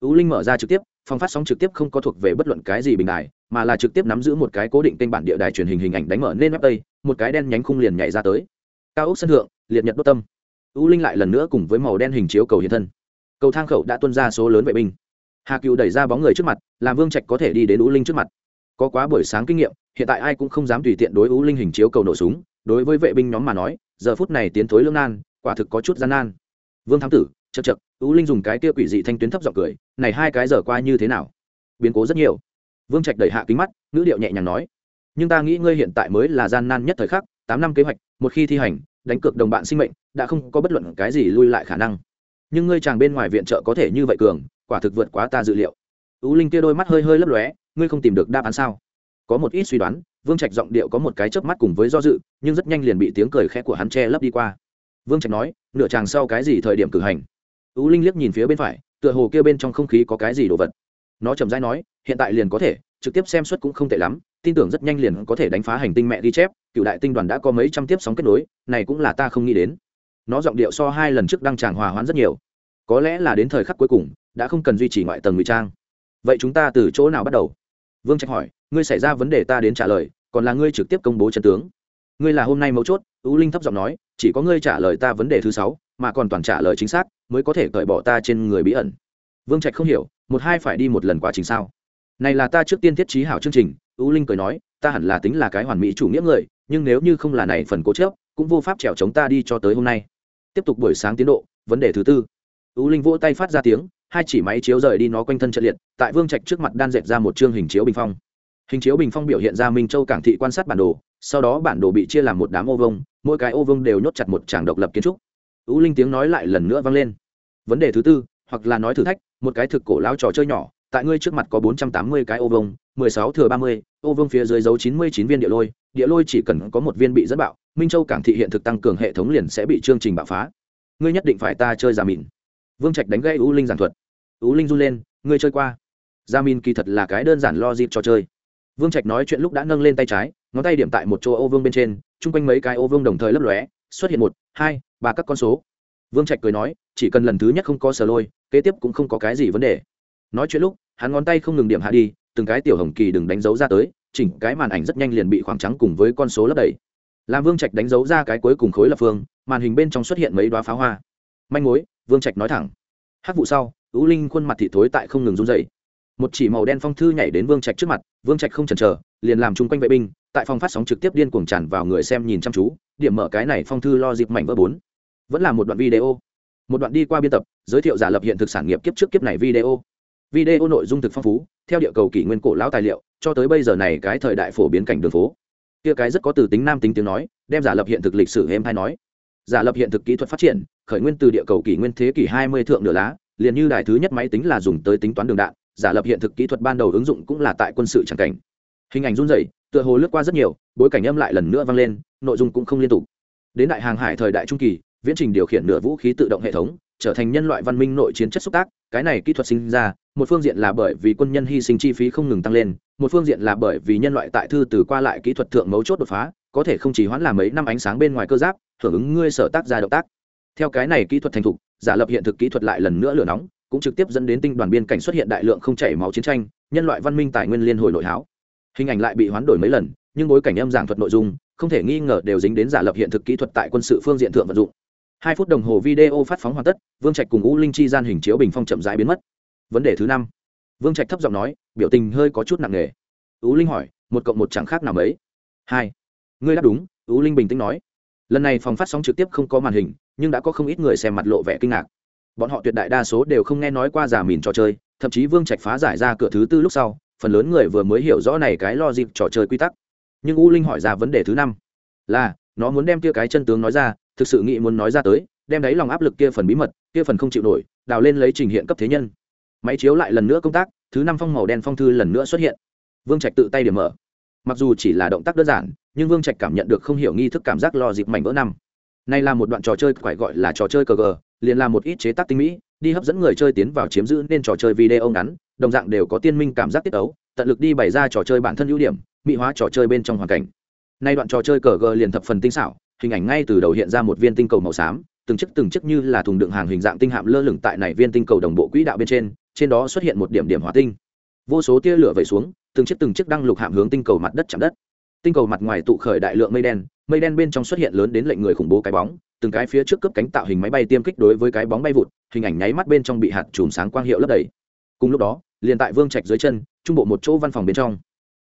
U linh mở ra trực tiếp phòng phát sóng trực tiếp không có thuộc về bất luận cái gì bình đài, mà là trực tiếp nắm giữ một cái cố định kênh bản địa đài truyền hình hình ảnh đánh mở nên web tây, một cái đen nhánh khung liền nhảy ra tới. Cao ốc sân thượng, liệt nhật đốt tâm. U linh lại lần nữa cùng với màu đen hình chiếu cầu hiện thân. Cầu thang khẩu đã tuân ra số lớn vệ binh. Hà cựu đẩy ra bóng người trước mặt, làm vương trạch có thể đi đến u linh trước mặt. Có quá buổi sáng kinh nghiệm, hiện tại ai cũng không dám tùy tiện đối u linh hình chiếu cầu nổ súng, đối với vệ binh nhóm mà nói, giờ phút này tiến thối lương nan, quả thực có chút gian nan. Vương thám tử chật chật u linh dùng cái kia quỷ dị thanh tuyến thấp giọng cười, này hai cái giờ qua như thế nào? Biến cố rất nhiều. Vương trạch đẩy hạ kính mắt, ngữ điệu nhẹ nhàng nói, nhưng ta nghĩ ngươi hiện tại mới là gian nan nhất thời khắc, tám năm kế hoạch, một khi thi hành, đánh cược đồng bạn sinh mệnh, đã không có bất luận cái gì lui lại khả năng. Nhưng ngươi chàng bên ngoài viện trợ có thể như vậy cường, quả thực vượt quá ta dự liệu. U linh kia đôi mắt hơi hơi lấp lóe, ngươi không tìm được đáp án sao? Có một ít suy đoán, vương trạch giọng điệu có một cái chớp mắt cùng với do dự, nhưng rất nhanh liền bị tiếng cười khẽ của hắn che lấp đi qua. Vương trạch nói, nửa chàng sau cái gì thời điểm cử hành? U linh liếc nhìn phía bên phải, tựa hồ kia bên trong không khí có cái gì đồ vật. Nó chậm rãi nói, hiện tại liền có thể, trực tiếp xem suất cũng không tệ lắm, tin tưởng rất nhanh liền có thể đánh phá hành tinh mẹ ghi chép, cựu đại tinh đoàn đã có mấy trăm tiếp sóng kết nối, này cũng là ta không nghĩ đến. Nó giọng điệu so hai lần trước đang tràng hòa hoãn rất nhiều. Có lẽ là đến thời khắc cuối cùng, đã không cần duy trì ngoại tầng ngụy trang. Vậy chúng ta từ chỗ nào bắt đầu? Vương trạch hỏi, ngươi xảy ra vấn đề ta đến trả lời, còn là ngươi trực tiếp công bố chân tướng. Ngươi là hôm nay mấu chốt u linh thấp giọng nói, chỉ có ngươi trả lời ta vấn đề thứ sáu mà còn toàn trả lời chính xác, mới có thể cởi bỏ ta trên người bí ẩn. Vương trạch không hiểu, một hai phải đi một lần quá trình sao? Này là ta trước tiên thiết trí hảo chương trình, u linh cười nói, ta hẳn là tính là cái hoàn mỹ chủ nghĩa người, nhưng nếu như không là này phần cố chớp cũng vô pháp trèo chống ta đi cho tới hôm nay. Tiếp tục buổi sáng tiến độ, vấn đề thứ tư. U linh vỗ tay phát ra tiếng, hai chỉ máy chiếu rời đi nó quanh thân trận liệt, tại vương trạch trước mặt đan dệt ra một chương hình chiếu bình phong. Hình chiếu bình phong biểu hiện ra minh châu cảng thị quan sát bản đồ, sau đó bản đồ bị chia làm một đám ô vông mỗi cái ô vông đều nhốt chặt một tràng độc lập kiến trúc u linh tiếng nói lại lần nữa vang lên. Vấn đề thứ tư, hoặc là nói thử thách, một cái thực cổ lão trò chơi nhỏ, tại ngươi trước mặt có bốn trăm tám mươi cái ô vông mười sáu thừa ba mươi, ô vông phía dưới dấu chín mươi chín viên địa lôi địa lôi chỉ cần có một viên bị dẫn bạo, minh châu cảng thị hiện thực tăng cường hệ thống liền sẽ bị chương trình bạo phá. Ngươi nhất định phải ta chơi ra mìn. Vương trạch đánh gây u linh giản thuật. U linh run lên, ngươi chơi qua. Ra mìn kỳ thật là cái đơn giản lo dịp trò chơi. Vương trạch nói chuyện lúc đã nâng lên tay trái, ngón tay điểm tại một chỗ ô vương bên trên, chung quanh mấy cái ô vương đồng thời lấp lóe xuất hiện một, hai, ba các con số. Vương trạch cười nói, chỉ cần lần thứ nhất không có sờ lôi, kế tiếp cũng không có cái gì vấn đề. Nói chuyện lúc, hắn ngón tay không ngừng điểm hạ đi, từng cái tiểu hồng kỳ đừng đánh dấu ra tới, chỉnh cái màn ảnh rất nhanh liền bị khoảng trắng cùng với con số lấp đầy. Làm vương trạch đánh dấu ra cái cuối cùng khối lập phương, màn hình bên trong xuất hiện mấy đoá pháo hoa. Manh mối, vương trạch nói thẳng. Hát vụ sau ú linh khuôn mặt thị thối tại không ngừng run dày một chỉ màu đen phong thư nhảy đến vương trạch trước mặt, vương trạch không chần chờ, liền làm chung quanh vệ binh tại phòng phát sóng trực tiếp điên cuồng tràn vào người xem nhìn chăm chú, điểm mở cái này phong thư lo dịp mảnh vỡ bốn. Vẫn là một đoạn video. Một đoạn đi qua biên tập, giới thiệu giả lập hiện thực sản nghiệp kiếp trước kiếp này video. Video nội dung thực phong phú, theo địa cầu kỷ nguyên cổ lão tài liệu, cho tới bây giờ này cái thời đại phổ biến cảnh đường phố. Kia cái rất có từ tính nam tính tiếng nói, đem giả lập hiện thực lịch sử em hay nói. Giả lập hiện thực kỹ thuật phát triển, khởi nguyên từ địa cầu kỷ nguyên thế kỷ 20 thượng nửa lá, liền như đài thứ nhất máy tính là dùng tới tính toán đường đạn, giả lập hiện thực kỹ thuật ban đầu ứng dụng cũng là tại quân sự chẳng cảnh. Hình ảnh run rẩy tựa hồ lướt qua rất nhiều, bối cảnh âm lại lần nữa vang lên, nội dung cũng không liên tục. Đến đại hàng hải thời đại trung kỳ, viễn trình điều khiển nửa vũ khí tự động hệ thống, trở thành nhân loại văn minh nội chiến chất xúc tác, cái này kỹ thuật sinh ra, một phương diện là bởi vì quân nhân hy sinh chi phí không ngừng tăng lên, một phương diện là bởi vì nhân loại tại thư từ qua lại kỹ thuật thượng mấu chốt đột phá, có thể không chỉ hoãn làm mấy năm ánh sáng bên ngoài cơ giáp, hưởng ứng ngươi sở tác ra động tác. Theo cái này kỹ thuật thành thục, giả lập hiện thực kỹ thuật lại lần nữa lửa nóng, cũng trực tiếp dẫn đến tinh đoàn biên cảnh xuất hiện đại lượng không chảy máu chiến tranh, nhân loại văn minh tài nguyên liên hồi nội háo hình ảnh lại bị hoán đổi mấy lần, nhưng bối cảnh âm giảng thuật nội dung, không thể nghi ngờ đều dính đến giả lập hiện thực kỹ thuật tại quân sự phương diện thượng vận dụng. Hai phút đồng hồ video phát phóng hoàn tất, vương trạch cùng u linh chi gian hình chiếu bình phong chậm rãi biến mất. Vấn đề thứ năm. Vương trạch thấp giọng nói, biểu tình hơi có chút nặng nề. U linh hỏi, một cộng một chẳng khác nào mấy? Hai. Ngươi đáp đúng, u linh bình tĩnh nói. Lần này phòng phát sóng trực tiếp không có màn hình, nhưng đã có không ít người xem mặt lộ vẻ kinh ngạc. Bọn họ tuyệt đại đa số đều không nghe nói qua giả mìn trò chơi, thậm chí vương trạch phá giải ra cửa thứ tư lúc sau phần lớn người vừa mới hiểu rõ này cái lo dịp trò chơi quy tắc. Nhưng u linh hỏi ra vấn đề thứ năm. Là, nó muốn đem kia cái chân tướng nói ra, thực sự nghĩ muốn nói ra tới, đem đáy lòng áp lực kia phần bí mật, kia phần không chịu nổi, đào lên lấy trình hiện cấp thế nhân. Máy chiếu lại lần nữa công tác, thứ năm phong màu đen phong thư lần nữa xuất hiện. Vương trạch tự tay điểm mở. Mặc dù chỉ là động tác đơn giản, nhưng vương trạch cảm nhận được không hiểu nghi thức cảm giác lo dịp mảnh vỡ năm. Này là một đoạn trò chơi phải gọi là trò chơi cờ gờ liền làm một ít chế tác tinh mỹ, đi hấp dẫn người chơi tiến vào chiếm giữ nên trò chơi video ngắn, đồng dạng đều có tiên minh cảm giác tiết ấu, tận lực đi bày ra trò chơi bản thân ưu điểm, mỹ hóa trò chơi bên trong hoàn cảnh. Nay đoạn trò chơi cờ gờ liền thập phần tinh xảo, hình ảnh ngay từ đầu hiện ra một viên tinh cầu màu xám, từng chiếc từng chiếc như là thùng đựng hàng hình dạng tinh hạm lơ lửng tại này viên tinh cầu đồng bộ quỹ đạo bên trên trên đó xuất hiện một điểm điểm hỏa tinh. Vô số tia lửa vẩy xuống, từng chiếc từng chiếc đăng lục hạm hướng tinh cầu mặt đất chạm đất. Tinh cầu mặt ngoài tụ khởi đại lượng mây đen mây đen bên trong xuất hiện lớn đến lệnh người khủng bố cái bóng từng cái phía trước cướp cánh tạo hình máy bay tiêm kích đối với cái bóng bay vụt, hình ảnh nháy mắt bên trong bị hạt chùm sáng quang hiệu lấp đầy. Cùng lúc đó, liền tại vương trạch dưới chân, trung bộ một chỗ văn phòng bên trong.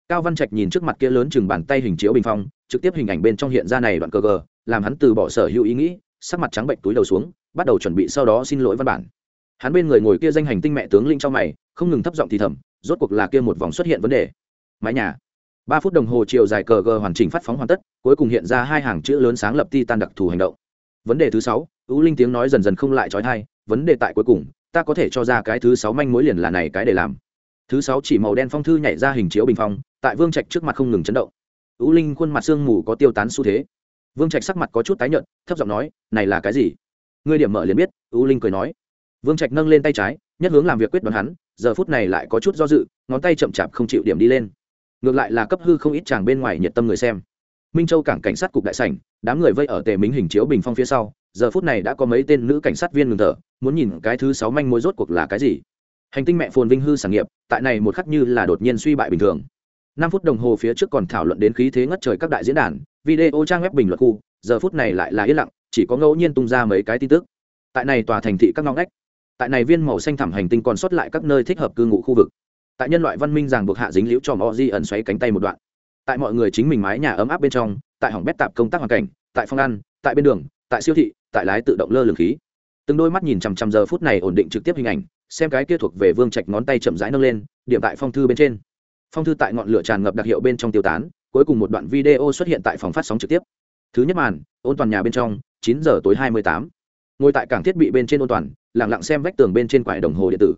Cao văn trạch nhìn trước mặt kia lớn chừng bàn tay hình chiếu bình phong, trực tiếp hình ảnh bên trong hiện ra này đoạn cơ gờ, làm hắn từ bỏ sở hữu ý nghĩ, sắc mặt trắng bệnh túi đầu xuống, bắt đầu chuẩn bị sau đó xin lỗi văn bản. Hắn bên người ngồi kia danh hành tinh mẹ tướng linh trong mày, không ngừng thấp giọng thì thầm, rốt cuộc là kia một vòng xuất hiện vấn đề. Mái nhà. Ba phút đồng hồ chiều dài cờ gờ hoàn chỉnh phát phóng hoàn tất, cuối cùng hiện ra hai hàng chữ lớn sáng lập ti tan đặc thù hành động vấn đề thứ sáu ưu linh tiếng nói dần dần không lại trói thai, vấn đề tại cuối cùng, ta có thể cho ra cái thứ sáu manh mối liền là này cái để làm. Thứ sáu chỉ màu đen phong thư nhảy ra hình chiếu bình phong, tại vương trạch trước mặt không ngừng chấn động. Ưu linh khuôn mặt sương mù có tiêu tán xu thế. Vương trạch sắc mặt có chút tái nhợt, thấp giọng nói, này là cái gì? Ngươi điểm mở liền biết ưu linh cười nói. Vương trạch nâng lên tay trái, nhất hướng làm việc quyết đoán hắn, giờ phút này lại có chút do dự, ngón tay chậm chạp không chịu điểm đi lên. Ngược lại là cấp hư không ít chàng bên ngoài nhiệt tâm người xem minh châu cảng cảnh sát cục đại sảnh, đám người vây ở tề mính hình chiếu bình phong phía sau, giờ phút này đã có mấy tên nữ cảnh sát viên ngừng thở, muốn nhìn cái thứ sáu manh mối rốt cuộc là cái gì. Hành tinh mẹ phồn vinh hư sản nghiệp, tại này một khắc như là đột nhiên suy bại bình thường. Năm phút đồng hồ phía trước còn thảo luận đến khí thế ngất trời các đại diễn đàn, video trang web bình luận khu, giờ phút này lại là yên lặng, chỉ có ngẫu nhiên tung ra mấy cái tin tức. Tại này tòa thành thị các ngõ ngách, tại này viên màu xanh thẳm hành tinh còn sót lại các nơi thích hợp cư ngụ khu vực. Tại nhân loại văn minh ràng buộc hạ dính liễu cho mọi di ẩn xoáy cánh tay một đoạn tại mọi người chính mình mái nhà ấm áp bên trong, tại hỏng bét tạp công tác hoàn cảnh, tại phòng ăn, tại bên đường, tại siêu thị, tại lái tự động lơ lường khí. Từng đôi mắt nhìn chằm chằm giờ phút này ổn định trực tiếp hình ảnh, xem cái kia thuộc về vương trạch ngón tay chậm rãi nâng lên, điểm tại phong thư bên trên. Phong thư tại ngọn lửa tràn ngập đặc hiệu bên trong tiêu tán, cuối cùng một đoạn video xuất hiện tại phòng phát sóng trực tiếp. Thứ nhất màn, ôn toàn nhà bên trong, chín giờ tối hai mươi tám. Ngồi tại cảng thiết bị bên trên ôn toàn lẳng lặng xem vách tường bên trên quải đồng hồ điện tử.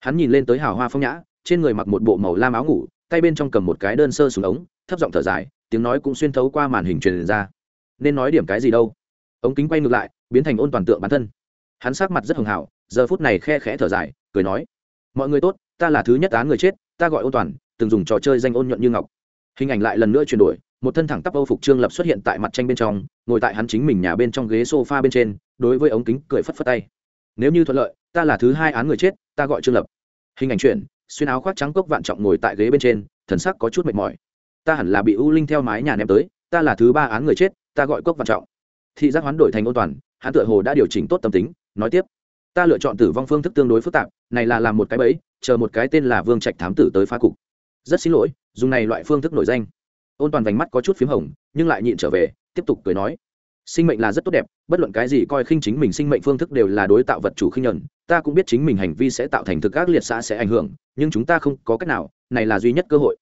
Hắn nhìn lên tới hào hoa phong nhã, trên người mặc một bộ màu lam áo ngủ tay bên trong cầm một cái đơn sơ xuống ống, thấp giọng thở dài, tiếng nói cũng xuyên thấu qua màn hình truyền ra. Nên nói điểm cái gì đâu? Ống kính quay ngược lại, biến thành ôn toàn tượng bản thân. Hắn sắc mặt rất hưng hảo giờ phút này khe khẽ thở dài, cười nói, mọi người tốt, ta là thứ nhất án người chết, ta gọi ôn toàn, từng dùng trò chơi danh ôn nhuận như ngọc. Hình ảnh lại lần nữa chuyển đổi, một thân thẳng tắp âu phục trương lập xuất hiện tại mặt tranh bên trong, ngồi tại hắn chính mình nhà bên trong ghế sofa bên trên, đối với ống kính cười phất phất tay. Nếu như thuận lợi, ta là thứ hai án người chết, ta gọi trương lập. Hình ảnh chuyển xuyên áo khoác trắng cốc vạn trọng ngồi tại ghế bên trên, thần sắc có chút mệt mỏi. Ta hẳn là bị u linh theo mái nhà ném tới, ta là thứ ba án người chết, ta gọi cốc vạn trọng. Thị giác hoán đổi thành ôn toàn, hắn tựa hồ đã điều chỉnh tốt tâm tính, nói tiếp. Ta lựa chọn tử vong phương thức tương đối phức tạp, này là làm một cái bẫy, chờ một cái tên là vương trạch thám tử tới phá cục. Rất xin lỗi, dùng này loại phương thức nổi danh. Ôn toàn vành mắt có chút p h í m hồng, nhưng lại nhịn trở về, tiếp tục cười nói sinh mệnh là rất tốt đẹp, bất luận cái gì coi khinh chính mình sinh mệnh phương thức đều là đối tạo vật chủ khinh nhuận, ta cũng biết chính mình hành vi sẽ tạo thành thực các liệt xã sẽ ảnh hưởng, nhưng chúng ta không có cách nào, này là duy nhất cơ hội.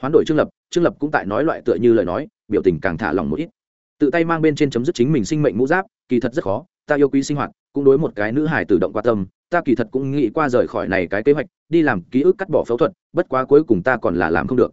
Hoán đổi trương lập trương lập cũng tại nói loại tựa như lời nói, biểu tình càng thả lòng một ít. Tự tay mang bên trên chấm dứt chính mình sinh mệnh mũ giáp, kỳ thật rất khó, ta yêu quý sinh hoạt, cũng đối một cái nữ hải tự động qua tâm, ta kỳ thật cũng nghĩ qua rời khỏi này cái kế hoạch, đi làm ký ức cắt bỏ phẫu thuật, bất quá cuối cùng ta còn là làm không được.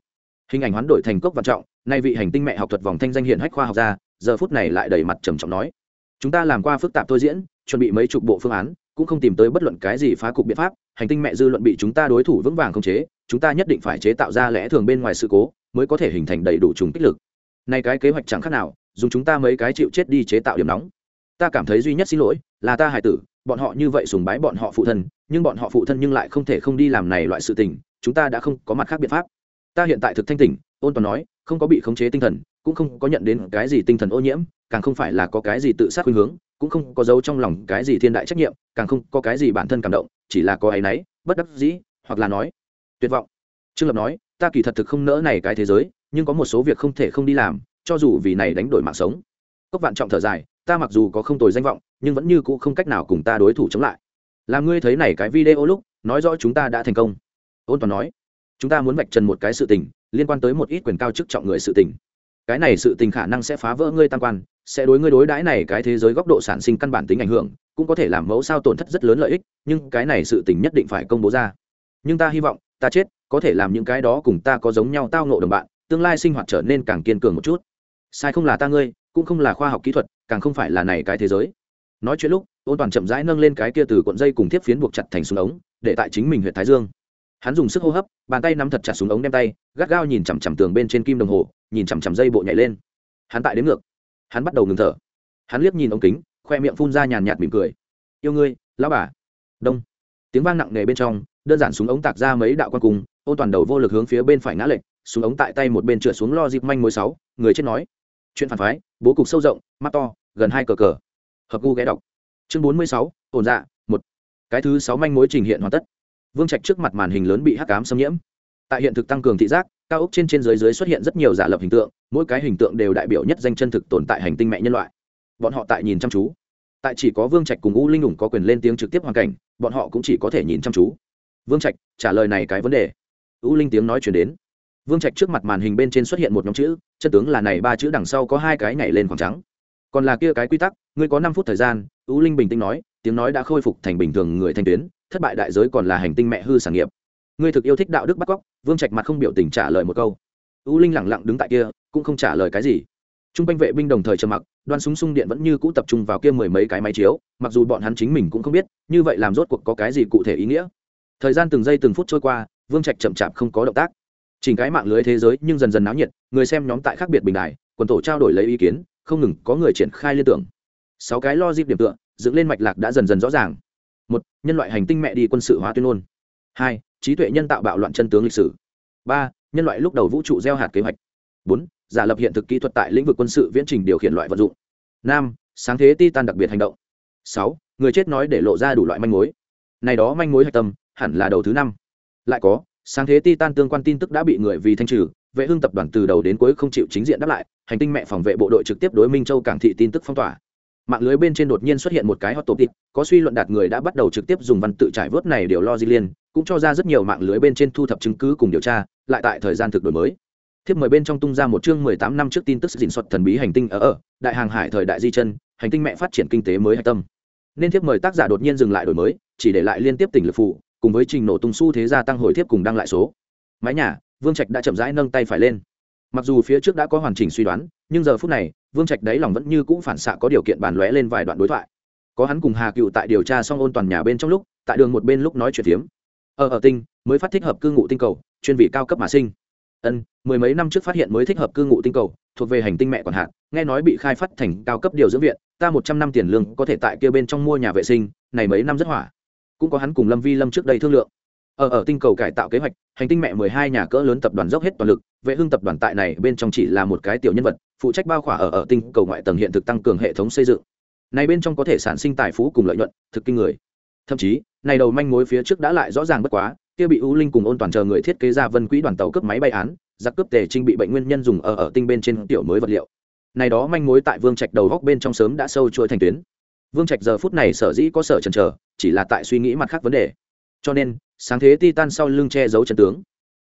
Hình ảnh hoán đổi thành cốc văn trọng, nay vị hành tinh mẹ học thuật vòng thanh danh hiển hách khoa học gia giờ phút này lại đầy mặt trầm trọng nói, chúng ta làm qua phức tạp thôi diễn, chuẩn bị mấy chục bộ phương án, cũng không tìm tới bất luận cái gì phá cục biện pháp, hành tinh mẹ dư luận bị chúng ta đối thủ vững vàng không chế, chúng ta nhất định phải chế tạo ra lẽ thường bên ngoài sự cố, mới có thể hình thành đầy đủ trùng kích lực. Nay cái kế hoạch chẳng khác nào, dùng chúng ta mấy cái chịu chết đi chế tạo điểm nóng. Ta cảm thấy duy nhất xin lỗi, là ta hài tử, bọn họ như vậy sùng bái bọn họ phụ thân, nhưng bọn họ phụ thân nhưng lại không thể không đi làm này loại sự tình, chúng ta đã không có mặt khác biện pháp. Ta hiện tại thực thanh tỉnh, ôn toàn nói, không có bị khống chế tinh thần cũng không có nhận đến cái gì tinh thần ô nhiễm, càng không phải là có cái gì tự sát khuynh hướng, cũng không có dấu trong lòng cái gì thiên đại trách nhiệm, càng không có cái gì bản thân cảm động, chỉ là có áy náy, bất đắc dĩ, hoặc là nói, tuyệt vọng. Trương lập nói, ta kỳ thật thực không nỡ này cái thế giới, nhưng có một số việc không thể không đi làm, cho dù vì này đánh đổi mạng sống. Cốc vạn trọng thở dài, ta mặc dù có không tồi danh vọng, nhưng vẫn như cũ không cách nào cùng ta đối thủ chống lại. Làm ngươi thấy này cái video lúc, nói rõ chúng ta đã thành công. Ôn toàn nói, chúng ta muốn vạch trần một cái sự tình, liên quan tới một ít quyền cao chức trọng người sự tình cái này sự tình khả năng sẽ phá vỡ ngươi tam quan, sẽ đối ngươi đối đãi này cái thế giới góc độ sản sinh căn bản tính ảnh hưởng, cũng có thể làm mẫu sao tổn thất rất lớn lợi ích, nhưng cái này sự tình nhất định phải công bố ra. Nhưng ta hy vọng, ta chết, có thể làm những cái đó cùng ta có giống nhau tao ngộ đồng bạn, tương lai sinh hoạt trở nên càng kiên cường một chút. Sai không là ta ngươi, cũng không là khoa học kỹ thuật, càng không phải là này cái thế giới. Nói chuyện lúc ôn toàn chậm rãi nâng lên cái kia từ cuộn dây cùng tiếp phiến buộc chặt thành súng ống, để tại chính mình huyện thái dương hắn dùng sức hô hấp, bàn tay nắm thật chặt xuống ống đem tay, gắt gao nhìn chằm chằm tường bên trên kim đồng hồ, nhìn chằm chằm dây bộ nhảy lên. Hắn tại đến ngược. Hắn bắt đầu ngừng thở. Hắn liếc nhìn ống kính, khoe miệng phun ra nhàn nhạt mỉm cười. Yêu ngươi, lão bà. Đông. Tiếng vang nặng nề bên trong, đơn giản súng ống tạc ra mấy đạo quan cùng, ô toàn đầu vô lực hướng phía bên phải ngã lệch, súng ống tại tay một bên trượt xuống lo dịp manh mối sáu, người chết nói. Chuyện phản phái, bố cục sâu rộng, mắt to, gần hai cờ cờ. Hợp gu ghé đọc. Chương bốn mươi sáu, ổn dạ một. Cái thứ sáu manh mối trình hiện hoàn tất vương trạch trước mặt màn hình lớn bị hắc cám xâm nhiễm. Tại hiện thực tăng cường thị giác, cao ốc trên trên dưới dưới xuất hiện rất nhiều giả lập hình tượng, mỗi cái hình tượng đều đại biểu nhất danh chân thực tồn tại hành tinh mẹ nhân loại. Bọn họ tại nhìn chăm chú. Tại chỉ có vương trạch cùng u linh ủng có quyền lên tiếng trực tiếp hoàn cảnh, bọn họ cũng chỉ có thể nhìn chăm chú. Vương trạch, trả lời này cái vấn đề. U linh tiếng nói chuyển đến. Vương trạch trước mặt màn hình bên trên xuất hiện một nhóm chữ, chân tướng là này ba chữ đằng sau có hai cái nhảy lên khoảng trắng. Còn là kia cái quy tắc, ngươi có năm phút thời gian, u linh bình tĩnh nói, tiếng nói đã khôi phục thành bình thường người thanh tuyến thất bại đại giới còn là hành tinh mẹ hư sản nghiệp. Ngươi thực yêu thích đạo đức bắt cóc, vương trạch mặt không biểu tình trả lời một câu. U linh lẳng lặng đứng tại kia, cũng không trả lời cái gì. T r u n g quanh vệ binh đồng thời trầm mặc, đoan súng sung điện vẫn như cũ tập trung vào kia mười mấy cái máy chiếu, mặc dù bọn hắn chính mình cũng không biết, như vậy làm rốt cuộc có cái gì cụ thể ý nghĩa. Thời gian từng giây từng phút trôi qua, vương trạch chậm chạp không có động tác. Chỉnh cái mạng lưới thế giới nhưng dần dần náo nhiệt, người xem nhóm tại khác biệt bình đài, quần tổ trao đổi lấy ý kiến, không ngừng có người triển khai liên tưởng. Sáu cái lo dịp điểm tựa, dựng lên mạch lạc đã dần dần rõ ràng một, nhân loại hành tinh mẹ đi quân sự hóa tuyên ngôn. Hai, trí tuệ nhân tạo bạo loạn chân tướng lịch sử. Ba, nhân loại lúc đầu vũ trụ gieo hạt kế hoạch. Bốn, giả lập hiện thực kỹ thuật tại lĩnh vực quân sự viễn trình điều khiển loại vận dụng. Năm, sáng thế titan đặc biệt hành động. Sáu, người chết nói để lộ ra đủ loại manh mối. Này đó manh mối hạch tâm, hẳn là đầu thứ năm. Lại có, sáng thế titan tương quan tin tức đã bị người vì thanh trừ, vệ hưng tập đoàn từ đầu đến cuối không chịu chính diện đáp lại, hành tinh mẹ phòng vệ bộ đội trực tiếp đối minh châu cảng thị tin tức phong tỏa mạng lưới bên trên đột nhiên xuất hiện một cái hot topic có suy luận đạt người đã bắt đầu trực tiếp dùng văn tự trải vớt này điều lo di liên, cũng cho ra rất nhiều mạng lưới bên trên thu thập chứng cứ cùng điều tra, lại tại thời gian thực đổi mới. Thiếp mời bên trong tung ra một chương mười tám năm trước tin tức dình xuất thần bí hành tinh ở ở, đại hàng hải thời đại di chân, hành tinh mẹ phát triển kinh tế mới hạch tâm. Nên thiếp mời tác giả đột nhiên dừng lại đổi mới, chỉ để lại liên tiếp tỉnh lực phụ, cùng với trình nổ tung su thế gia tăng hồi thiếp cùng đăng lại số. Mái nhà, vương trạch đã chậm rãi nâng tay phải lên mặc dù phía trước đã có hoàn chỉnh suy đoán, nhưng giờ phút này, vương trạch đáy lòng vẫn như cũ phản xạ có điều kiện bàn lóe lên vài đoạn đối thoại. Có hắn cùng hà cựu tại điều tra xong ôn toàn nhà bên trong lúc, tại đường một bên lúc nói chuyện phiếm. Ở ở tinh, mới phát thích hợp cư ngụ tinh cầu, chuyên vị cao cấp mà sinh. Ân, mười mấy năm trước phát hiện mới thích hợp cư ngụ tinh cầu, thuộc về hành tinh mẹ còn hạn nghe nói bị khai phát thành cao cấp điều dưỡng viện, ta một trăm năm tiền lương có thể tại kia bên trong mua nhà vệ sinh, này mấy năm rất hỏa. Cũng có hắn cùng lâm vi lâm trước đây thương lượng ở ở tinh cầu cải tạo kế hoạch, hành tinh mẹ mười hai nhà cỡ lớn tập đoàn dốc hết toàn lực, vệ hưng tập đoàn tại này bên trong chỉ là một cái tiểu nhân vật, phụ trách bao khỏa ở ở tinh cầu ngoại tầng hiện thực tăng cường hệ thống xây dựng. Này bên trong có thể sản sinh tài phú cùng lợi nhuận, thực kinh người. Thậm chí, này đầu manh mối phía trước đã lại rõ ràng bất quá, kia bị u linh cùng ôn toàn chờ người thiết kế ra vân quỹ đoàn tàu cướp máy bay án, giặc cướp tề trinh bị bệnh nguyên nhân dùng ở ở tinh bên trên tiểu mới vật liệu. Này đó manh mối tại vương trạch đầu góc bên trong sớm đã sâu chuỗi thành tuyến. Vương trạch giờ phút này sở dĩ có sở chần chờ, chỉ là tại suy nghĩ mặt khác vấn đề. Cho nên sáng thế titan sau lưng che giấu chân tướng.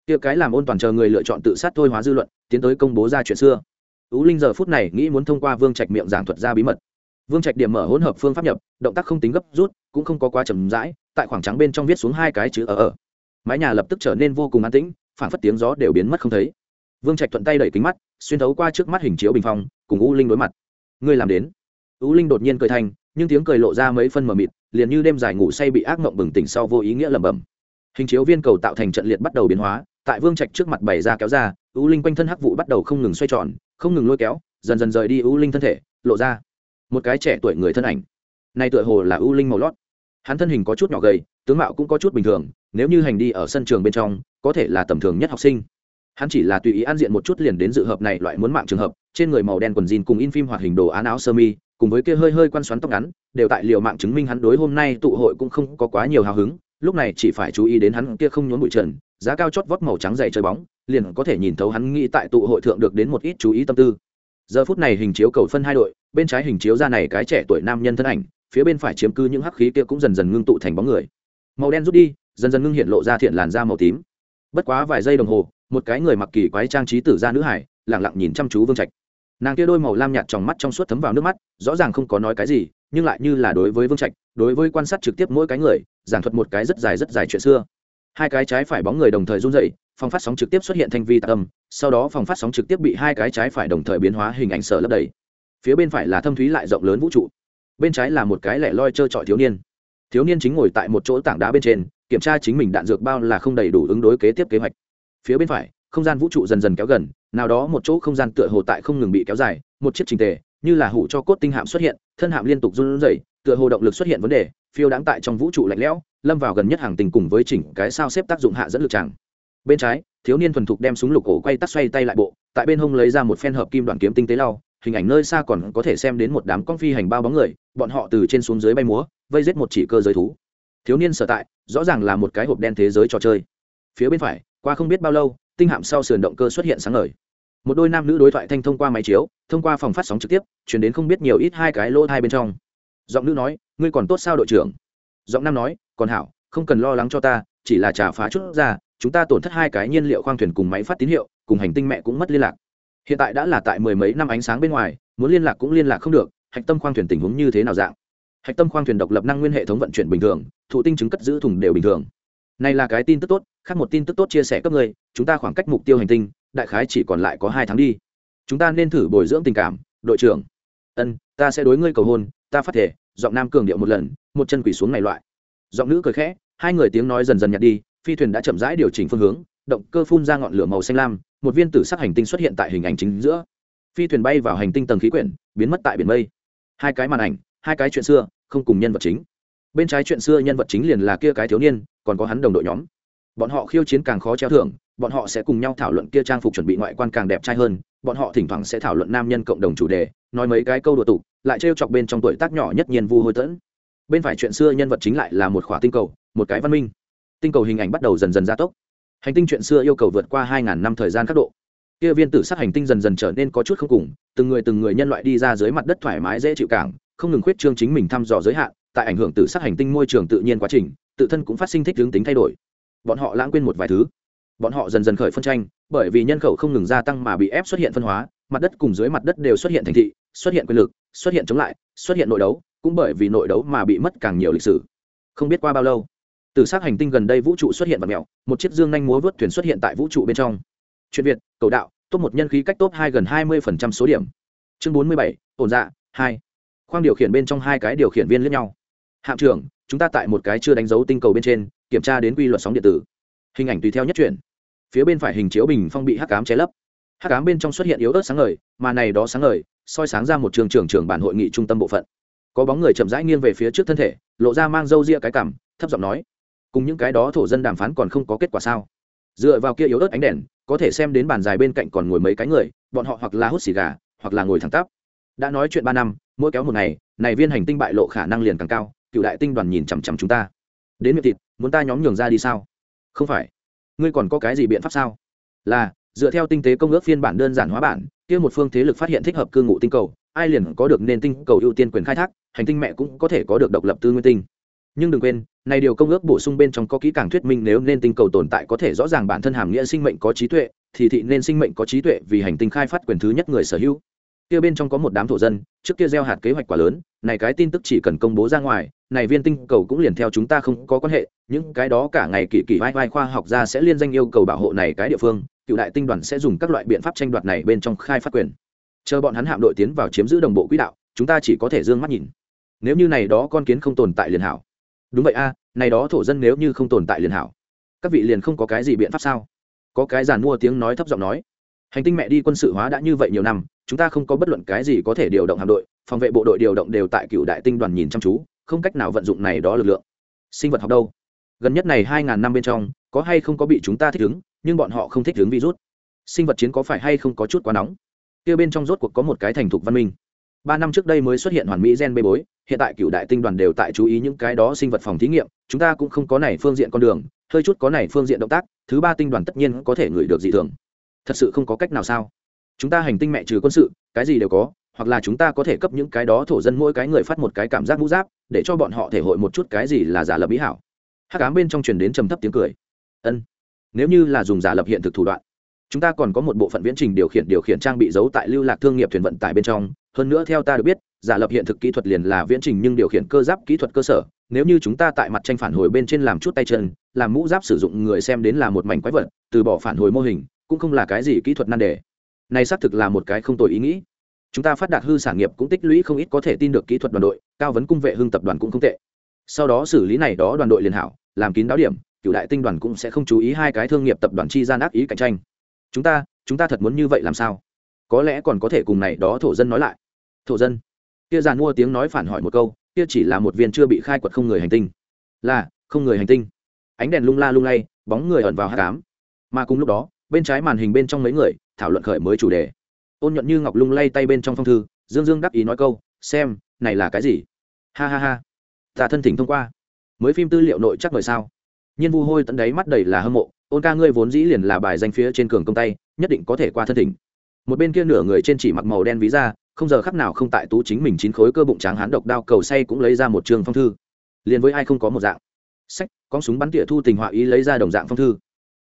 Kia cái làm ôn toàn chờ người lựa chọn tự sát thôi hóa dư luận, tiến tới công bố ra chuyện xưa. Tú linh giờ phút này nghĩ muốn thông qua vương trạch miệng giảng thuật ra bí mật. Vương trạch điểm mở hỗn hợp phương pháp nhập, động tác không tính gấp rút, cũng không có quá chầm rãi, tại khoảng trắng bên trong viết xuống hai cái chữ ở ở mái nhà lập tức trở nên vô cùng an tĩnh phản phất tiếng gió đều biến mất không thấy. Vương trạch thuận tay đẩy kính mắt, xuyên thấu qua trước mắt hình chiếu bình phong, cùng u linh đối mặt. Ngươi làm đến. U linh đột nhiên cười thành, nhưng tiếng cười lộ ra mấy phân mờ mịt, liền như đêm dài ngủ say bị ác mộng bừng tỉnh sau vô ý nghĩa lẩm bẩm hình chiếu viên cầu tạo thành trận liệt bắt đầu biến hóa, tại vương trạch trước mặt bày ra kéo ra ưu linh quanh thân hắc vụ bắt đầu không ngừng xoay tròn, không ngừng lôi kéo, dần dần rời đi ưu linh thân thể, lộ ra một cái trẻ tuổi người thân ảnh. Nay tựa hồ là ưu linh màu lót. Hắn thân hình có chút nhỏ gầy, tướng mạo cũng có chút bình thường, nếu như hành đi ở sân trường bên trong, có thể là tầm thường nhất học sinh. Hắn chỉ là tùy ý an diện một chút liền đến dự hợp này loại muốn mạng trường hợp, trên người màu đen quần jean cùng in phim hoạt hình đồ án áo sơ mi, cùng với kia hơi hơi quan xoắn tóc ngắn, đều tại liều mạng chứng minh hắn đối hôm nay tụ hội cũng không có quá nhiều hào hứng lúc này chỉ phải chú ý đến hắn kia không nhốn bụi trần, giá cao chót vót màu trắng dày chơi bóng, liền có thể nhìn thấu hắn nghĩ tại tụ hội thượng được đến một ít chú ý tâm tư. Giờ phút này hình chiếu cầu phân hai đội, bên trái hình chiếu ra này cái trẻ tuổi nam nhân thân ảnh, phía bên phải chiếm cư những hắc khí kia cũng dần dần ngưng tụ thành bóng người. Màu đen rút đi, dần dần ngưng hiện lộ ra thiện làn da màu tím. Bất quá vài giây đồng hồ, một cái người mặc kỳ quái trang trí tử ra nữ hải lẳng lặng nhìn chăm chú vương trạch nàng kia đôi màu lam nhạt trong mắt trong suốt thấm vào nước mắt, rõ ràng không có nói cái gì, nhưng lại như là đối với vương trạch, đối với quan sát trực tiếp mỗi cái người, giảng thuật một cái rất dài rất dài chuyện xưa. Hai cái trái phải bóng người đồng thời run dậy phòng phát sóng trực tiếp xuất hiện thanh vi tạc âm, sau đó phòng phát sóng trực tiếp bị hai cái trái phải đồng thời biến hóa hình ảnh sở lấp đầy. Phía bên phải là thâm thúy lại rộng lớn vũ trụ, bên trái là một cái lẻ loi trơ trọi thiếu niên. Thiếu niên chính ngồi tại một chỗ tảng đá bên trên, kiểm tra chính mình đạn dược bao là không đầy đủ ứng đối kế tiếp kế hoạch. Phía bên phải không gian vũ trụ dần dần kéo gần, nào đó một chỗ không gian tựa hồ tại không ngừng bị kéo dài, một chiếc trình tề, như là hủ cho cốt tinh hạm xuất hiện, thân hạm liên tục run rẩy, tựa hồ động lực xuất hiện vấn đề, phiêu đáng tại trong vũ trụ lạnh lẽo, lâm vào gần nhất hàng tình cùng với chỉnh cái sao xếp tác dụng hạ dẫn lực tràng. Bên trái, thiếu niên thuần thục đem súng lục cổ quay tắt xoay tay lại bộ, tại bên hông lấy ra một phen hợp kim đoạn kiếm tinh tế lau, hình ảnh nơi xa còn có thể xem đến một đám con phi hành bao bóng người, bọn họ từ trên xuống dưới bay múa, vây giết một chỉ cơ giới thú. Thiếu niên sở tại, rõ ràng là một cái hộp đen thế giới trò chơi. Phía bên phải, qua không biết bao lâu tinh hạm sau sườn động cơ xuất hiện sáng ngời. Một đôi nam nữ đối thoại thanh thông qua máy chiếu, thông qua phòng phát sóng trực tiếp chuyển đến không biết nhiều ít hai cái lỗ hai bên trong. Giọng nữ nói, ngươi còn tốt sao đội trưởng? Giọng nam nói, còn hảo, không cần lo lắng cho ta, chỉ là trả phá chút ra, chúng ta tổn thất hai cái nhiên liệu khoang thuyền cùng máy phát tín hiệu, cùng hành tinh mẹ cũng mất liên lạc. Hiện tại đã là tại mười mấy năm ánh sáng bên ngoài, muốn liên lạc cũng liên lạc không được, hạch tâm khoang thuyền tình huống như thế nào dạng? Hạch tâm khoang thuyền độc lập năng nguyên hệ thống vận chuyển bình thường, thụ tinh chứng cất giữ thùng đều bình thường này là cái tin tức tốt, khác một tin tức tốt chia sẻ cấp người, chúng ta khoảng cách mục tiêu hành tinh, đại khái chỉ còn lại có hai tháng đi. Chúng ta nên thử bồi dưỡng tình cảm, đội trưởng. Ân, ta sẽ đối ngươi cầu hôn, ta phát thể, giọng nam cường điệu một lần, một chân quỷ xuống này loại. Giọng nữ cười khẽ, hai người tiếng nói dần dần nhạt đi, phi thuyền đã chậm rãi điều chỉnh phương hướng, động cơ phun ra ngọn lửa màu xanh lam, một viên tử sắc hành tinh xuất hiện tại hình ảnh chính giữa. Phi thuyền bay vào hành tinh tầng khí quyển, biến mất tại biển mây. Hai cái màn ảnh, hai cái chuyện xưa, không cùng nhân vật chính bên trái chuyện xưa nhân vật chính liền là kia cái thiếu niên, còn có hắn đồng đội nhóm. Bọn họ khiêu chiến càng khó treo thưởng, bọn họ sẽ cùng nhau thảo luận kia trang phục chuẩn bị ngoại quan càng đẹp trai hơn, bọn họ thỉnh thoảng sẽ thảo luận nam nhân cộng đồng chủ đề, nói mấy cái câu đùa tục, lại trêu chọc bên trong tuổi tác nhỏ nhất nhiên vu hôi tẫn. Bên phải chuyện xưa nhân vật chính lại là một khỏa tinh cầu, một cái văn minh. Tinh cầu hình ảnh bắt đầu dần dần gia tốc. Hành tinh chuyện xưa yêu cầu vượt qua hai ngàn năm thời gian các độ. Kia viên tử sắc hành tinh dần dần trở nên có chút không cùng, từng người từng người nhân loại đi ra dưới mặt đất thoải mái dễ chịu cảng không ngừng khuyết trương chính mình thăm dò giới hạn tại ảnh hưởng từ sắc hành tinh môi trường tự nhiên quá trình, tự thân cũng phát sinh thích hướng tính thay đổi. Bọn họ lãng quên một vài thứ. Bọn họ dần dần khởi phân tranh, bởi vì nhân khẩu không ngừng gia tăng mà bị ép xuất hiện phân hóa, mặt đất cùng dưới mặt đất đều xuất hiện thành thị, xuất hiện quyền lực, xuất hiện chống lại, xuất hiện nội đấu, cũng bởi vì nội đấu mà bị mất càng nhiều lịch sử. Không biết qua bao lâu, từ s hành tinh gần đây vũ trụ xuất hiện vật mèo, một chiếc dương nhanh múa vớt thuyền xuất hiện tại vũ trụ bên trong. Chuyện việt, cầu đạo, top một nhân khí cách top hai gần hai mươi số điểm. Chương bốn mươi bảy, ổn dạ hai. Khoang điều khiển bên trong hai cái điều khiển viên lẫn nhau hạm trưởng, chúng ta tại một cái chưa đánh dấu tinh cầu bên trên, kiểm tra đến quy luật sóng điện tử. Hình ảnh tùy theo nhất chuyển. Phía bên phải hình chiếu bình phong bị hắc cám che lấp. Hắc cám bên trong xuất hiện yếu ớt sáng ngời, mà này đó sáng ngời, soi sáng ra một trường trưởng trưởng bản hội nghị trung tâm bộ phận. Có bóng người chậm rãi nghiêng về phía trước thân thể, lộ ra mang râu ria cái cảm, thấp giọng nói, cùng những cái đó thổ dân đàm phán còn không có kết quả sao? Dựa vào kia yếu ớt ánh đèn, có thể xem đến bàn dài bên cạnh còn ngồi mấy cái người, bọn họ hoặc là hút xì gà, hoặc là ngồi thẳng tắp. Đã nói chuyện ba năm, mỗi kéo một ngày, này viên hành tinh bại lộ khả năng liền càng cao cựu đại tinh đoàn nhìn chằm chằm chúng ta. Đến miệng thịt, muốn ta nhóm nhường ra đi sao? Không phải. Ngươi còn có cái gì biện pháp sao? Là, dựa theo tinh tế công ước phiên bản đơn giản hóa bản, kia một phương thế lực phát hiện thích hợp cư ngụ tinh cầu, ai liền có được nên tinh cầu ưu tiên quyền khai thác, hành tinh mẹ cũng có thể có được độc lập tư nguyên tinh. Nhưng đừng quên, này điều công ước bổ sung bên trong có kỹ càng thuyết minh nếu nên tinh cầu tồn tại có thể rõ ràng bản thân hàm nghĩa sinh mệnh có trí tuệ, thì thị nên sinh mệnh có trí tuệ vì hành tinh khai phát quyền thứ nhất người sở hữu. Kia bên trong có một đám thổ dân, trước kia gieo hạt kế hoạch quá lớn, này cái tin tức chỉ cần công bố ra ngoài này viên tinh cầu cũng liền theo chúng ta không có quan hệ, những cái đó cả ngày kỳ kỳ vai vai khoa học gia sẽ liên danh yêu cầu bảo hộ này cái địa phương, cựu đại tinh đoàn sẽ dùng các loại biện pháp tranh đoạt này bên trong khai phát quyền. Chờ bọn hắn hạm đội tiến vào chiếm giữ đồng bộ quỹ đạo, chúng ta chỉ có thể d ư ơ n g mắt nhìn. Nếu như này đó con kiến không tồn tại liền hảo. Đúng vậy a, này đó thổ dân nếu như không tồn tại liền hảo. Các vị liền không có cái gì biện pháp sao? Có cái giàn mua tiếng nói thấp giọng nói. Hành tinh mẹ đi quân sự hóa đã như vậy nhiều năm, chúng ta không có bất luận cái gì có thể điều động hạm đội, phòng vệ bộ đội điều động đều tại cựu đại tinh đoàn nhìn chăm chú không cách nào vận dụng này đó lực lượng. Sinh vật học đâu? Gần nhất này hai ngàn năm bên trong, có hay không có bị chúng ta thích ứng, nhưng bọn họ không thích ứng virus. Sinh vật chiến có phải hay không có chút quá nóng? Kia bên trong rốt cuộc có một cái thành thục văn minh. Ba năm trước đây mới xuất hiện hoàn mỹ gen bê bối, hiện tại cựu đại tinh đoàn đều tại chú ý những cái đó sinh vật phòng thí nghiệm, chúng ta cũng không có này phương diện con đường, hơi chút có này phương diện động tác, thứ ba tinh đoàn tất nhiên có thể ngửi được dị thường. Thật sự không có cách nào sao? Chúng ta hành tinh mẹ trừ quân sự, cái gì đều có hoặc là chúng ta có thể cấp những cái đó thổ dân mỗi cái người phát một cái cảm giác mũ giáp, để cho bọn họ thể hội một chút cái gì là giả lập bí hảo. Hắc ám bên trong truyền đến trầm thấp tiếng cười. Ân, nếu như là dùng giả lập hiện thực thủ đoạn, chúng ta còn có một bộ phận viễn trình điều khiển điều khiển trang bị giấu tại lưu lạc thương nghiệp thuyền vận tải bên trong. Hơn nữa theo ta được biết, giả lập hiện thực kỹ thuật liền là viễn trình nhưng điều khiển cơ giáp kỹ thuật cơ sở. Nếu như chúng ta tại mặt tranh phản hồi bên trên làm chút tay chân, làm mũ giáp sử dụng người xem đến là một mảnh quái vật, từ bỏ phản hồi mô hình, cũng không là cái gì kỹ thuật nan đề. Này xác thực là một cái không tồi ý nghĩ chúng ta phát đạt hư sản nghiệp cũng tích lũy không ít có thể tin được kỹ thuật đoàn đội, cao vấn cung vệ hưng tập đoàn cũng không tệ. Sau đó xử lý này đó đoàn đội liền hảo, làm kín đáo điểm, cựu đại tinh đoàn cũng sẽ không chú ý hai cái thương nghiệp tập đoàn chi gian ác ý cạnh tranh. Chúng ta chúng ta thật muốn như vậy làm sao? Có lẽ còn có thể cùng này đó thổ dân nói lại. Thổ dân. Kia giàn mua tiếng nói phản hỏi một câu, kia chỉ là một viên chưa bị khai quật không người hành tinh. Là, không người hành tinh. Ánh đèn lung la lung lay, bóng người ẩn vào hát cám. Mà cùng lúc đó, bên trái màn hình bên trong mấy người, thảo luận khởi mới chủ đề ôn nhuận như ngọc lung lay tay bên trong phong thư, dương dương đắc ý nói câu, xem, này là cái gì? Ha ha ha, ta thân thỉnh thông qua. Mới phim tư liệu nội chắc mời sao? Nhiên vu hôi tận đáy mắt đầy là hâm mộ, ôn ca ngươi vốn dĩ liền là bài danh phía trên cường công tay, nhất định có thể qua thân thỉnh. Một bên kia nửa người trên chỉ mặc màu đen ví ra không giờ khắc nào không tại tú chính mình chín khối cơ bụng tráng hán độc đao cầu say cũng lấy ra một trường phong thư. Liền với ai không có một dạng. Sách, con súng bắn tỉa thu tình họa ý lấy ra đồng dạng phong thư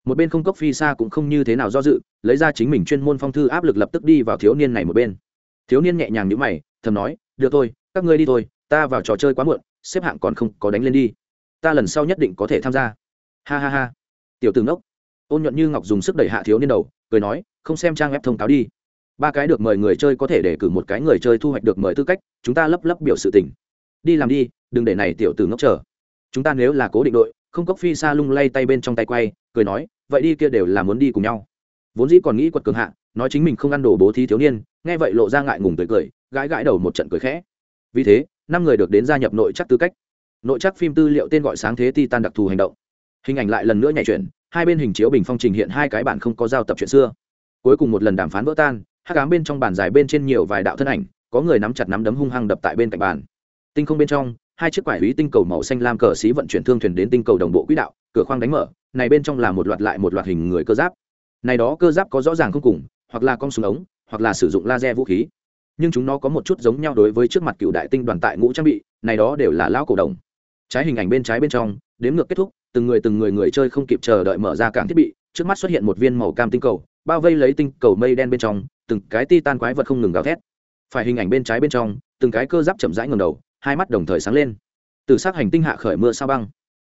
một bên không cốc phi xa cũng không như thế nào do dự, lấy ra chính mình chuyên môn phong thư áp lực lập tức đi vào thiếu niên này một bên. Thiếu niên nhẹ nhàng nhữ mày, thầm nói, được thôi, các ngươi đi thôi, ta vào trò chơi quá muộn, xếp hạng còn không có đánh lên đi. Ta lần sau nhất định có thể tham gia. Ha ha ha. Tiểu tướng đốc ôn nhuận như ngọc dùng sức đẩy hạ thiếu niên đầu, cười nói, không xem trang web thông cáo đi. Ba cái được mời người chơi có thể để cử một cái người chơi thu hoạch được mời tư cách, chúng ta lấp lấp biểu sự tình. Đi làm đi, đừng để này tiểu tử ngốc chờ. Chúng ta nếu là cố định đội, không cốc phi xa lung lay tay bên trong tay quay, cười nói vậy đi kia đều là muốn đi cùng nhau. Vốn dĩ còn nghĩ quật cường hạ, nói chính mình không ăn đồ bố thí thiếu niên, nghe vậy lộ ra ngại ngùng tới cười, gãi gãi đầu một trận cười khẽ. Vì thế, năm người được đến gia nhập nội chắc tư cách. Nội chắc phim tư liệu tên gọi sáng thế titan đặc thù hành động. Hình ảnh lại lần nữa nhảy chuyển, hai bên hình chiếu bình phong trình hiện hai cái bản không có giao tập chuyện xưa. Cuối cùng một lần đàm phán vỡ tan, hắc ám bên trong bàn dài bên trên nhiều vài đạo thân ảnh, có người nắm chặt nắm đấm hung hăng đập tại bên cạnh bàn. Tinh không bên trong, hai chiếc quải húy tinh cầu màu xanh lam cờ xí vận chuyển thương thuyền đến tinh cầu đồng bộ quỹ đạo, cửa khoang đánh mở này bên trong là một loạt lại một loạt hình người cơ giáp. Này đó cơ giáp có rõ ràng không cùng, hoặc là con súng ống, hoặc là sử dụng laser vũ khí. Nhưng chúng nó có một chút giống nhau đối với trước mặt cựu đại tinh đoàn tại ngũ trang bị, này đó đều là lão cổ đồng. Trái hình ảnh bên trái bên trong đếm ngược kết thúc, từng người từng người người chơi không kịp chờ đợi mở ra cảng thiết bị, trước mắt xuất hiện một viên màu cam tinh cầu, bao vây lấy tinh cầu mây đen bên trong, từng cái ti tan quái vật không ngừng gào thét. Phải hình ảnh bên trái bên trong, từng cái cơ giáp chậm rãi ngầm đầu, hai mắt đồng thời sáng lên. Từ s hành tinh hạ khởi mưa sao băng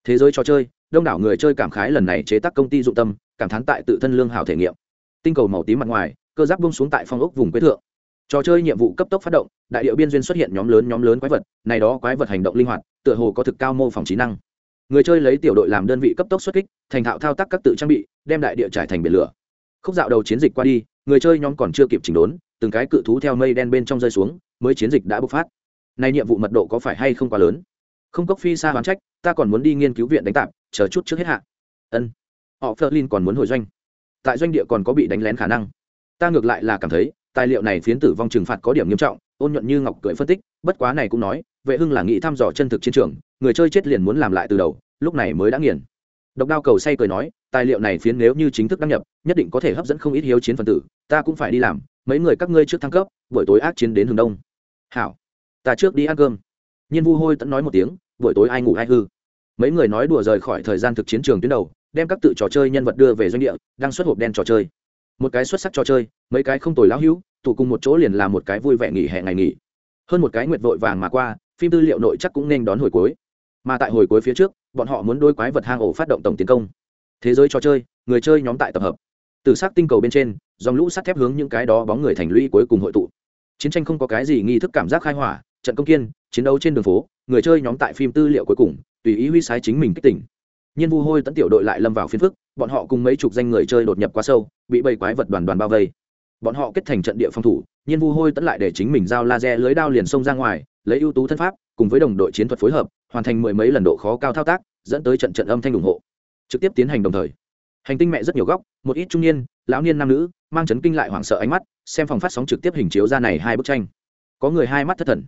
thế giới trò chơi, đông đảo người chơi cảm khái lần này chế tác công ty dụng tâm, cảm thán tại tự thân lương hảo thể nghiệm. Tinh cầu màu tím mặt ngoài, cơ giáp bung xuống tại phong ốc vùng quế thượng. Trò chơi nhiệm vụ cấp tốc phát động, đại điệu biên duyên xuất hiện nhóm lớn nhóm lớn quái vật, này đó quái vật hành động linh hoạt, tựa hồ có thực cao mô phỏng trí năng. Người chơi lấy tiểu đội làm đơn vị cấp tốc xuất kích, thành thạo thao tác các tự trang bị, đem đại địa trải thành biển lửa. Khúc dạo đầu chiến dịch qua đi, người chơi nhóm còn chưa kịp chỉnh đốn, từng cái cự thú theo mây đen bên trong rơi xuống, mới chiến dịch đã bộc phát. Nay nhiệm vụ mật độ có phải hay không quá lớn? Không cốc phi xa hoán trách, ta còn muốn đi nghiên cứu viện đánh tạp, chờ chút trước hết hạ. Ân. Họ phơ lin còn muốn hồi doanh. Tại doanh địa còn có bị đánh lén khả năng. Ta ngược lại là cảm thấy, tài liệu này phiến tử vong trừng phạt có điểm nghiêm trọng, ôn nhuận như ngọc cười phân tích, bất quá này cũng nói, vệ hưng là nghĩ thăm dò chân thực chiến trường, người chơi chết liền muốn làm lại từ đầu, lúc này mới đã nghiền. Độc đao cầu say cười nói, tài liệu này phiến nếu như chính thức đăng nhập, nhất định có thể hấp dẫn không ít hiếu chiến phần tử, ta cũng phải đi làm, mấy người các ngươi trước thăng cấp, buổi tối ác chiến đến hướng đông. Hảo. Ta trước đi ăn cơm nhiên vu hôi tẫn nói một tiếng, buổi tối ai ngủ ai hư? Mấy người nói đùa rời khỏi thời gian thực chiến trường tuyến đầu, đem các tự trò chơi nhân vật đưa về doanh địa đang xuất hộp đen trò chơi. Một cái xuất sắc trò chơi, mấy cái không tồi lão hữu, tụ cùng một chỗ liền là một cái vui vẻ nghỉ hè ngày nghỉ. Hơn một cái nguyệt vội vàng mà qua, phim tư liệu nội chắc cũng nên đón hồi cuối. Mà tại hồi cuối phía trước, bọn họ muốn đôi quái vật hang ổ phát động tổng tiến công. Thế giới trò chơi, người chơi nhóm tại tập hợp. Từ s tinh cầu bên trên, dòng lũ sắt thép hướng những cái đó bóng người thành lũy cuối cùng hội tụ. Chiến tranh không có cái gì nghi thức cảm giác khai hỏa trận công kiên, chiến đấu trên đường phố, người chơi nhóm tại phim tư liệu cuối cùng, tùy ý huy sái chính mình kích tỉnh. Nhiên vu hôi tấn tiểu đội lại lâm vào phiên phức, bọn họ cùng mấy chục danh người chơi đột nhập quá sâu, bị bầy quái vật đoàn đoàn bao vây. Bọn họ kết thành trận địa phòng thủ, nhiên vu hôi tấn lại để chính mình giao laser lưới đao liền xông ra ngoài, lấy ưu tú thân pháp, cùng với đồng đội chiến thuật phối hợp, hoàn thành mười mấy lần độ khó cao thao tác, dẫn tới trận trận âm thanh ủng hộ. Trực tiếp tiến hành đồng thời. Hành tinh mẹ rất nhiều góc, một ít trung niên, lão niên nam nữ, mang chấn kinh lại hoảng sợ ánh mắt, xem phòng phát sóng trực tiếp hình chiếu ra này hai bức tranh. Có người hai mắt thất thần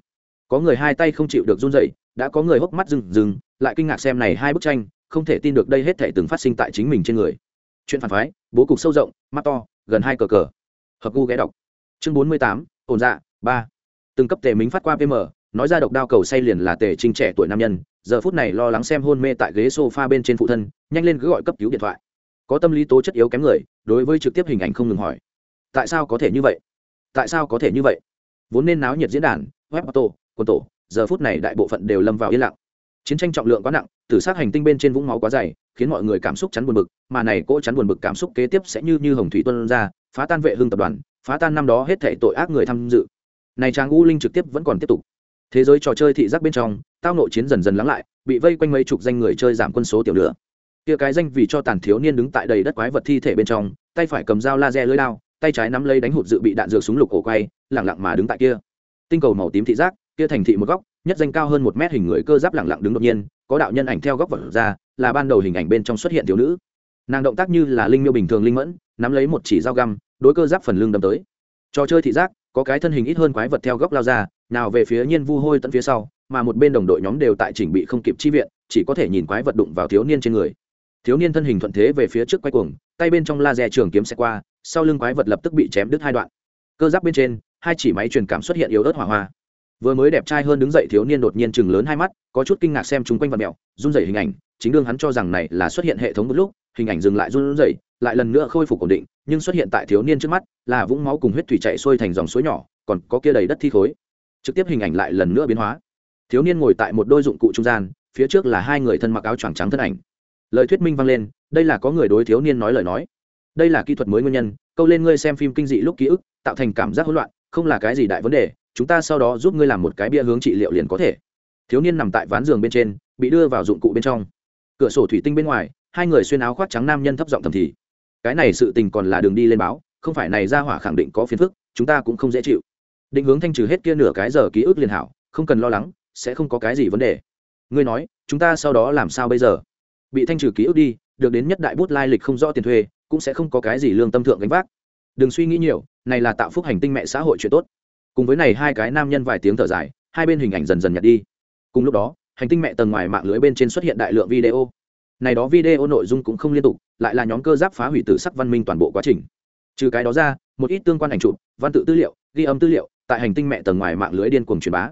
có người hai tay không chịu được run dậy đã có người hốc mắt rừng rừng, lại kinh ngạc xem này hai bức tranh, không thể tin được đây hết thể từng phát sinh tại chính mình trên người. Chuyện phản phái, bố cục sâu rộng, mắt to, gần hai cờ cờ. Hợp gu ghé đọc. Chương bốn mươi tám, ổn dạ ba. Từng cấp tề mính phát qua pm, nói ra độc đao cầu say liền là tề trinh trẻ tuổi nam nhân, giờ phút này lo lắng xem hôn mê tại ghế sofa bên trên phụ thân, nhanh lên cứ gọi cấp cứu điện thoại. Có tâm lý tố chất yếu kém người, đối với trực tiếp hình ảnh không ngừng hỏi. Tại sao có thể như vậy? Tại sao có thể như vậy? Vốn nên náo nhiệt diễn đàn, web auto quân tổ, giờ phút này đại bộ phận đều lâm vào yên lặng. Chiến tranh trọng lượng quá nặng, tử sát hành tinh bên trên vũng máu quá dày, khiến mọi người cảm xúc chắn buồn bực, mà này cỗ chắn buồn bực cảm xúc kế tiếp sẽ như như hồng thủy tuân ra, phá tan vệ hưng tập đoàn, phá tan năm đó hết thệ tội ác người tham dự. Này trang u linh trực tiếp vẫn còn tiếp tục. Thế giới trò chơi thị giác bên trong, tao nội chiến dần dần lắng lại, bị vây quanh mấy chục danh người chơi giảm quân số tiểu nữa kia cái danh vì cho tàn thiếu niên đứng tại đầy đất quái vật thi thể bên trong, tay phải cầm dao laser lưới lao tay trái nắm lấy đánh hụt dự bị đạn dược súng lục ổ quay lẳng lặng mà đứng tại kia. Tinh cầu màu tím thị giác kia thành thị một góc, nhất danh cao hơn một mét hình người cơ giáp lẳng lặng đứng đột nhiên, có đạo nhân ảnh theo góc vật ra, là ban đầu hình ảnh bên trong xuất hiện thiếu nữ. Nàng động tác như là linh miêu bình thường linh mẫn, nắm lấy một chỉ dao găm, đối cơ giáp phần lưng đâm tới. Trò chơi thị giác, có cái thân hình ít hơn quái vật theo góc lao ra, nào về phía nhiên vu hôi tận phía sau, mà một bên đồng đội nhóm đều tại chỉnh bị không kịp chi viện, chỉ có thể nhìn quái vật đụng vào thiếu niên trên người. Thiếu niên thân hình thuận thế về phía trước quay cuồng, tay bên trong laser trường kiếm xe qua, sau lưng quái vật lập tức bị chém đứt hai đoạn. Cơ giáp bên trên, hai chỉ máy truyền cảm xuất hiện yếu ớt hỏa hoa vừa mới đẹp trai hơn đứng dậy thiếu niên đột nhiên chừng lớn hai mắt, có chút kinh ngạc xem chung quanh vật mẹo, run rẩy hình ảnh, chính đương hắn cho rằng này là xuất hiện hệ thống một lúc, hình ảnh dừng lại run rẩy, lại lần nữa khôi phục ổn định, nhưng xuất hiện tại thiếu niên trước mắt là vũng máu cùng huyết thủy chạy xuôi thành dòng suối nhỏ, còn có kia đầy đất thi khối. Trực tiếp hình ảnh lại lần nữa biến hóa. Thiếu niên ngồi tại một đôi dụng cụ trung gian, phía trước là hai người thân mặc áo choàng trắng thân ảnh. Lời thuyết minh vang lên, đây là có người đối thiếu niên nói lời nói. Đây là kỹ thuật mới nguyên nhân, câu lên ngươi xem phim kinh dị lúc ký ức, tạo thành cảm giác hỗn loạn, không là cái gì đại vấn đề chúng ta sau đó giúp ngươi làm một cái bia hướng trị liệu liền có thể. Thiếu niên nằm tại ván giường bên trên, bị đưa vào dụng cụ bên trong. Cửa sổ thủy tinh bên ngoài, hai người xuyên áo khoác trắng nam nhân thấp giọng thầm thì. Cái này sự tình còn là đường đi lên báo, không phải này ra hỏa khẳng định có phiền phức, chúng ta cũng không dễ chịu. Định hướng thanh trừ hết kia nửa cái giờ ký ức liền hảo, không cần lo lắng, sẽ không có cái gì vấn đề. Ngươi nói, chúng ta sau đó làm sao bây giờ? Bị thanh trừ ký ức đi, được đến nhất đại bút lai lịch không rõ tiền thuê, cũng sẽ không có cái gì lương tâm thượng gánh vác. Đừng suy nghĩ nhiều, này là tạo phúc hành tinh mẹ xã hội chuyện tốt cùng với này hai cái nam nhân vài tiếng thở dài, hai bên hình ảnh dần dần nhặt đi. Cùng lúc đó, hành tinh mẹ tầng ngoài mạng lưới bên trên xuất hiện đại lượng video. Này đó video nội dung cũng không liên tục, lại là nhóm cơ giáp phá hủy tử sắc văn minh toàn bộ quá trình. Trừ cái đó ra, một ít tương quan ảnh chụp, văn tự tư liệu, ghi âm tư liệu tại hành tinh mẹ tầng ngoài mạng lưới điên cuồng truyền bá.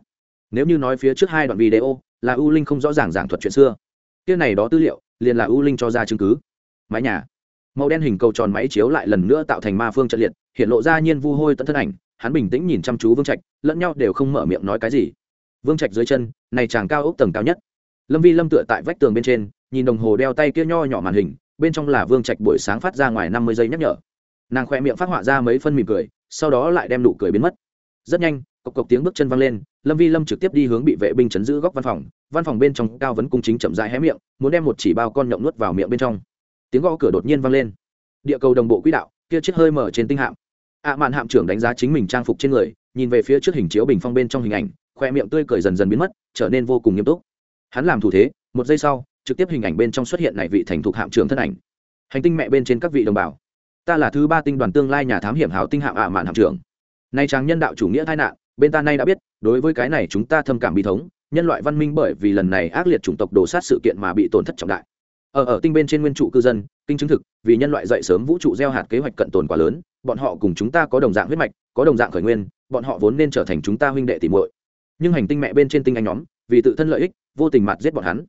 Nếu như nói phía trước hai đoạn video, là u linh không rõ ràng giảng thuật chuyện xưa. Kia này đó tư liệu, liền là u linh cho ra chứng cứ. Mái nhà. Màu đen hình cầu tròn máy chiếu lại lần nữa tạo thành ma phương trận liệt, hiện lộ ra nhiên vu hôi tận thân ảnh hắn bình tĩnh nhìn chăm chú vương trạch, lẫn nhau đều không mở miệng nói cái gì. Vương trạch dưới chân, này chàng cao ốc tầng cao nhất. Lâm vi lâm tựa tại vách tường bên trên, nhìn đồng hồ đeo tay kia nho nhỏ màn hình, bên trong là vương trạch buổi sáng phát ra ngoài năm mươi giây nhắc nhở. Nàng khoe miệng phát họa ra mấy phân mỉm cười, sau đó lại đem nụ cười biến mất. Rất nhanh, cộc cộc tiếng bước chân văng lên, lâm vi lâm trực tiếp đi hướng bị vệ binh chấn giữ góc văn phòng. Văn phòng bên trong cao vấn cung chính chậm rãi hé miệng, muốn đem một chỉ bao con nhậu nuốt vào miệng bên trong. Tiếng gõ cửa đột nhiên vang lên. Địa cầu đồng bộ quỹ đạo, kia chiếc hơi mở trên tinh hạm ạ mạn hạm trưởng đánh giá chính mình trang phục trên người, nhìn về phía trước hình chiếu bình phong bên trong hình ảnh, khoe miệng tươi cười dần dần biến mất, trở nên vô cùng nghiêm túc. Hắn làm thủ thế, một giây sau, trực tiếp hình ảnh bên trong xuất hiện này vị thành thục hạm trưởng thân ảnh. Hành tinh mẹ bên trên các vị đồng bào. Ta là thứ ba tinh đoàn tương lai nhà thám hiểm hào tinh hạm ạ mạn hạm trưởng. Nay tráng nhân đạo chủ nghĩa tai nạn, bên ta nay đã biết, đối với cái này chúng ta thâm cảm bi thống, nhân loại văn minh bởi vì lần này ác liệt chủng tộc đổ sát sự kiện mà bị tổn thất trọng đại. Ở ở tinh bên trên nguyên trụ cư dân, kinh chứng thực, vì nhân loại dậy sớm vũ trụ gieo hạt kế hoạch cận tồn quá lớn bọn họ cùng chúng ta có đồng dạng huyết mạch, có đồng dạng khởi nguyên, bọn họ vốn nên trở thành chúng ta huynh đệ tìm muội. Nhưng hành tinh mẹ bên trên tinh anh nhóm, vì tự thân lợi ích, vô tình mặt giết bọn hắn.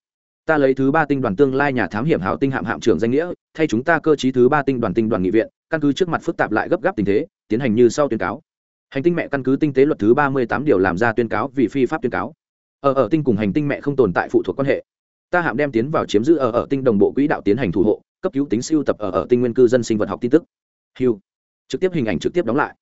Ta lấy thứ ba tinh đoàn tương lai nhà thám hiểm hảo tinh hạm hạm trưởng danh nghĩa, thay chúng ta cơ chí thứ ba tinh đoàn tinh đoàn nghị viện, căn cứ trước mặt phức tạp lại gấp gáp tình thế, tiến hành như sau tuyên cáo. Hành tinh mẹ căn cứ tinh tế luật thứ ba mươi tám điều làm ra tuyên cáo vì phi pháp tuyên cáo. Ở ở tinh cùng hành tinh mẹ không tồn tại phụ thuộc quan hệ. Ta hạm đem tiến vào chiếm giữ ở ở tinh đồng bộ quỹ đạo tiến hành thủ hộ, cấp cứu tính siêu tập ở ở tinh nguyên cư dân sinh vật học tin tức. Hiu trực tiếp hình ảnh trực tiếp đóng lại.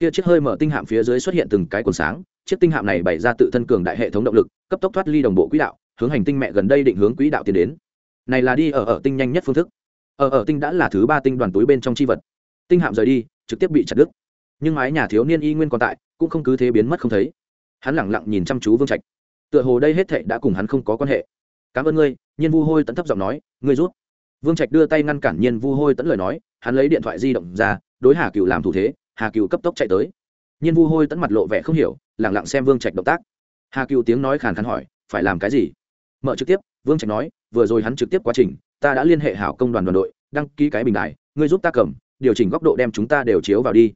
Kia chiếc hơi mở tinh hạm phía dưới xuất hiện từng cái quần sáng, chiếc tinh hạm này bày ra tự thân cường đại hệ thống động lực, cấp tốc thoát ly đồng bộ quỹ đạo, hướng hành tinh mẹ gần đây định hướng quỹ đạo tiến đến. Này là đi ở ở tinh nhanh nhất phương thức. Ở ở tinh đã là thứ ba tinh đoàn túi bên trong chi vật. Tinh hạm rời đi, trực tiếp bị chặt đứt. Nhưng mái nhà thiếu niên y nguyên còn tại, cũng không cứ thế biến mất không thấy. Hắn lẳng lặng nhìn chăm chú vương trạch. Tựa hồ đây hết thệ đã cùng hắn không có quan hệ. Cảm ơn ngươi, nhiên vu hôi tẫn thấp giọng nói, ngươi rút. Vương trạch đưa tay ngăn cản nhiên vu hôi tẫn lời nói, hắn lấy điện thoại di động ra đối hà cựu làm thủ thế, hà cựu cấp tốc chạy tới. Nhiên vu hôi tẫn mặt lộ vẻ không hiểu lẳng lặng xem vương trạch động tác. Hà cựu tiếng nói khàn khàn hỏi, phải làm cái gì? Mở trực tiếp, vương trạch nói, vừa rồi hắn trực tiếp quá trình, ta đã liên hệ hảo công đoàn đoàn đội, đăng ký cái bình đài, ngươi giúp ta cầm, điều chỉnh góc độ đem chúng ta đều chiếu vào đi.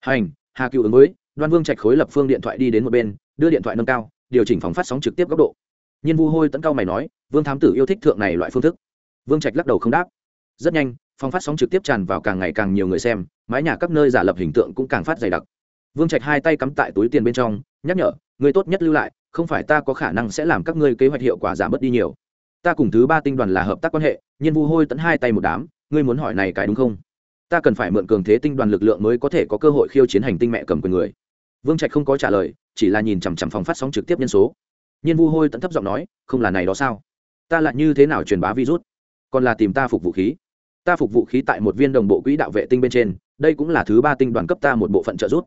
Hành, hà cựu ứng với, đoan vương trạch khối lập phương điện thoại đi đến một bên, đưa điện thoại nâng cao, điều chỉnh phóng phát sóng trực tiếp góc độ. Nhiên vu hôi tẫn cao mày nói, vương thám tử yêu thích thượng này loại phương thức. Vương trạch lắc đầu không đáp. Rất nhanh phòng phát sóng trực tiếp tràn vào càng ngày càng nhiều người xem, mái nhà các nơi giả lập hình tượng cũng càng phát dày đặc. Vương trạch hai tay cắm tại túi tiền bên trong, nhắc nhở, người tốt nhất lưu lại, không phải ta có khả năng sẽ làm các ngươi kế hoạch hiệu quả giảm bớt đi nhiều. Ta cùng thứ ba tinh đoàn là hợp tác quan hệ, nhiên vu hôi tẫn hai tay một đám, ngươi muốn hỏi này cái đúng không? Ta cần phải mượn cường thế tinh đoàn lực lượng mới có thể có cơ hội khiêu chiến hành tinh mẹ cầm quyền người. Vương trạch không có trả lời, chỉ là nhìn chằm chằm phòng phát sóng trực tiếp nhân số. Nhiên vu hôi tẫn thấp giọng nói, không là này đó sao? Ta lại như thế nào truyền bá virus? Còn là tìm ta phục vũ khí? Ta phục vụ khí tại một viên đồng bộ quỹ đạo vệ tinh bên trên, đây cũng là thứ ba tinh đoàn cấp ta một bộ phận trợ giúp.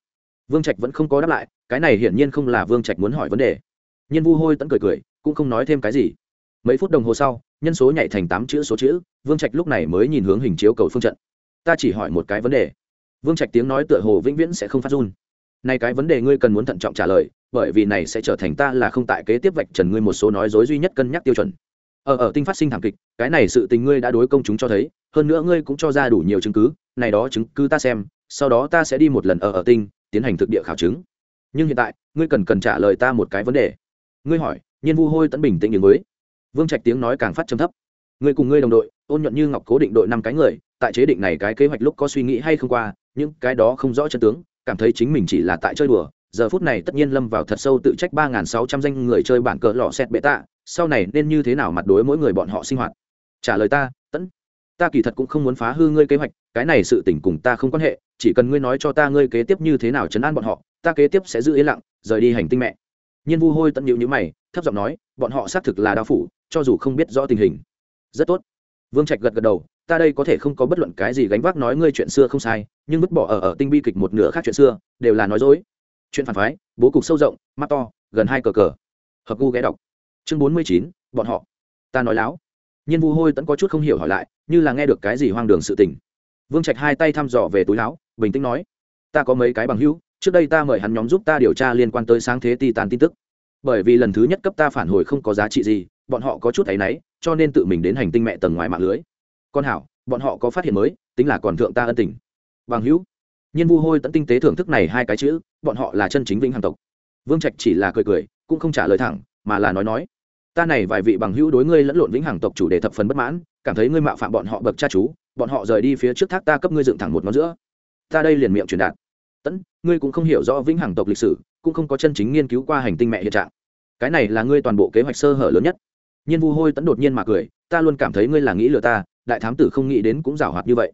Vương trạch vẫn không có đáp lại, cái này hiển nhiên không là vương trạch muốn hỏi vấn đề. Nhiên vu hôi tẫn cười cười, cũng không nói thêm cái gì. Mấy phút đồng hồ sau, nhân số nhảy thành tám chữ số chữ, vương trạch lúc này mới nhìn hướng hình chiếu cầu phương trận. Ta chỉ hỏi một cái vấn đề. Vương trạch tiếng nói tựa hồ vĩnh viễn sẽ không phát run. Này cái vấn đề ngươi cần muốn thận trọng trả lời, bởi vì này sẽ trở thành ta là không tại kế tiếp vạch trần ngươi một số nói dối duy nhất cân nhắc tiêu chuẩn ở ở tinh phát sinh thảm kịch, cái này sự tình ngươi đã đối công chúng cho thấy, hơn nữa ngươi cũng cho ra đủ nhiều chứng cứ, này đó chứng cứ ta xem, sau đó ta sẽ đi một lần ở ở tinh, tiến hành thực địa khảo chứng. Nhưng hiện tại, ngươi cần cần trả lời ta một cái vấn đề. Ngươi hỏi, nhiên vu hôi tẫn bình tĩnh như với vương trạch tiếng nói càng phát trầm thấp. Ngươi cùng ngươi đồng đội, ôn nhuận như ngọc cố định đội năm cái người, tại chế định này cái kế hoạch lúc có suy nghĩ hay không qua, những cái đó không rõ chân tướng, cảm thấy chính mình chỉ là tại chơi đùa. Giờ phút này tất nhiên lâm vào thật sâu tự trách ba nghìn sáu trăm danh người chơi bản cờ lò xét bệ tạ sau này nên như thế nào mặt đối mỗi người bọn họ sinh hoạt? Trả lời ta, tẫn, ta kỳ thật cũng không muốn phá hư ngươi kế hoạch, cái này sự tình cùng ta không quan hệ, chỉ cần ngươi nói cho ta ngươi kế tiếp như thế nào chấn an bọn họ, ta kế tiếp sẽ giữ yên lặng, rời đi hành tinh mẹ. Nhiên vu hôi tận nhịu như mày, thấp giọng nói, bọn họ xác thực là đao phủ, cho dù không biết rõ tình hình. Rất tốt. Vương trạch gật gật đầu, ta đây có thể không có bất luận cái gì gánh vác nói ngươi chuyện xưa không sai, nhưng vứt bỏ ở ở tinh bi kịch một nửa khác chuyện xưa, đều là nói dối. Chuyện phản phái, bố cục sâu rộng, mắt to, gần hai cờ cờ. Hợp gu ghé đọc chương bốn mươi chín, bọn họ. Ta nói láo. Nhiên vu hôi tẫn có chút không hiểu hỏi lại, như là nghe được cái gì hoang đường sự tình. Vương trạch hai tay thăm dò về túi láo, bình tĩnh nói, ta có mấy cái bằng hữu, trước đây ta mời hắn nhóm giúp ta điều tra liên quan tới sáng thế ti tàn tin tức. Bởi vì lần thứ nhất cấp ta phản hồi không có giá trị gì, bọn họ có chút áy náy, cho nên tự mình đến hành tinh mẹ tầng ngoài mạng lưới. Con hảo, bọn họ có phát hiện mới, tính là còn thượng ta ân tình. Bằng hữu? Nhiên vu hôi tận tinh tế thưởng thức này hai cái chữ, bọn họ là chân chính vĩnh hằng tộc. Vương trạch chỉ là cười cười, cũng không trả lời thẳng, mà là nói nói ta này vài vị bằng hữu đối ngươi lẫn lộn vĩnh hằng tộc chủ đề thập phần bất mãn, cảm thấy ngươi mạo phạm bọn họ bậc cha chú, bọn họ rời đi phía trước thác ta cấp ngươi dựng thẳng một ngón giữa. Ta đây liền miệng truyền đạt. Tẫn ngươi cũng không hiểu rõ vĩnh hằng tộc lịch sử, cũng không có chân chính nghiên cứu qua hành tinh mẹ hiện trạng. Cái này là ngươi toàn bộ kế hoạch sơ hở lớn nhất. Nhiên vu hôi tẫn đột nhiên mà cười, ta luôn cảm thấy ngươi là nghĩ lừa ta, đại thám tử không nghĩ đến cũng giảo hoạt như vậy.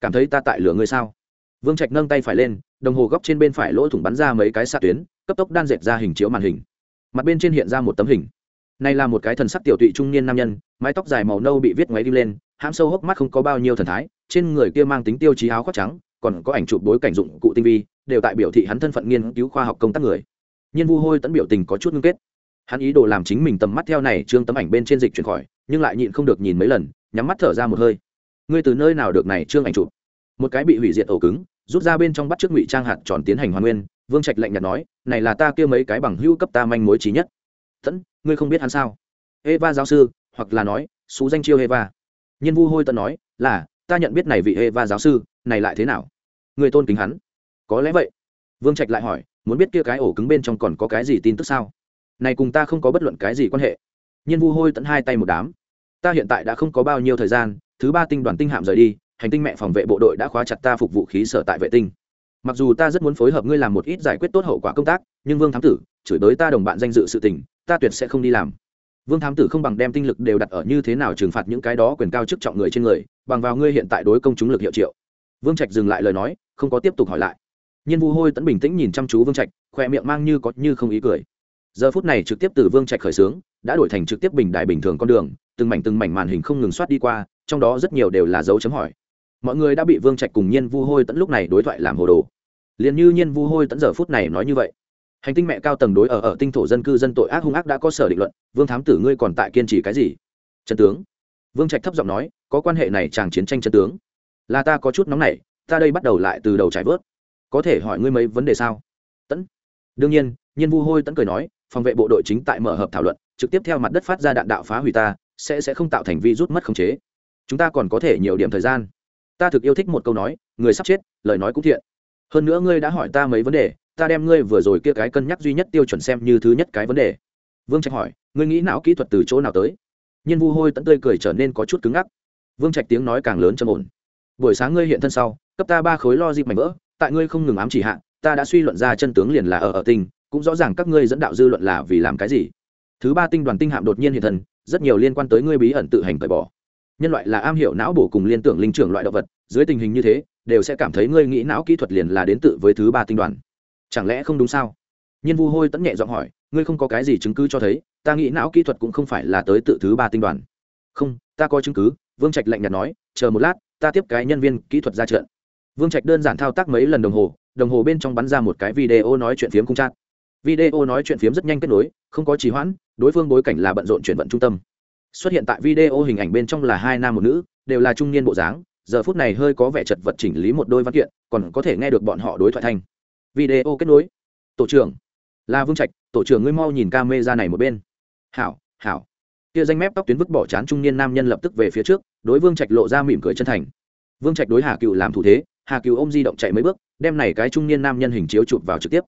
Cảm thấy ta tại lừa ngươi sao? Vương trạch nâng tay phải lên, đồng hồ góc trên bên phải lỗ thủng bắn ra mấy cái xạ tuyến, cấp tốc đan dệt ra hình chiếu màn hình. Mặt bên trên hiện ra một tấm hình này là một cái thần sắc tiểu tụy trung niên nam nhân, mái tóc dài màu nâu bị viết ngoáy đi lên, hãm sâu hốc mắt không có bao nhiêu thần thái, trên người kia mang tính tiêu chí áo khoác trắng, còn có ảnh chụp bối cảnh dụng cụ tinh vi, đều tại biểu thị hắn thân phận nghiên cứu khoa học công tác người. Nhiên vu hôi tẫn biểu tình có chút ngưng kết. Hắn ý đồ làm chính mình tầm mắt theo này trương tấm ảnh bên trên dịch chuyển khỏi, nhưng lại nhịn không được nhìn mấy lần, nhắm mắt thở ra một hơi. Ngươi từ nơi nào được này trương ảnh chụp? Một cái bị hủy diệt ổ cứng, rút ra bên trong bắt trước ngụy trang hạt tròn tiến hành hoàn nguyên, vương trạch lạnh nhạt nói, này là ta kia mấy cái bằng hữu cấp ta manh mối trí nhất. Tẫn ngươi không biết hắn sao? Eva giáo sư, hoặc là nói, xú danh chiêu eva. Nhân vu hôi tận nói, là, ta nhận biết này vị eva giáo sư, này lại thế nào? Người tôn kính hắn. Có lẽ vậy. Vương trạch lại hỏi, muốn biết kia cái ổ cứng bên trong còn có cái gì tin tức sao? Này cùng ta không có bất luận cái gì quan hệ. Nhiên vu hôi tận hai tay một đám. Ta hiện tại đã không có bao nhiêu thời gian, thứ ba tinh đoàn tinh hạm rời đi, hành tinh mẹ phòng vệ bộ đội đã khóa chặt ta phục vụ khí sở tại vệ tinh. Mặc dù ta rất muốn phối hợp ngươi làm một ít giải quyết tốt hậu quả công tác, nhưng vương thám tử, chửi tới ta đồng bạn danh dự sự tình ta tuyệt sẽ không đi làm. Vương thám tử không bằng đem tinh lực đều đặt ở như thế nào trừng phạt những cái đó quyền cao chức trọng người trên người, bằng vào ngươi hiện tại đối công chúng lực hiệu triệu. Vương trạch dừng lại lời nói, không có tiếp tục hỏi lại. Nhiên vu hôi tẫn bình tĩnh nhìn chăm chú vương trạch khoe miệng mang như có như không ý cười. Giờ phút này trực tiếp từ vương trạch khởi xướng, đã đổi thành trực tiếp bình đại bình thường con đường, từng mảnh từng mảnh màn hình không ngừng soát đi qua, trong đó rất nhiều đều là dấu chấm hỏi. Mọi người đã bị vương trạch cùng nhiên vu hôi tẫn lúc này đối thoại làm hồ đồ. Liền như nhiên vu hôi tẫn giờ phút này nói như vậy hành tinh mẹ cao tầng đối ở ở tinh thổ dân cư dân tội ác hung ác đã có sở định luận, vương thám tử ngươi còn tại kiên trì cái gì? Trần tướng. Vương trạch thấp giọng nói, có quan hệ này chàng chiến tranh trần tướng. Là ta có chút nóng nảy, ta đây bắt đầu lại từ đầu trải vớt. Có thể hỏi ngươi mấy vấn đề sao? Tẫn đương nhiên nhiên vu hôi tẫn cười nói, phòng vệ bộ đội chính tại mở hợp thảo luận, trực tiếp theo mặt đất phát ra đạn đạo phá hủy ta, sẽ sẽ không tạo thành vi rút mất khống chế. Chúng ta còn có thể nhiều điểm thời gian. Ta thực yêu thích một câu nói, người sắp chết, lời nói cũng thiện. Hơn nữa ngươi đã hỏi ta mấy vấn đề ta đem ngươi vừa rồi kia cái cân nhắc duy nhất tiêu chuẩn xem như thứ nhất cái vấn đề. Vương trạch hỏi, ngươi nghĩ não kỹ thuật từ chỗ nào tới? Nhiên vu hôi tận tươi cười trở nên có chút cứng ngắc. Vương trạch tiếng nói càng lớn trầm ổn. Buổi sáng ngươi hiện thân sau, cấp ta ba khối lo dịp mảnh vỡ, tại ngươi không ngừng ám chỉ hạ, ta đã suy luận ra chân tướng liền là ở ở tinh, cũng rõ ràng các ngươi dẫn đạo dư luận là vì làm cái gì. Thứ ba tinh đoàn tinh hạm đột nhiên hiện thân, rất nhiều liên quan tới ngươi bí ẩn tự hành cởi bỏ. Nhân loại là am hiểu não bổ cùng liên tưởng linh trưởng loại động vật, dưới tình hình như thế, đều sẽ cảm thấy ngươi nghĩ não kỹ thuật liền là đến tự với thứ ba tinh đoàn chẳng lẽ không đúng sao? Nhiên vu hôi tẫn nhẹ giọng hỏi, ngươi không có cái gì chứng cứ cho thấy, ta nghĩ não kỹ thuật cũng không phải là tới tự thứ ba tinh đoàn. Không, ta có chứng cứ, vương trạch lạnh nhạt nói, chờ một lát, ta tiếp cái nhân viên kỹ thuật ra trận. Vương trạch đơn giản thao tác mấy lần đồng hồ đồng hồ bên trong bắn ra một cái video nói chuyện phiếm không chat. Video nói chuyện phiếm rất nhanh kết nối, không có trì hoãn, đối phương bối cảnh là bận rộn chuyển vận trung tâm. Xuất hiện tại video hình ảnh bên trong là hai nam một nữ, đều là trung niên bộ dáng, giờ phút này hơi có vẻ chật vật chỉnh lý một đôi văn kiện, còn có thể nghe được bọn họ đối thoại thanh video kết nối. Tổ trưởng. Là vương trạch, tổ trưởng ngươi mau nhìn ca mê ra này một bên. Hảo hảo. Kia danh mép tóc tuyến vứt bỏ chán trung niên nam nhân lập tức về phía trước, đối vương trạch lộ ra mỉm cười chân thành. Vương trạch đối hà cựu làm thủ thế, hà cựu ôm di động chạy mấy bước, đem này cái trung niên nam nhân hình chiếu chụp vào trực tiếp.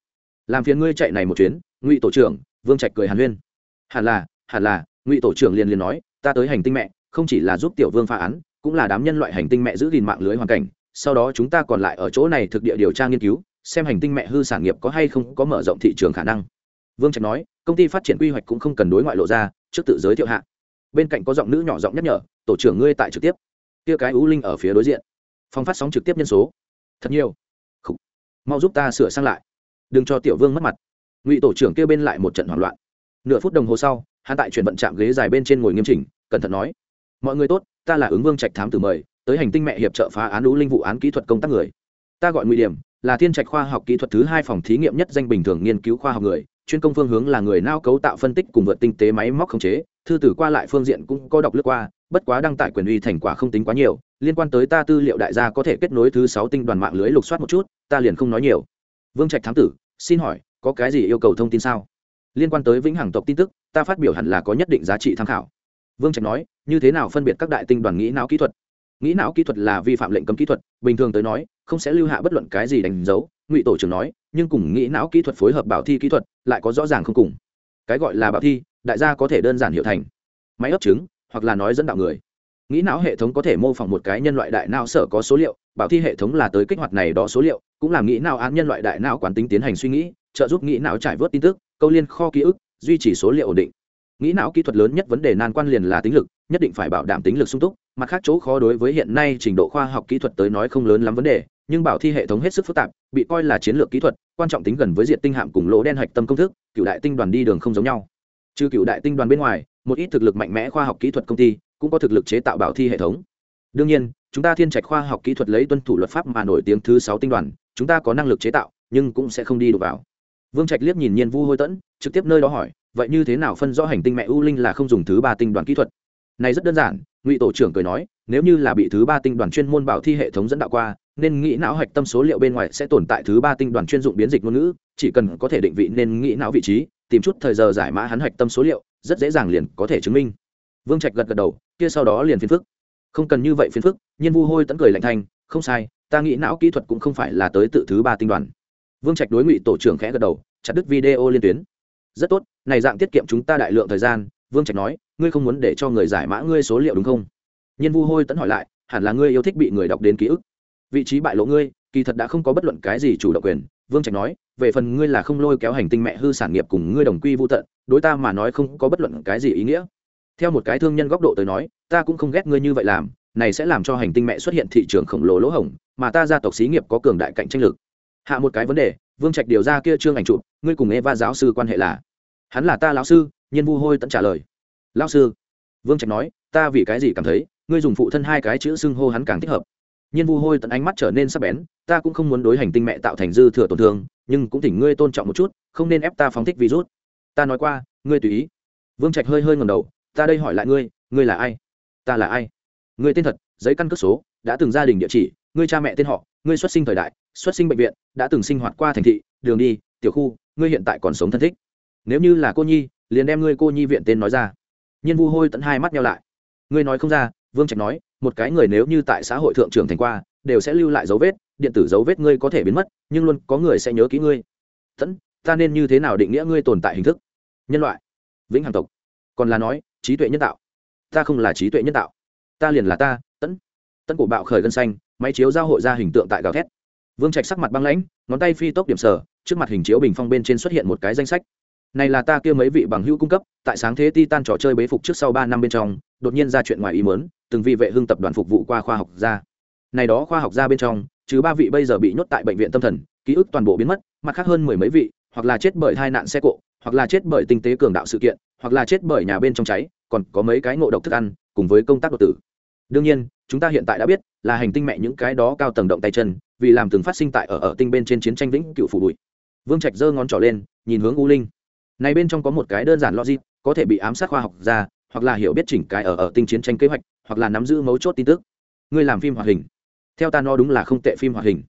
Làm phiền ngươi chạy này một chuyến, ngụy tổ trưởng, vương trạch cười hàn huyên. Hẳn là hẳn là, ngụy tổ trưởng liền liền nói, ta tới hành tinh mẹ, không chỉ là giúp tiểu vương phá án, cũng là đám nhân loại hành tinh mẹ giữ gìn mạng lưới hoàn cảnh, sau đó chúng ta còn lại ở chỗ này thực địa điều tra nghiên cứu xem hành tinh mẹ hư sản nghiệp có hay không có mở rộng thị trường khả năng. Vương trạch nói, công ty phát triển quy hoạch cũng không cần đối ngoại lộ ra, trước tự giới thiệu hạ. Bên cạnh có giọng nữ nhỏ giọng nhắc nhở, tổ trưởng ngươi tại trực tiếp. Kia cái ú linh ở phía đối diện. Phong phát sóng trực tiếp nhân số. Thật nhiều. Khủ. mau giúp ta sửa sang lại. Đừng cho tiểu vương mất mặt. Ngụy tổ trưởng kêu bên lại một trận hoảng loạn. Nửa phút đồng hồ sau, hắn tại chuyển vận trạm ghế dài bên trên ngồi nghiêm chỉnh, cẩn thận nói, mọi người tốt, ta là ứng vương trạch thám tử mời, tới hành tinh mẹ hiệp trợ phá án ú linh vụ án kỹ thuật công tác người ta gọi ngụy điểm, là thiên trạch khoa học kỹ thuật thứ hai phòng thí nghiệm nhất danh bình thường nghiên cứu khoa học người, chuyên công phương hướng là người nao cấu tạo phân tích cùng vượt tinh tế máy móc khống chế. Thư tử qua lại phương diện cũng có đọc lướt qua, bất quá đăng tải quyền uy thành quả không tính quá nhiều. Liên quan tới ta tư liệu đại gia có thể kết nối thứ sáu tinh đoàn mạng lưới lục soát một chút, ta liền không nói nhiều. Vương trạch thám tử, xin hỏi, có cái gì yêu cầu thông tin sao? Liên quan tới vĩnh hằng tộc tin tức, ta phát biểu hẳn là có nhất định giá trị tham khảo. Vương trạch nói, như thế nào phân biệt các đại tinh đoàn nghĩ não kỹ thuật? Nghĩ não kỹ thuật là vi phạm lệnh cấm kỹ thuật, bình thường tới nói không sẽ lưu hạ bất luận cái gì đánh dấu, ngụy tổ trưởng nói, nhưng cùng nghĩ não kỹ thuật phối hợp bảo thi kỹ thuật lại có rõ ràng không cùng. Cái gọi là bảo thi, đại gia có thể đơn giản hiểu thành. Máy ấp trứng, hoặc là nói dẫn đạo người. Nghĩ não hệ thống có thể mô phỏng một cái nhân loại đại não sở có số liệu, bảo thi hệ thống là tới kích hoạt này đó số liệu, cũng làm nghĩ não án nhân loại đại não quán tính tiến hành suy nghĩ, trợ giúp nghĩ não trải vớt tin tức, câu liên kho ký ức, duy trì số liệu ổn định. Nghĩ não kỹ thuật lớn nhất vấn đề nan quan liền là tính lực, nhất định phải bảo đảm tính lực sung túc, mặt khác chỗ khó đối với hiện nay trình độ khoa học kỹ thuật tới nói không lớn lắm vấn đề nhưng bảo thi hệ thống hết sức phức tạp, bị coi là chiến lược kỹ thuật, quan trọng tính gần với diện tinh hạm cùng lỗ đen hạch tâm công thức, cựu đại tinh đoàn đi đường không giống nhau. Trừ cựu đại tinh đoàn bên ngoài, một ít thực lực mạnh mẽ khoa học kỹ thuật công ty cũng có thực lực chế tạo bảo thi hệ thống. Đương nhiên, chúng ta thiên trạch khoa học kỹ thuật lấy tuân thủ luật pháp mà nổi tiếng thứ sáu tinh đoàn, chúng ta có năng lực chế tạo, nhưng cũng sẽ không đi được vào. Vương trạch liếc nhìn nhiên vu hôi tẫn, trực tiếp nơi đó hỏi, vậy như thế nào phân rõ hành tinh mẹ u linh là không dùng thứ ba tinh đoàn kỹ thuật? Này rất đơn giản, ngụy tổ trưởng cười nói, nếu như là bị thứ ba tinh đoàn chuyên môn bảo thi hệ thống dẫn đạo qua nên nghĩ não hạch tâm số liệu bên ngoài sẽ tồn tại thứ ba tinh đoàn chuyên dụng biến dịch ngôn ngữ, chỉ cần có thể định vị nên nghĩ não vị trí, tìm chút thời giờ giải mã hắn hạch tâm số liệu, rất dễ dàng liền có thể chứng minh. Vương trạch gật gật đầu, kia sau đó liền phiền phức. Không cần như vậy phiền phức, nhiên vu hôi tẫn cười lạnh thanh, không sai, ta nghĩ não kỹ thuật cũng không phải là tới tự thứ ba tinh đoàn. Vương trạch đối ngụy tổ trưởng khẽ gật đầu, chặt đứt video liên tuyến. Rất tốt, này dạng tiết kiệm chúng ta đại lượng thời gian, vương trạch nói, ngươi không muốn để cho người giải mã ngươi số liệu đúng không? Nhiên vu hôi tẫn hỏi lại, hẳn là ngươi yêu thích bị người đọc đến ký ức vị trí bại lộ ngươi, kỳ thật đã không có bất luận cái gì chủ động quyền. Vương trạch nói, về phần ngươi là không lôi kéo hành tinh mẹ hư sản nghiệp cùng ngươi đồng quy vô tận, đối ta mà nói không có bất luận cái gì ý nghĩa. Theo một cái thương nhân góc độ tới nói, ta cũng không ghét ngươi như vậy làm, này sẽ làm cho hành tinh mẹ xuất hiện thị trường khổng lồ lỗ hổng, mà ta gia tộc xí nghiệp có cường đại cạnh tranh lực. Hạ một cái vấn đề, vương trạch điều ra kia trương ảnh chụp ngươi cùng eva giáo sư quan hệ là? Hắn là ta lão sư, nhiên vu hôi tận trả lời. Lão sư? Vương trạch nói, ta vì cái gì cảm thấy, ngươi dùng phụ thân hai cái chữ xưng hô hắn càng thích hợp nhiên vu hôi tận ánh mắt trở nên sắc bén, ta cũng không muốn đối hành tinh mẹ tạo thành dư thừa tổn thương, nhưng cũng thỉnh ngươi tôn trọng một chút, không nên ép ta phóng thích virus. Ta nói qua, ngươi tùy ý. Vương trạch hơi hơi ngầm đầu, ta đây hỏi lại ngươi ngươi là ai? Ta là ai? Ngươi tên thật, giấy căn cước số, đã từng gia đình địa chỉ, ngươi cha mẹ tên họ, ngươi xuất sinh thời đại, xuất sinh bệnh viện, đã từng sinh hoạt qua thành thị, đường đi, tiểu khu, ngươi hiện tại còn sống thân thích. Nếu như là cô nhi, liền đem ngươi cô nhi viện tên nói ra. Nhiên vu hôi tận hai mắt nhau lại. Ngươi nói không ra, vương trạch nói một cái người nếu như tại xã hội thượng trưởng thành qua, đều sẽ lưu lại dấu vết, điện tử dấu vết ngươi có thể biến mất, nhưng luôn có người sẽ nhớ kỹ ngươi. Tẫn ta nên như thế nào định nghĩa ngươi tồn tại hình thức? Nhân loại. Vĩnh hằng tộc. Còn là nói, trí tuệ nhân tạo. Ta không là trí tuệ nhân tạo. Ta liền là ta tẫn tẫn của bạo khởi gân xanh, máy chiếu giao hội ra hình tượng tại gào thét. Vương trạch sắc mặt băng lãnh, ngón tay phi tốc điểm sở, trước mặt hình chiếu bình phong bên trên xuất hiện một cái danh sách. Này là ta kia mấy vị bằng hữu cung cấp, tại sáng thế titan trò chơi bế phục trước sau ba năm bên trong đột nhiên ra chuyện ngoài ý mớn từng vị vệ hưng tập đoàn phục vụ qua khoa học gia. Này đó khoa học gia bên trong chứ ba vị bây giờ bị nhốt tại bệnh viện tâm thần, ký ức toàn bộ biến mất, mặt khác hơn mười mấy vị, hoặc là chết bởi tai nạn xe cộ, hoặc là chết bởi tinh tế cường đạo sự kiện, hoặc là chết bởi nhà bên trong cháy, còn có mấy cái ngộ độc thức ăn, cùng với công tác đột tử. Đương nhiên, chúng ta hiện tại đã biết là hành tinh mẹ những cái đó cao tầng động tay chân, vì làm từng phát sinh tại ở ở tinh bên trên chiến tranh vĩnh cựu phủ bụi. Vương trạch giơ ngón trỏ lên, nhìn hướng u linh. Này bên trong có một cái đơn giản logic, có thể bị ám sát khoa học ra hoặc là hiểu biết chỉnh cái ở ở tinh chiến tranh kế hoạch, hoặc là nắm giữ mấu chốt tin tức. Ngươi làm phim hoạt hình. Theo ta nói đúng là không tệ phim hoạt hình.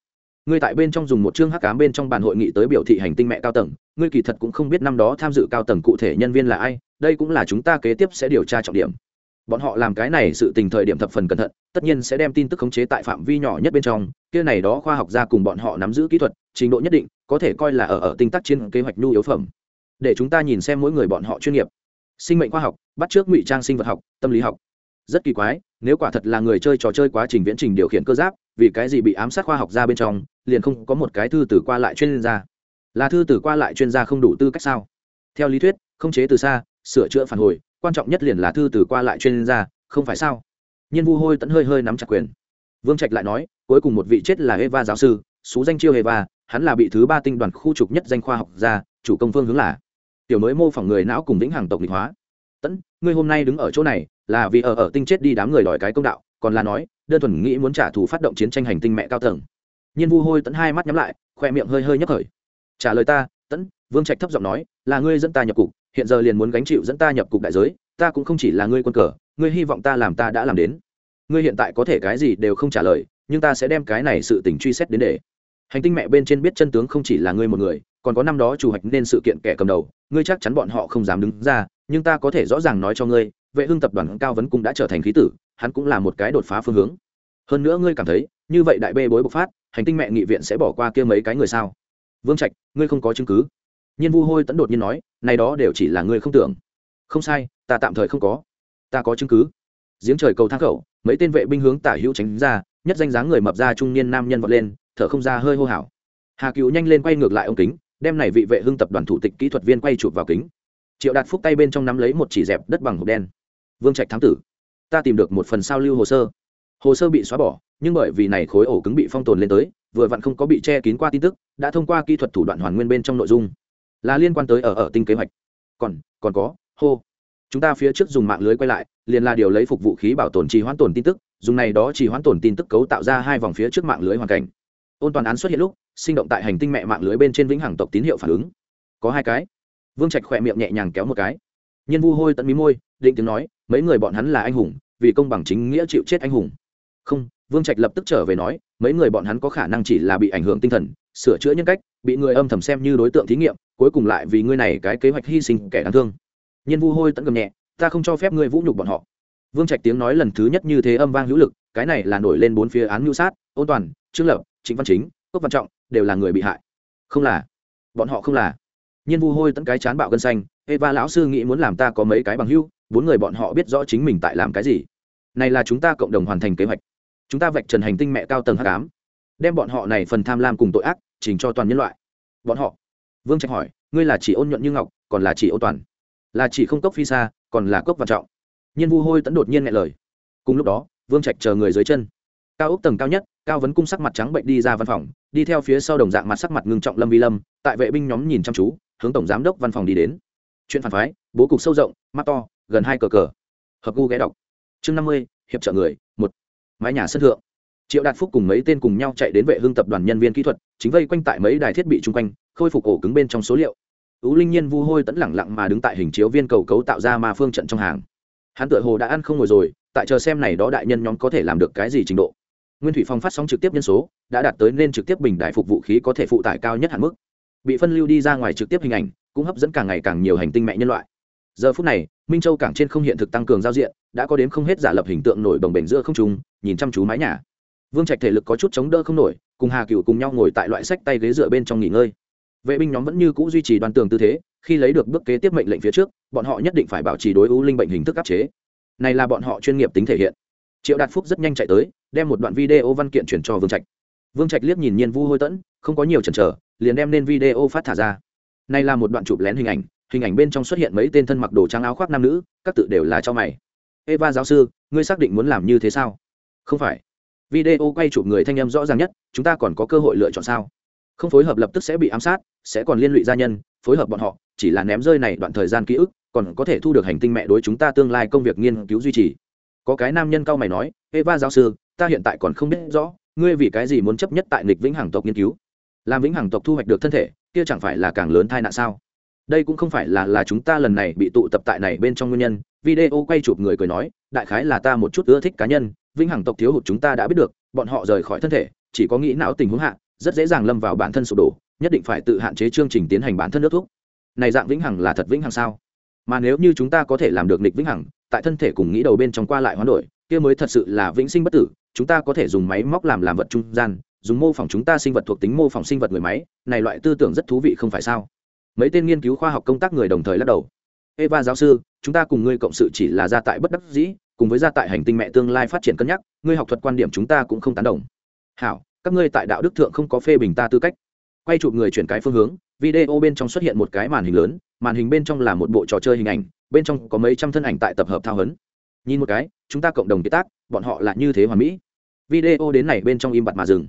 Ngươi tại bên trong dùng một chương hắc cám bên trong bàn hội nghị tới biểu thị hành tinh mẹ cao tầng. Ngươi kỳ thật cũng không biết năm đó tham dự cao tầng cụ thể nhân viên là ai, đây cũng là chúng ta kế tiếp sẽ điều tra trọng điểm. Bọn họ làm cái này sự tình thời điểm thập phần cẩn thận, tất nhiên sẽ đem tin tức khống chế tại phạm vi nhỏ nhất bên trong. Kia này đó khoa học gia cùng bọn họ nắm giữ kỹ thuật, trình độ nhất định, có thể coi là ở ở tinh tắc trên kế hoạch nhu yếu phẩm. Để chúng ta nhìn xem mỗi người bọn họ chuyên nghiệp sinh mệnh khoa học, bắt trước ngụy trang sinh vật học, tâm lý học. Rất kỳ quái, nếu quả thật là người chơi trò chơi quá trình viễn trình điều khiển cơ giáp, vì cái gì bị ám sát khoa học ra bên trong, liền không có một cái thư từ qua lại chuyên gia? Là thư từ qua lại chuyên gia không đủ tư cách sao? Theo lý thuyết, không chế từ xa, sửa chữa phản hồi, quan trọng nhất liền là thư từ qua lại chuyên gia, không phải sao? Nhiên vu hôi tẫn hơi hơi nắm chặt quyền. Vương trạch lại nói, cuối cùng một vị chết là eva giáo sư, xú danh chiêu eva, hắn là bị thứ ba tinh đoàn khu trục nhất danh khoa học gia, chủ công phương hướng là tiểu mới mô phỏng người não cùng lĩnh hàng tộc lịch hóa. Tẫn ngươi hôm nay đứng ở chỗ này, là vì ở ở tinh chết đi đám người đòi cái công đạo, còn là nói, đơn thuần nghĩ muốn trả thù phát động chiến tranh hành tinh mẹ cao tầng. Nhiên vu hôi tẫn hai mắt nhắm lại, khoe miệng hơi hơi nhấp khởi. Trả lời ta tẫn vương trạch thấp giọng nói, là ngươi dẫn ta nhập cục, hiện giờ liền muốn gánh chịu dẫn ta nhập cục đại giới, ta cũng không chỉ là ngươi quân cờ, ngươi hy vọng ta làm ta đã làm đến. Ngươi hiện tại có thể cái gì đều không trả lời, nhưng ta sẽ đem cái này sự tình truy xét đến để hành tinh mẹ bên trên biết chân tướng không chỉ là ngươi một người, còn có năm đó chủ hạch nên sự kiện kẻ cầm đầu. Ngươi chắc chắn bọn họ không dám đứng ra, nhưng ta có thể rõ ràng nói cho ngươi, vệ hưng tập đoàn cao vấn cũng đã trở thành khí tử, hắn cũng là một cái đột phá phương hướng. Hơn nữa ngươi cảm thấy, như vậy đại bê bối bộc phát, hành tinh mẹ nghị viện sẽ bỏ qua kia mấy cái người sao? Vương trạch, ngươi không có chứng cứ. Nhiên vu hôi tẫn đột nhiên nói, này đó đều chỉ là ngươi không tưởng. Không sai, ta tạm thời không có. Ta có chứng cứ. Giếng trời cầu thang khẩu, mấy tên vệ binh hướng tả hữu tránh ra, nhất danh dáng người mập ra trung niên nam nhân vọt lên thở không ra hơi hô hào. Hà cựu nhanh lên quay ngược lại ông kính, đem này vị vệ hưng tập đoàn thủ tịch kỹ thuật viên quay chụp vào kính. Triệu đạt phúc tay bên trong nắm lấy một chỉ dẹp đất bằng hộp đen. Vương trạch thám tử, ta tìm được một phần sao lưu hồ sơ. Hồ sơ bị xóa bỏ, nhưng bởi vì này khối ổ cứng bị phong tồn lên tới, vừa vặn không có bị che kín qua tin tức, đã thông qua kỹ thuật thủ đoạn hoàn nguyên bên trong nội dung. Là liên quan tới ở ở tinh kế hoạch. Còn còn có, hô. Chúng ta phía trước dùng mạng lưới quay lại, liền là điều lấy phục vụ khí bảo tồn trì hoãn tồn tin tức, dùng này đó trì hoãn tồn tin tức cấu tạo ra hai vòng phía trước mạng lưới hoàn cảnh ôn toàn án xuất hiện lúc, sinh động tại hành tinh mẹ mạng lưới bên trên vĩnh hằng tộc tín hiệu phản ứng. Có hai cái. Vương trạch khỏe miệng nhẹ nhàng kéo một cái. Nhân vu hôi tận mí môi, định tiếng nói, mấy người bọn hắn là anh hùng, vì công bằng chính nghĩa chịu chết anh hùng. Không, vương trạch lập tức trở về nói, mấy người bọn hắn có khả năng chỉ là bị ảnh hưởng tinh thần, sửa chữa nhân cách, bị người âm thầm xem như đối tượng thí nghiệm, cuối cùng lại vì ngươi này cái kế hoạch hy sinh kẻ đáng thương. Nhân vu hôi tận gầm nhẹ, ta không cho phép ngươi vũ nhục bọn họ. Vương trạch tiếng nói lần thứ nhất như thế âm vang hữu lực, cái này là nổi lên bốn phía án mưu sát, ôn toàn, trương lập trịnh văn chính, cốc văn trọng đều là người bị hại. Không là. Bọn họ không là. Nhiên vu hôi tẫn cái chán bạo gân xanh, eva lão sư nghĩ muốn làm ta có mấy cái bằng hưu bốn người bọn họ biết rõ chính mình tại làm cái gì. Này là chúng ta cộng đồng hoàn thành kế hoạch. Chúng ta vạch trần hành tinh mẹ cao tầng h tám đem bọn họ này phần tham lam cùng tội ác trình cho toàn nhân loại. Bọn họ. Vương trạch hỏi, ngươi là chỉ ôn nhuận như ngọc, còn là chỉ ô toàn? Là chỉ không cốc phi xa còn là cốc văn trọng? Nhiên vu hôi tẫn đột nhiên nghe lời. Cùng lúc đó, vương trạch chờ người dưới chân. Cao ốc tầng cao nhất cao vấn cung sắc mặt trắng bệnh đi ra văn phòng, đi theo phía sau đồng dạng mặt sắc mặt ngưng trọng lâm vi lâm, tại vệ binh nhóm nhìn chăm chú, hướng tổng giám đốc văn phòng đi đến. Chuyện phản phái, bố cục sâu rộng, mắt to, gần hai cờ cờ. Hợp gu ghé đọc. Chương năm mươi, hiệp trợ người, một. Mái nhà sân thượng. Triệu đạt phúc cùng mấy tên cùng nhau chạy đến vệ hương tập đoàn nhân viên kỹ thuật, chính vây quanh tại mấy đài thiết bị chung quanh, khôi phục ổ cứng bên trong số liệu. Ú linh nhiên vu hôi tẫn lẳng lặng mà đứng tại hình chiếu viên cầu cấu tạo ra ma phương trận trong hàng. Hắn tựa hồ đã ăn không ngồi rồi, tại chờ xem này đó đại nhân nhóm có thể làm được cái gì trình độ nguyên thủy phong phát sóng trực tiếp nhân số đã đạt tới nên trực tiếp bình đại phục vũ khí có thể phụ tải cao nhất hạn mức. Bị phân lưu đi ra ngoài trực tiếp hình ảnh cũng hấp dẫn càng ngày càng nhiều hành tinh mẹ nhân loại. Giờ phút này, minh châu cảng trên không hiện thực tăng cường giao diện, đã có đến không hết giả lập hình tượng nổi bồng bềnh giữa không trung, nhìn chăm chú mái nhà. Vương trạch thể lực có chút chống đỡ không nổi, cùng hà cựu cùng nhau ngồi tại loại sách tay ghế dựa bên trong nghỉ ngơi. Vệ binh nhóm vẫn như c ũ duy trì đoàn tường tư thế, khi lấy được bước kế tiếp mệnh lệnh phía trước, bọn họ nhất định phải bảo trì đối ưu linh bệnh hình thức áp chế. Này là bọn họ chuyên nghiệp tính thể hiện triệu đạt phúc rất nhanh chạy tới, đem một đoạn video văn kiện chuyển cho vương trạch. Vương trạch liếc nhìn nhiên vu hôi tẫn, không có nhiều chần chờ, liền đem nên video phát thả ra. Này là một đoạn chụp lén hình ảnh hình ảnh bên trong xuất hiện mấy tên thân mặc đồ trắng áo khoác nam nữ, các tự đều là cho mày. Eva giáo sư, ngươi xác định muốn làm như thế sao? Không phải. Video quay chụp người thanh em rõ ràng nhất, chúng ta còn có cơ hội lựa chọn sao? Không phối hợp lập tức sẽ bị ám sát, sẽ còn liên lụy gia nhân, phối hợp bọn họ, chỉ là ném rơi này đoạn thời gian ký ức, còn có thể thu được hành tinh mẹ đối chúng ta tương lai công việc nghiên cứu duy trì có cái nam nhân cao mày nói, eva giáo sư, ta hiện tại còn không biết rõ, ngươi vì cái gì muốn chấp nhất tại nghịch vĩnh hằng tộc nghiên cứu? Làm vĩnh hằng tộc thu hoạch được thân thể, kia chẳng phải là càng lớn tai nạn sao? Đây cũng không phải là là chúng ta lần này bị tụ tập tại này bên trong nguyên nhân, video quay chụp người cười nói, đại khái là ta một chút ưa thích cá nhân, vĩnh hằng tộc thiếu hụt chúng ta đã biết được, bọn họ rời khỏi thân thể, chỉ có nghĩ não tình huống hạ, rất dễ dàng lâm vào bản thân sụp đổ, nhất định phải tự hạn chế chương trình tiến hành bản thân nước thuốc. Này dạng vĩnh hằng là thật vĩnh hằng sao? Mà nếu như chúng ta có thể làm được nịch vĩnh hằng, tại thân thể cùng nghĩ đầu bên trong qua lại hoán đổi, kia mới thật sự là vĩnh sinh bất tử, chúng ta có thể dùng máy móc làm làm vật trung gian, dùng mô phỏng chúng ta sinh vật thuộc tính mô phỏng sinh vật người máy, này loại tư tưởng rất thú vị không phải sao? Mấy tên nghiên cứu khoa học công tác người đồng thời lắc đầu. Eva giáo sư, chúng ta cùng ngươi cộng sự chỉ là gia tại bất đắc dĩ, cùng với gia tại hành tinh mẹ tương lai phát triển cân nhắc, ngươi học thuật quan điểm chúng ta cũng không tán đồng. Hảo, các ngươi tại đạo đức thượng không có phê bình ta tư cách. Quay chụp người chuyển cái phương hướng video bên trong xuất hiện một cái màn hình lớn, màn hình bên trong là một bộ trò chơi hình ảnh, bên trong có mấy trăm thân ảnh tại tập hợp thao hấn nhìn một cái, chúng ta cộng đồng kế tác, bọn họ là như thế hoàn mỹ. Video đến này bên trong im bặt mà dừng.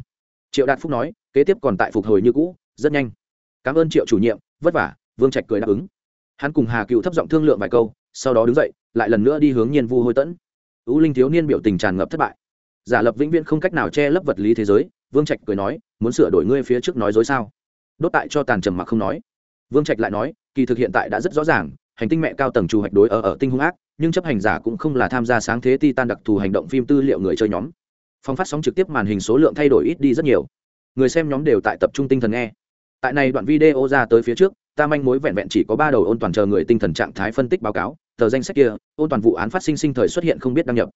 Triệu đạt phúc nói, kế tiếp còn tại phục hồi như cũ, rất nhanh. Cảm ơn triệu chủ nhiệm, vất vả, vương trạch cười đáp ứng. Hắn cùng hà cựu thấp giọng thương lượng vài câu, sau đó đứng dậy, lại lần nữa đi hướng nhiên vu hôi tẫn. Ú linh thiếu niên biểu tình tràn ngập thất bại. Giả lập vĩnh viễn không cách nào che lấp vật lý thế giới, vương trạch cười nói, muốn sửa đổi ngươi phía trước nói dối sao? Đốt tại cho tàn trầm mặc không nói. Vương trạch lại nói, kỳ thực hiện tại đã rất rõ ràng, hành tinh mẹ cao tầng chủ hoạch đối ở ở tinh hung ác, nhưng chấp hành giả cũng không là tham gia sáng thế ti tan đặc thù hành động phim tư liệu người chơi nhóm. Phong phát sóng trực tiếp màn hình số lượng thay đổi ít đi rất nhiều. Người xem nhóm đều tại tập trung tinh thần nghe. Tại này đoạn video ra tới phía trước, ta manh mối vẹn vẹn chỉ có ba đầu ôn toàn chờ người tinh thần trạng thái phân tích báo cáo, tờ danh sách kia, ôn toàn vụ án phát sinh sinh thời xuất hiện không biết đăng nhập.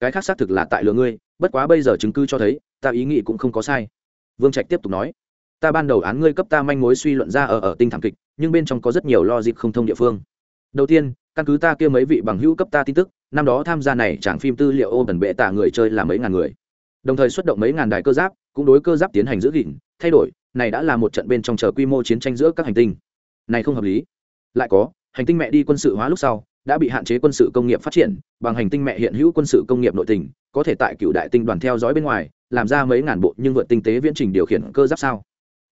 Cái khác xác thực là tại lừa ngươi, bất quá bây giờ chứng cứ cho thấy, ta ý nghĩ cũng không có sai. Vương trạch tiếp tục nói ta ban đầu án ngươi cấp ta manh mối suy luận ra ở ở tinh thảm kịch, nhưng bên trong có rất nhiều lo dịp không thông địa phương. Đầu tiên, căn cứ ta kia mấy vị bằng hữu cấp ta tin tức, năm đó tham gia này chẳng phim tư liệu ô bẩn bệ tả người chơi là mấy ngàn người. Đồng thời xuất động mấy ngàn đài cơ giáp, cũng đối cơ giáp tiến hành giữ gìn, thay đổi, này đã là một trận bên trong chờ quy mô chiến tranh giữa các hành tinh. Này không hợp lý. Lại có, hành tinh mẹ đi quân sự hóa lúc sau, đã bị hạn chế quân sự công nghiệp phát triển, bằng hành tinh mẹ hiện hữu quân sự công nghiệp nội tình, có thể tại cựu đại tinh đoàn theo dõi bên ngoài, làm ra mấy ngàn bộ nhưng vượt tinh tế viễn trình điều khiển cơ giáp sao?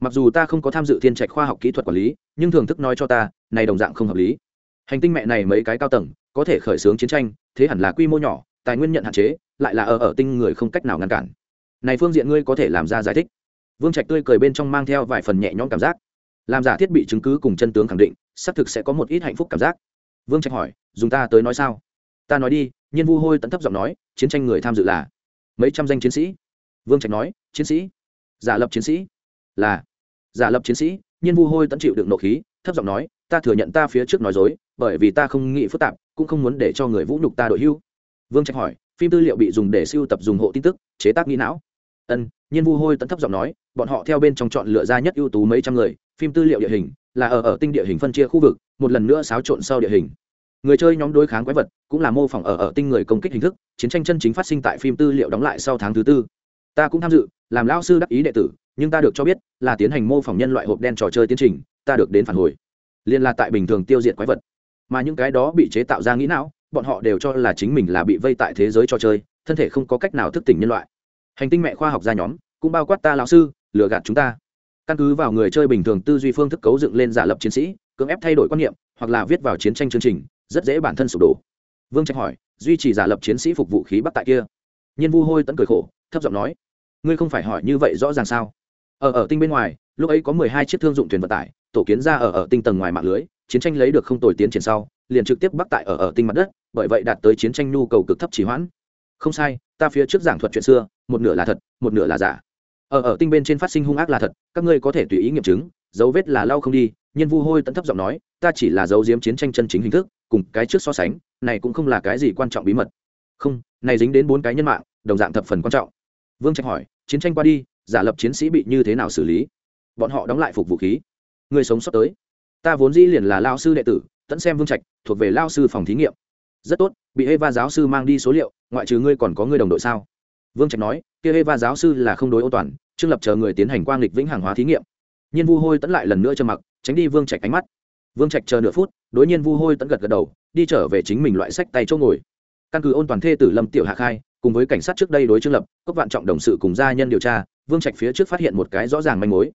Mặc dù ta không có tham dự thiên trạch khoa học kỹ thuật quản lý, nhưng thường thức nói cho ta, này đồng dạng không hợp lý. Hành tinh mẹ này mấy cái cao tầng, có thể khởi xướng chiến tranh, thế hẳn là quy mô nhỏ, tài nguyên nhận hạn chế, lại là ở ở tinh người không cách nào ngăn cản. Này phương diện ngươi có thể làm ra giải thích. Vương trạch tươi cười bên trong mang theo vài phần nhẹ nhõm cảm giác. Làm giả thiết bị chứng cứ cùng chân tướng khẳng định, xác thực sẽ có một ít hạnh phúc cảm giác. Vương trạch hỏi, dùng ta tới nói sao? Ta nói đi. Nhiên vu hôi tận thấp giọng nói, chiến tranh người tham dự là mấy trăm danh chiến sĩ. Vương trạch nói, chiến sĩ. Giả lập chiến sĩ là giả lập chiến sĩ, nhiên vu hôi tận chịu đựng nộ khí, thấp giọng nói, ta thừa nhận ta phía trước nói dối, bởi vì ta không nghĩ phức tạp, cũng không muốn để cho người vũ nhục ta đội hưu. Vương trạch hỏi, phim tư liệu bị dùng để siêu tập dùng hộ tin tức, chế tác nghĩ não? Ân, nhiên vu hôi tận thấp giọng nói, bọn họ theo bên trong chọn lựa ra nhất ưu tú mấy trăm người, phim tư liệu địa hình là ở ở tinh địa hình phân chia khu vực, một lần nữa xáo trộn sau địa hình. Người chơi nhóm đối kháng quái vật cũng là mô phỏng ở ở tinh người công kích hình thức, chiến tranh chân chính phát sinh tại phim tư liệu đóng lại sau tháng thứ tư. Ta cũng tham dự làm lao sư đắc ý đệ tử, nhưng ta được cho biết là tiến hành mô phỏng nhân loại hộp đen trò chơi tiến trình, ta được đến phản hồi. Liên là tại bình thường tiêu diệt quái vật. Mà những cái đó bị chế tạo ra nghĩ não, bọn họ đều cho là chính mình là bị vây tại thế giới trò chơi, thân thể không có cách nào thức tỉnh nhân loại. Hành tinh mẹ khoa học gia nhóm, cũng bao quát ta lão sư, lừa gạt chúng ta. Căn cứ vào người chơi bình thường tư duy phương thức cấu dựng lên giả lập chiến sĩ, cưỡng ép thay đổi quan niệm, hoặc là viết vào chiến tranh chương trình, rất dễ bản thân sụp đổ. Vương trạch hỏi, duy trì giả lập chiến sĩ phục vụ khí bắc tại kia. Nhiên vu hôi tẫn cười khổ, thấp giọng nói ngươi không phải hỏi như vậy rõ ràng sao? Ở ở tinh bên ngoài, lúc ấy có mười hai chiếc thương dụng thuyền vận tải, tổ kiến ra ở ở tinh tầng ngoài mạng lưới, chiến tranh lấy được không tồi tiến triển sau, liền trực tiếp bắc tại ở ở tinh mặt đất, bởi vậy đạt tới chiến tranh nhu cầu cực thấp chỉ hoãn. Không sai, ta phía trước giảng thuật chuyện xưa, một nửa là thật, một nửa là giả. Ở ở tinh bên trên phát sinh hung ác là thật, các ngươi có thể tùy ý nghiệm chứng, dấu vết là lau không đi, nhân vu hôi tận thấp giọng nói, ta chỉ là dấu diếm chiến tranh chân chính hình thức, cùng cái trước so sánh, này cũng không là cái gì quan trọng bí mật. Không, này dính đến bốn cái nhân mạng, đồng dạng thập phần quan trọng vương trạch hỏi, chiến tranh qua đi, giả lập chiến sĩ bị như thế nào xử lý? Bọn họ đóng lại phục vũ khí. Người sống sót tới. Ta vốn dĩ liền là lao sư đệ tử tẫn xem vương trạch, thuộc về lao sư phòng thí nghiệm. Rất tốt, bị eva giáo sư mang đi số liệu, ngoại trừ ngươi còn có ngươi đồng đội sao? Vương trạch nói, kia eva giáo sư là không đối ô toàn, trương lập chờ người tiến hành quang lịch vĩnh hàng hóa thí nghiệm. Nhiên vu hôi tẫn lại lần nữa cho mặc, tránh đi vương trạch ánh mắt. Vương trạch chờ nửa phút, đối nhiên vu hôi tẫn gật gật đầu, đi trở về chính mình loại sách tay chỗ ngồi. Căn cứ ôn toàn thê tử lâm tiểu hạ khai cùng với cảnh sát trước đây đối trương lập, cốc vạn trọng đồng sự cùng gia nhân điều tra, vương trạch phía trước phát hiện một cái rõ ràng manh mối.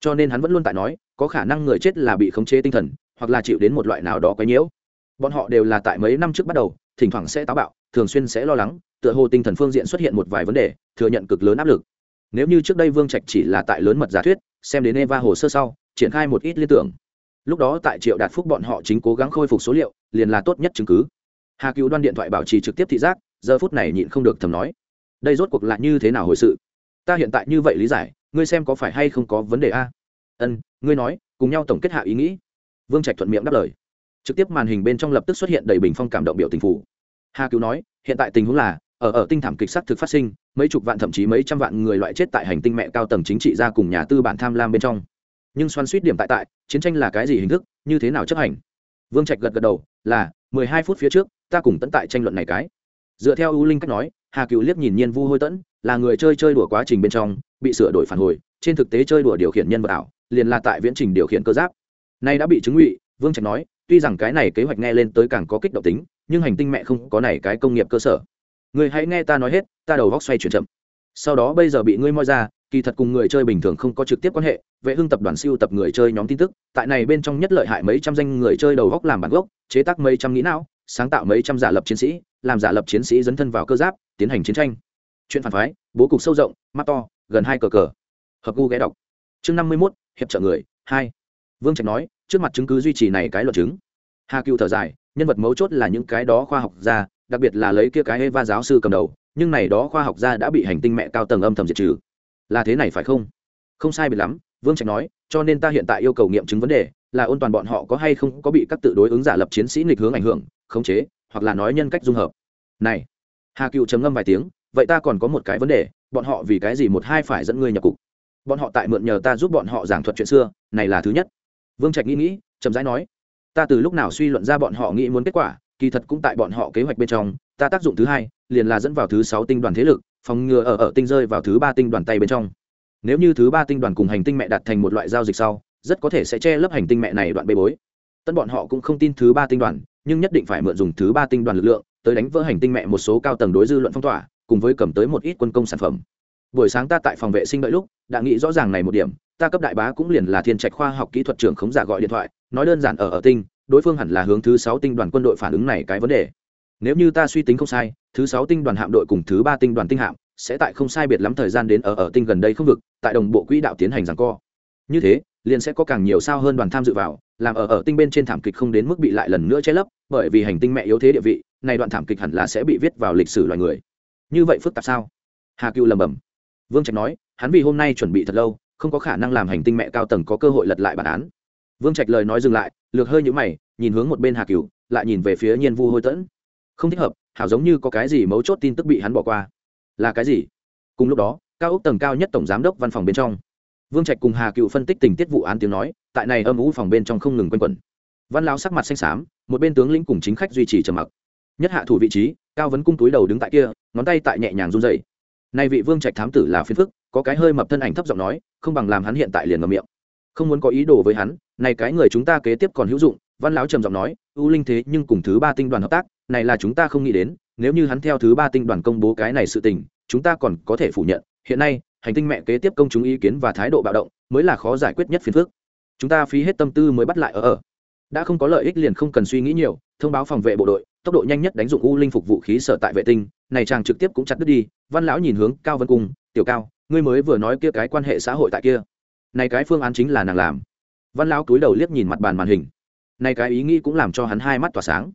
Cho nên hắn vẫn luôn tại nói, có khả năng người chết là bị khống chế tinh thần, hoặc là chịu đến một loại nào đó quấy nhiễu. Bọn họ đều là tại mấy năm trước bắt đầu, thỉnh thoảng sẽ táo bạo, thường xuyên sẽ lo lắng, tựa hồ tinh thần phương diện xuất hiện một vài vấn đề, thừa nhận cực lớn áp lực. Nếu như trước đây vương trạch chỉ là tại lớn mật giả thuyết, xem đến eva hồ sơ sau, triển khai một ít liên tưởng. Lúc đó tại triệu đạt phúc bọn họ chính cố gắng khôi phục số liệu, liền là tốt nhất chứng cứ. Hà cứu đoan điện thoại bảo trì trực tiếp thị giác giờ phút này nhịn không được thầm nói, đây rốt cuộc lại như thế nào hồi sự? Ta hiện tại như vậy lý giải, ngươi xem có phải hay không có vấn đề a? Ân, ngươi nói, cùng nhau tổng kết hạ ý nghĩ. Vương trạch thuận miệng đáp lời. Trực tiếp màn hình bên trong lập tức xuất hiện đầy bình phong cảm động biểu tình phủ hà cứu nói, hiện tại tình huống là, ở ở tinh thảm kịch sắc thực phát sinh, mấy chục vạn thậm chí mấy trăm vạn người loại chết tại hành tinh mẹ cao tầng chính trị ra cùng nhà tư bản tham lam bên trong. Nhưng xoắn suýt điểm tại tại, chiến tranh là cái gì hình thức, như thế nào chấp hành? Vương trạch gật gật đầu, là, mười hai phút phía trước, ta cùng tận tại tranh luận này cái dựa theo ưu linh cách nói, hà cựu liếc nhìn nhiên vu hôi tẫn, là người chơi chơi đùa quá trình bên trong, bị sửa đổi phản hồi, trên thực tế chơi đùa điều khiển nhân vật ảo, liền là tại viễn trình điều khiển cơ giáp. Nay đã bị chứng ngụy, vương trạch nói, tuy rằng cái này kế hoạch nghe lên tới càng có kích động tính, nhưng hành tinh mẹ không có này cái công nghiệp cơ sở. Người hãy nghe ta nói hết, ta đầu góc xoay chuyển chậm. Sau đó bây giờ bị ngươi moi ra, kỳ thật cùng người chơi bình thường không có trực tiếp quan hệ, vệ hưng tập đoàn siêu tập người chơi nhóm tin tức, tại này bên trong nhất lợi hại mấy trăm danh người chơi đầu góc làm bản gốc, chế tác mấy trăm nghĩ não sáng tạo mấy trăm giả lập chiến sĩ, làm giả lập chiến sĩ dấn thân vào cơ giáp, tiến hành chiến tranh. Chuyện phản phái, bố cục sâu rộng, mắt to, gần hai cờ cờ. Hợp gu ghé đọc. Chương năm mươi mốt, hiệp trợ người, hai. Vương trạch nói, trước mặt chứng cứ duy trì này cái luật chứng. Hà cựu thở dài, nhân vật mấu chốt là những cái đó khoa học gia, đặc biệt là lấy kia cái eva giáo sư cầm đầu, nhưng này đó khoa học gia đã bị hành tinh mẹ cao tầng âm thầm diệt trừ. Là thế này phải không? Không sai biệt lắm, vương trạch nói, cho nên ta hiện tại yêu cầu nghiệm chứng vấn đề, là ôn toàn bọn họ có hay không có bị các tự đối ứng giả lập chiến sĩ nghịch hướng ảnh hưởng khống chế, hoặc là nói nhân cách dung hợp. Này, hà cựu trầm ngâm vài tiếng, vậy ta còn có một cái vấn đề, bọn họ vì cái gì một hai phải dẫn ngươi nhập cục? Bọn họ tại mượn nhờ ta giúp bọn họ giảng thuật chuyện xưa, này là thứ nhất. Vương trạch nghĩ nghĩ, chậm rãi nói, ta từ lúc nào suy luận ra bọn họ nghĩ muốn kết quả, kỳ thật cũng tại bọn họ kế hoạch bên trong, ta tác dụng thứ hai, liền là dẫn vào thứ sáu tinh đoàn thế lực, phòng ngừa ở ở tinh rơi vào thứ ba tinh đoàn tay bên trong. Nếu như thứ ba tinh đoàn cùng hành tinh mẹ đặt thành một loại giao dịch sau, rất có thể sẽ che lấp hành tinh mẹ này đoạn bê bối. Tất bọn họ cũng không tin thứ ba tinh đoàn nhưng nhất định phải mượn dùng thứ ba tinh đoàn lực lượng tới đánh vỡ hành tinh mẹ một số cao tầng đối dư luận phong tỏa, cùng với cầm tới một ít quân công sản phẩm. Buổi sáng ta tại phòng vệ sinh đợi lúc, đã nghĩ rõ ràng này một điểm, ta cấp đại bá cũng liền là thiên trạch khoa học kỹ thuật trưởng khống giả gọi điện thoại, nói đơn giản ở ở tinh, đối phương hẳn là hướng thứ sáu tinh đoàn quân đội phản ứng này cái vấn đề. Nếu như ta suy tính không sai, thứ sáu tinh đoàn hạm đội cùng thứ ba tinh đoàn tinh hạm sẽ tại không sai biệt lắm thời gian đến ở ở tinh gần đây không vực, tại đồng bộ quỹ đạo tiến hành rằng co. Như thế, liền sẽ có càng nhiều sao hơn đoàn tham dự vào, làm ở ở tinh bên trên thảm kịch không đến mức bị lại lần nữa che lấp bởi vì hành tinh mẹ yếu thế địa vị, này đoạn thảm kịch hẳn là sẽ bị viết vào lịch sử loài người. Như vậy phức tạp sao? Hà cựu lầm bầm vương trạch nói, hắn vì hôm nay chuẩn bị thật lâu, không có khả năng làm hành tinh mẹ cao tầng có cơ hội lật lại bản án. Vương trạch lời nói dừng lại, lược hơi nhũ mày, nhìn hướng một bên hà cựu, lại nhìn về phía nhiên vu hôi tẫn. Không thích hợp, hảo giống như có cái gì mấu chốt tin tức bị hắn bỏ qua. Là cái gì? Cùng lúc đó, cao ốc tầng cao nhất tổng giám đốc văn phòng bên trong. Vương trạch cùng hà cựu phân tích tình tiết vụ án tiếng nói, tại này âm ú phòng bên trong không ngừng quanh quẩn văn lão sắc mặt xanh xám, một bên tướng lĩnh cùng chính khách duy trì trầm mặc. Nhất hạ thủ vị trí, cao vấn cung túi đầu đứng tại kia, ngón tay tại nhẹ nhàng run dày nay vị vương trạch thám tử là phiền phức, có cái hơi mập thân ảnh thấp giọng nói, không bằng làm hắn hiện tại liền ngầm miệng. Không muốn có ý đồ với hắn, này cái người chúng ta kế tiếp còn hữu dụng, văn lão trầm giọng nói ưu linh thế nhưng cùng thứ ba tinh đoàn hợp tác, này là chúng ta không nghĩ đến, nếu như hắn theo thứ ba tinh đoàn công bố cái này sự tình, chúng ta còn có thể phủ nhận, hiện nay, hành tinh mẹ kế tiếp công chúng ý kiến và thái độ bạo động, mới là khó giải quyết nhất phiền phức. Chúng ta phí hết tâm tư mới bắt lại ở ở đã không có lợi ích liền không cần suy nghĩ nhiều, thông báo phòng vệ bộ đội, tốc độ nhanh nhất đánh dụng u linh phục vũ khí sở tại vệ tinh, này chàng trực tiếp cũng chặt đứt đi, văn lão nhìn hướng cao vân cung, tiểu cao, ngươi mới vừa nói kia cái quan hệ xã hội tại kia. Này cái phương án chính là nàng làm. Văn lão cúi đầu liếc nhìn mặt bàn màn hình. Này cái ý nghĩ cũng làm cho hắn hai mắt tỏa sáng.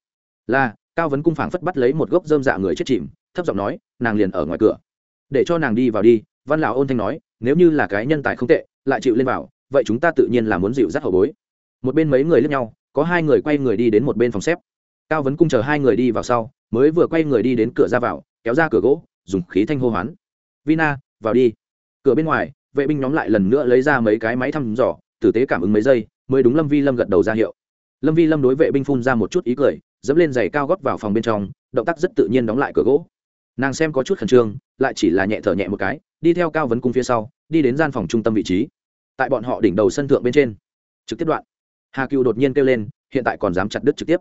Là, cao vấn cung phảng phất bắt lấy một gốc dơm dạ người chết chìm, thấp giọng nói, nàng liền ở ngoài cửa. Để cho nàng đi vào đi. Văn lão ôn thanh nói, nếu như là cái nhân tài không tệ, lại chịu lên vào, vậy chúng ta tự nhiên là muốn dịu dắt hậu bối. Một bên mấy người lướt nhau có hai người quay người đi đến một bên phòng xếp. Cao vấn cung chờ hai người đi vào sau, mới vừa quay người đi đến cửa ra vào, kéo ra cửa gỗ, dùng khí thanh hô hoán. Vina, vào đi. Cửa bên ngoài, vệ binh nhóm lại lần nữa lấy ra mấy cái máy thăm dò, tử tế cảm ứng mấy giây, mới đúng lâm vi lâm gật đầu ra hiệu. Lâm vi lâm đối vệ binh phun ra một chút ý cười, dẫm lên giày cao gót vào phòng bên trong, động tác rất tự nhiên đóng lại cửa gỗ. Nàng xem có chút khẩn trương, lại chỉ là nhẹ thở nhẹ một cái, đi theo cao vấn cung phía sau, đi đến gian phòng trung tâm vị trí. Tại bọn họ đỉnh đầu sân thượng bên trên. Trực tiếp đoạn hà cựu đột nhiên kêu lên, hiện tại còn dám chặt đứt trực tiếp.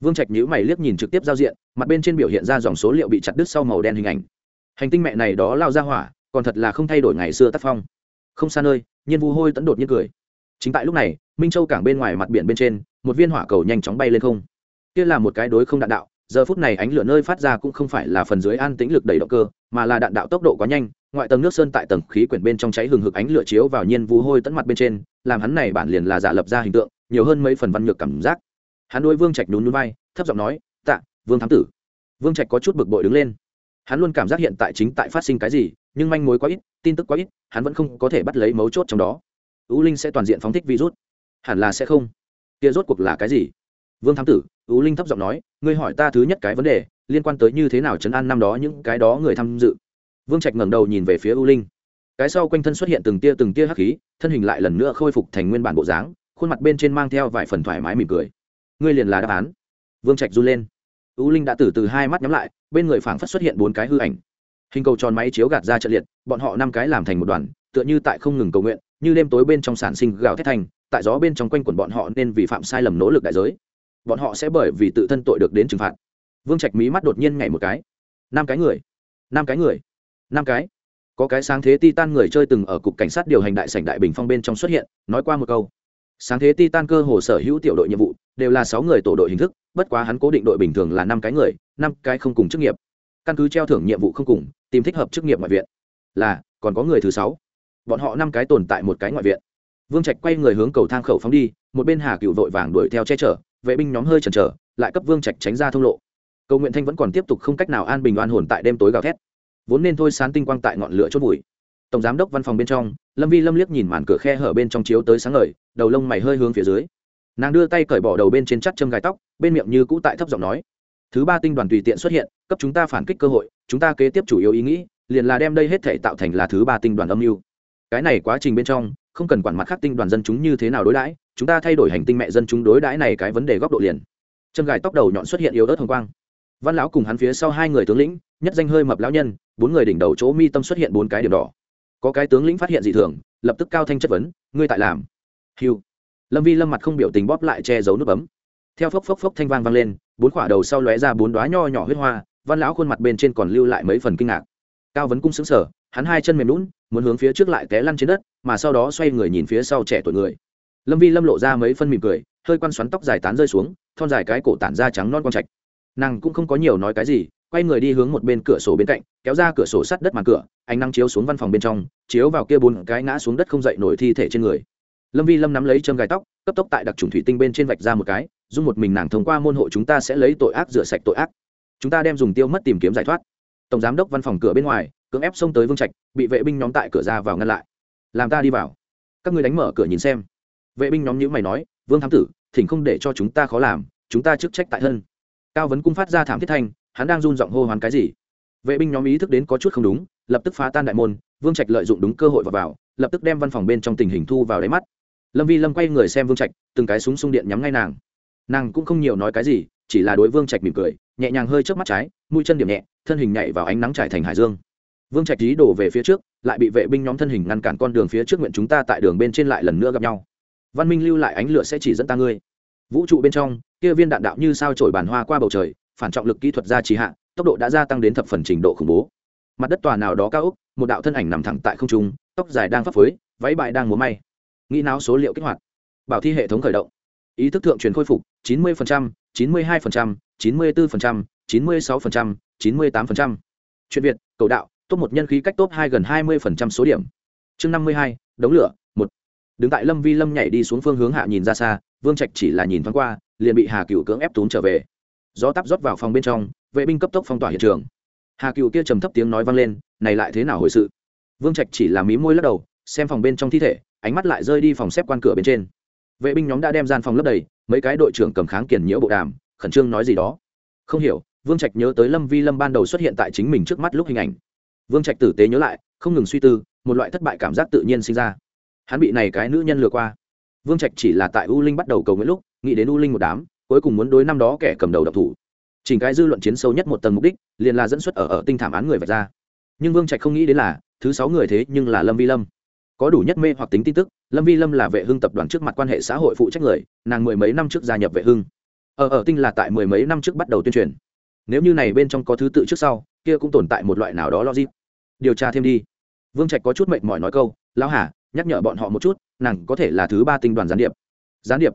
Vương trạch nhữ mày liếc nhìn trực tiếp giao diện, mặt bên trên biểu hiện ra dòng số liệu bị chặt đứt sau màu đen hình ảnh. Hành tinh mẹ này đó lao ra hỏa, còn thật là không thay đổi ngày xưa tác phong. Không xa nơi, nhiên vu hôi tẫn đột nhiên cười. Chính tại lúc này, minh châu cảng bên ngoài mặt biển bên trên, một viên hỏa cầu nhanh chóng bay lên không. Kia là một cái đối không đạn đạo, giờ phút này ánh lửa nơi phát ra cũng không phải là phần dưới an tĩnh lực đẩy động cơ, mà là đạn đạo tốc độ quá nhanh ngoại tầng nước sơn tại tầng khí quyển bên trong cháy hừng hực ánh lửa chiếu vào nhiên vu hôi tẫn mặt bên trên, làm hắn này bản liền là giả lập ra hình tượng, nhiều hơn mấy phần văn nhược cảm giác. Hắn đôi vương trạch nhún núi vai, thấp giọng nói, tạ, vương thám tử. Vương trạch có chút bực bội đứng lên. Hắn luôn cảm giác hiện tại chính tại phát sinh cái gì, nhưng manh mối quá ít, tin tức quá ít, hắn vẫn không có thể bắt lấy mấu chốt trong đó. Ú linh sẽ toàn diện phóng thích virus. Hẳn là sẽ không. Kia rốt cuộc là cái gì? Vương thám tử, ú linh thấp giọng nói, ngươi hỏi ta thứ nhất cái vấn đề, liên quan tới như thế nào chấn an năm đó những cái đó người tham dự? Vương trạch ngẩng đầu nhìn về phía U linh. Cái sau quanh thân xuất hiện từng tia từng tia hắc khí, thân hình lại lần nữa khôi phục thành nguyên bản bộ dáng, khuôn mặt bên trên mang theo vài phần thoải mái mỉm cười. Ngươi liền là đáp án. Vương trạch run lên. U linh đã từ từ hai mắt nhắm lại, bên người phảng phất xuất hiện bốn cái hư ảnh. Hình cầu tròn máy chiếu gạt ra trận liệt, bọn họ năm cái làm thành một đoàn, tựa như tại không ngừng cầu nguyện, như đêm tối bên trong sản sinh gào thét thành, tại gió bên trong quanh quẩn bọn họ nên vì phạm sai lầm nỗ lực đại giới. Bọn họ sẽ bởi vì tự thân tội được đến trừng phạt. Vương trạch mí mắt đột nhiên nhảy một cái. Năm cái người. Năm cái người năm cái. Có cái sáng thế titan người chơi từng ở cục cảnh sát điều hành đại sảnh đại bình phong bên trong xuất hiện, nói qua một câu. Sáng thế titan cơ hồ sở hữu tiểu đội nhiệm vụ, đều là sáu người tổ đội hình thức, bất quá hắn cố định đội bình thường là năm cái người, năm cái không cùng chức nghiệp. Căn cứ treo thưởng nhiệm vụ không cùng, tìm thích hợp chức nghiệp ngoại viện. Là, còn có người thứ sáu. Bọn họ năm cái tồn tại một cái ngoại viện. Vương trạch quay người hướng cầu thang khẩu phóng đi, một bên hà cựu vội vàng đuổi theo che chở, vệ binh nhóm hơi chần chờ, lại cấp vương trạch tránh ra thông lộ. Cầu nguyện thanh vẫn còn tiếp tục không cách nào an bình oan hồn tại đêm tối gào thét vốn nên thôi sán tinh quang tại ngọn lửa chốt bụi. Tổng giám đốc văn phòng bên trong, lâm vi lâm liếc nhìn màn cửa khe hở bên trong chiếu tới sáng ngời, đầu lông mày hơi hướng phía dưới. Nàng đưa tay cởi bỏ đầu bên trên chắt châm gai tóc, bên miệng như cũ tại thấp giọng nói, thứ ba tinh đoàn tùy tiện xuất hiện, cấp chúng ta phản kích cơ hội, chúng ta kế tiếp chủ yếu ý nghĩ, liền là đem đây hết thể tạo thành là thứ ba tinh đoàn âm mưu. Cái này quá trình bên trong, không cần quản mặt khác tinh đoàn dân chúng như thế nào đối đãi, chúng ta thay đổi hành tinh mẹ dân chúng đối đãi này cái vấn đề góc độ liền. Châm gài tóc đầu nhọn xuất hiện yếu ớt hồng quang. Văn lão cùng hắn phía sau hai người tướng lĩnh nhất danh hơi mập lão nhân, bốn người đỉnh đầu chỗ mi tâm xuất hiện bốn cái điểm đỏ. Có cái tướng lĩnh phát hiện dị thường, lập tức cao thanh chất vấn, ngươi tại làm? Hiu lâm vi lâm mặt không biểu tình bóp lại che giấu nút bấm. Theo phốc phốc phốc thanh vang vang lên, bốn quả đầu sau lóe ra bốn đoá nho nhỏ huyết hoa, văn lão khuôn mặt bên trên còn lưu lại mấy phần kinh ngạc. Cao vấn cung xứng sở hắn hai chân mềm lún muốn hướng phía trước lại té lăn trên đất, mà sau đó xoay người nhìn phía sau trẻ tuổi người. Lâm vi lâm lộ ra mấy phân mỉm cười, hơi quan xoắn tóc dài tán rơi xuống, thon dài cái cổ tản da trắng non quang trạch. Nàng cũng không có nhiều nói cái gì quay người đi hướng một bên cửa sổ bên cạnh, kéo ra cửa sổ sắt đất màn cửa, ánh nắng chiếu xuống văn phòng bên trong, chiếu vào kia bốn cái ngã xuống đất không dậy nổi thi thể trên người. Lâm vi lâm nắm lấy châm gai tóc, cấp tốc tại đặc trùng thủy tinh bên trên vạch ra một cái, dùng một mình nàng thông qua môn hộ chúng ta sẽ lấy tội ác rửa sạch tội ác. Chúng ta đem dùng tiêu mất tìm kiếm giải thoát. Tổng giám đốc văn phòng cửa bên ngoài, cưỡng ép xông tới vương trạch, bị vệ binh nhóm tại cửa ra vào ngăn lại. Làm ta đi vào. Các ngươi đánh mở cửa nhìn xem. Vệ binh nhóm nhữ mày nói, vương thám tử, thỉnh không để cho chúng ta khó làm, chúng ta chức trách tại thân. Cao vấn cung phát ra thảm thiết thanh hắn đang run giọng hô hoán cái gì? Vệ binh nhóm ý thức đến có chút không đúng lập tức phá tan đại môn vương trạch lợi dụng đúng cơ hội vào, vào lập tức đem văn phòng bên trong tình hình thu vào đáy mắt. Lâm vi lâm quay người xem vương trạch từng cái súng sung điện nhắm ngay nàng. Nàng cũng không nhiều nói cái gì chỉ là đối vương trạch mỉm cười nhẹ nhàng hơi trước mắt trái mũi chân điểm nhẹ thân hình nhảy vào ánh nắng trải thành hải dương. Vương trạch ý đổ về phía trước lại bị vệ binh nhóm thân hình ngăn cản con đường phía trước nguyện chúng ta tại đường bên trên lại lần nữa gặp nhau. Văn minh lưu lại ánh lửa sẽ chỉ dẫn ta ngươi. Vũ trụ bên trong kia viên đạn đạo như sao trổi bàn hoa qua bầu trời phản trọng lực kỹ thuật gia trì hạ tốc độ đã gia tăng đến thập phần trình độ khủng bố mặt đất tòa nào đó cao úc một đạo thân ảnh nằm thẳng tại không trung tóc dài đang phấp phới váy bại đang múa may nghĩ não số liệu kích hoạt bảo thi hệ thống khởi động ý thức thượng truyền khôi phục 90%, 92%, 94%, 96%, 98%. Chuyện Việt, cầu đạo, top một nhân khí cách top hai gần 20% số điểm. Chương 52, đống lửa, một. Đứng tại Lâm Vi Lâm nhảy đi xuống phương hướng hạ nhìn ra xa, Vương Trạch chỉ là nhìn thoáng qua, liền bị Hà Cửu cưỡng ép tốn trở về. Gió tắp rót vào phòng bên trong, vệ binh cấp tốc phong tỏa hiện trường. Hà Cửu kia trầm thấp tiếng nói vang lên, này lại thế nào hồi sự? Vương Trạch chỉ làm mí môi lắc đầu, xem phòng bên trong thi thể, ánh mắt lại rơi đi phòng xếp quan cửa bên trên. Vệ binh nhóm đã đem gian phòng lấp đầy mấy cái đội trưởng cầm kháng kiền nhiễu bộ đàm khẩn trương nói gì đó. Không hiểu vương trạch nhớ tới lâm vi lâm ban đầu xuất hiện tại chính mình trước mắt lúc hình ảnh. Vương trạch tử tế nhớ lại không ngừng suy tư một loại thất bại cảm giác tự nhiên sinh ra. Hắn bị này cái nữ nhân lừa qua. Vương trạch chỉ là tại u linh bắt đầu cầu nguyện lúc nghĩ đến u linh một đám cuối cùng muốn đối năm đó kẻ cầm đầu độc thủ. Chỉnh cái dư luận chiến sâu nhất một tầng mục đích, liền là dẫn xuất ở ở tinh thảm án người vạch ra. Nhưng vương trạch không nghĩ đến là, thứ sáu người thế nhưng là lâm vi lâm. Có đủ nhất mê hoặc tính tin tức, lâm vi lâm là vệ hưng tập đoàn trước mặt quan hệ xã hội phụ trách người, nàng mười mấy năm trước gia nhập vệ hưng. Ở ở tinh là tại mười mấy năm trước bắt đầu tuyên truyền. Nếu như này bên trong có thứ tự trước sau, kia cũng tồn tại một loại nào đó logic. Điều tra thêm đi. Vương trạch có chút mệt mỏi nói câu, lão hà, nhắc nhở bọn họ một chút, nàng có thể là thứ ba tinh đoàn gián điệp. Gián điệp?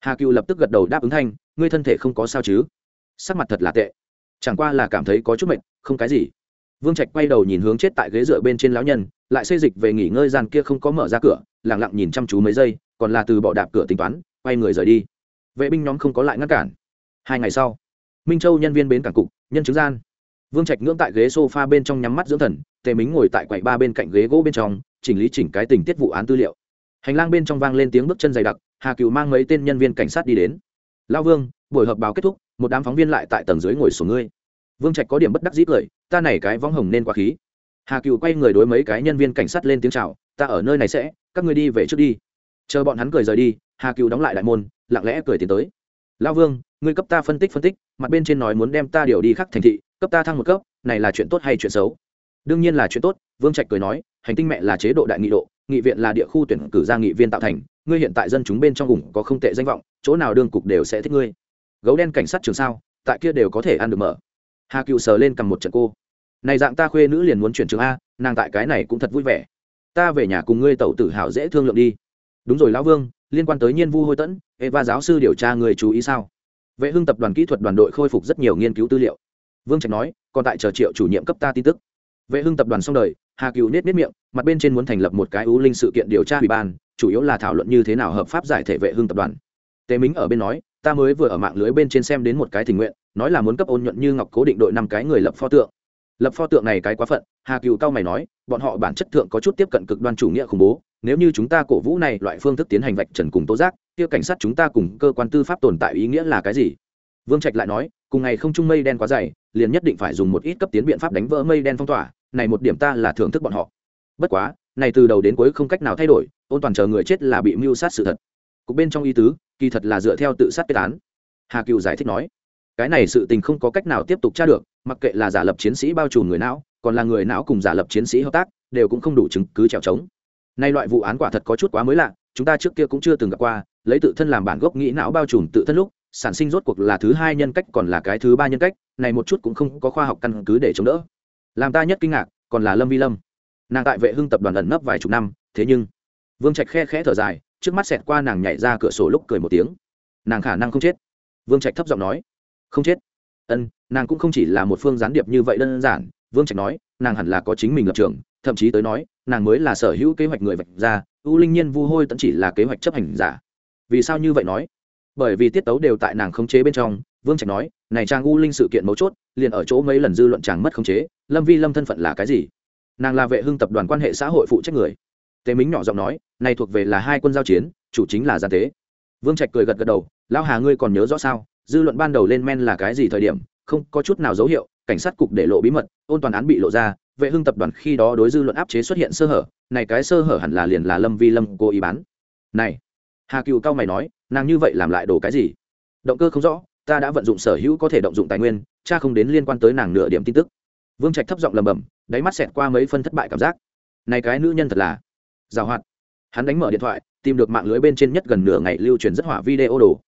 Hà cựu lập tức gật đầu đáp ứng thanh, ngươi thân thể không có sao chứ? Sắc mặt thật là tệ. Chẳng qua là cảm thấy có chút mệt, không cái gì. Vương trạch quay đầu nhìn hướng chết tại ghế dựa bên trên lão nhân, lại xây dịch về nghỉ ngơi gian kia không có mở ra cửa lẳng lặng nhìn chăm chú mấy giây, còn là từ bỏ đạp cửa tính toán, quay người rời đi. Vệ binh nhóm không có lại ngăn cản. Hai ngày sau, minh châu nhân viên bến cảng cục, nhân chứng gian. Vương trạch ngưỡng tại ghế s o f a bên trong nhắm mắt dưỡng thần, tề mính ngồi tại quầy ba bên cạnh ghế gỗ bên trong, chỉnh lý chỉnh cái tình tiết vụ án tư liệu. Hành lang bên trong vang lên tiếng bước chân dày đặc hà cựu mang mấy tên nhân viên cảnh sát đi đến. Lao vương, buổi họp báo kết thúc, một đám phóng viên lại tại tầng dưới ngồi sổ ngươi. Vương trạch có điểm bất đắc dĩ cười, ta này cái võng hồng nên quá khí. Hà cựu quay người đối mấy cái nhân viên cảnh sát lên tiếng c h à o ta ở nơi này sẽ, các ngươi đi về trước đi. Chờ bọn hắn cười rời đi, hà cựu đóng lại đại môn, lặng lẽ cười tiến tới. Lao vương, ngươi cấp ta phân tích phân tích, mặt bên trên nói muốn đem ta điều đi khắc thành thị, cấp ta thăng một cấp, này là chuyện tốt hay chuyện xấu? Đương nhiên là chuyện tốt, vương trạch cười nói, hành tinh mẹ là chế độ đại nghị độ, nghị viện là địa khu tuyển cử ra nghị viên tạo thành ngươi hiện tại dân chúng bên trong vùng có không tệ danh vọng, chỗ nào đương cục đều sẽ thích ngươi. Gấu đen cảnh sát trường sao, tại kia đều có thể ăn được mở. Hà cựu sờ lên cầm một trận cô. Này dạng ta khuê nữ liền muốn chuyển trường a, nàng tại cái này cũng thật vui vẻ. Ta về nhà cùng ngươi tẩu tử hào dễ thương lượng đi. Đúng rồi lão vương, liên quan tới nhiên vu hôi tẫn, eva giáo sư điều tra người chú ý sao? Vệ hưng tập đoàn kỹ thuật đoàn đội khôi phục rất nhiều nghiên cứu tư liệu. Vương trạch nói, còn tại chờ triệu chủ nhiệm cấp ta tin tức. Vệ hưng tập đoàn xong đời hà cựu nết nết miệng, mặt bên trên muốn thành lập một cái ưu linh sự kiện điều tra ủy ban, chủ yếu là thảo luận như thế nào hợp pháp giải thể vệ hương tập đoàn. Tề mính ở bên nói, ta mới vừa ở mạng lưới bên trên xem đến một cái tình nguyện, nói là muốn cấp ôn nhuận như ngọc cố định đội năm cái người lập pho tượng. Lập pho tượng này cái quá phận, hà cựu cao mày nói, bọn họ bản chất thượng có chút tiếp cận cực đoan chủ nghĩa khủng bố, nếu như chúng ta cổ vũ này loại phương thức tiến hành vạch trần cùng tố giác, kia cảnh sát chúng ta cùng cơ quan tư pháp tồn tại ý nghĩa là cái gì? Vương trạch lại nói, cùng ngày không trung mây đen quá dày, liền nhất định phải dùng một ít cấp tiến biện pháp đánh vỡ mây đen phong tỏa này một điểm ta là thưởng thức bọn họ. Bất quá, này từ đầu đến cuối không cách nào thay đổi, ôn toàn chờ người chết là bị mưu sát sự thật. Cục bên trong y tứ, kỳ thật là dựa theo tự sát kết án. Hà cựu giải thích nói, cái này sự tình không có cách nào tiếp tục tra được, mặc kệ là giả lập chiến sĩ bao trùm người não, còn là người não cùng giả lập chiến sĩ hợp tác, đều cũng không đủ chứng cứ trèo trống. Nay loại vụ án quả thật có chút quá mới lạ, chúng ta trước kia cũng chưa từng gặp qua, lấy tự thân làm bản gốc nghĩ não bao trùm tự thân lúc, sản sinh rốt cuộc là thứ hai nhân cách còn là cái thứ ba nhân cách, này một chút cũng không có khoa học căn cứ để chống đỡ làm ta nhất kinh ngạc, còn là lâm vi lâm. Nàng tại vệ hưng tập đoàn ẩn nấp vài chục năm, thế nhưng, vương trạch khe khẽ thở dài, trước mắt xẹt qua nàng nhảy ra cửa sổ lúc cười một tiếng. Nàng khả năng không chết. Vương trạch thấp giọng nói. Không chết. Ân, nàng cũng không chỉ là một phương gián điệp như vậy đơn giản. Vương trạch nói, nàng hẳn là có chính mình lập trường, thậm chí tới nói, nàng mới là sở hữu kế hoạch người vạch ra ưu linh nhiên vu hôi tận chỉ là kế hoạch chấp hành giả. Vì sao như vậy nói? Bởi vì tiết tấu đều tại nàng khống chế bên trong, vương trạch nói, này trang u linh sự kiện mấu chốt, liền ở chỗ mấy lần dư luận chàng mất khống chế, lâm vi lâm thân phận là cái gì? Nàng là vệ hưng tập đoàn quan hệ xã hội phụ trách người. Tế mính nhỏ giọng nói, này thuộc về là hai quân giao chiến, chủ chính là gian tế. Vương trạch cười gật gật đầu lao hà ngươi còn nhớ rõ sao? Dư luận ban đầu lên men là cái gì thời điểm, không có chút nào dấu hiệu, cảnh sát cục để lộ bí mật, ôn toàn án bị lộ ra, vệ hưng tập đoàn khi đó đối dư luận áp chế xuất hiện sơ hở, này cái sơ hở hẳn là liền là lâm vi lâm cố ý bán. Này hà cựu cao mày nói, nàng như vậy làm lại đồ cái gì? Động cơ không rõ, ta đã vận dụng sở hữu có thể động dụng tài nguyên, cha không đến liên quan tới nàng nửa điểm tin tức. Vương trạch thấp giọng lầm bầm đáy mắt xẹt qua mấy phân thất bại cảm giác. Này cái nữ nhân thật là giàu hoạt. Hắn đánh mở điện thoại, tìm được mạng lưới bên trên nhất gần nửa ngày lưu truyền rất hỏa video đồ.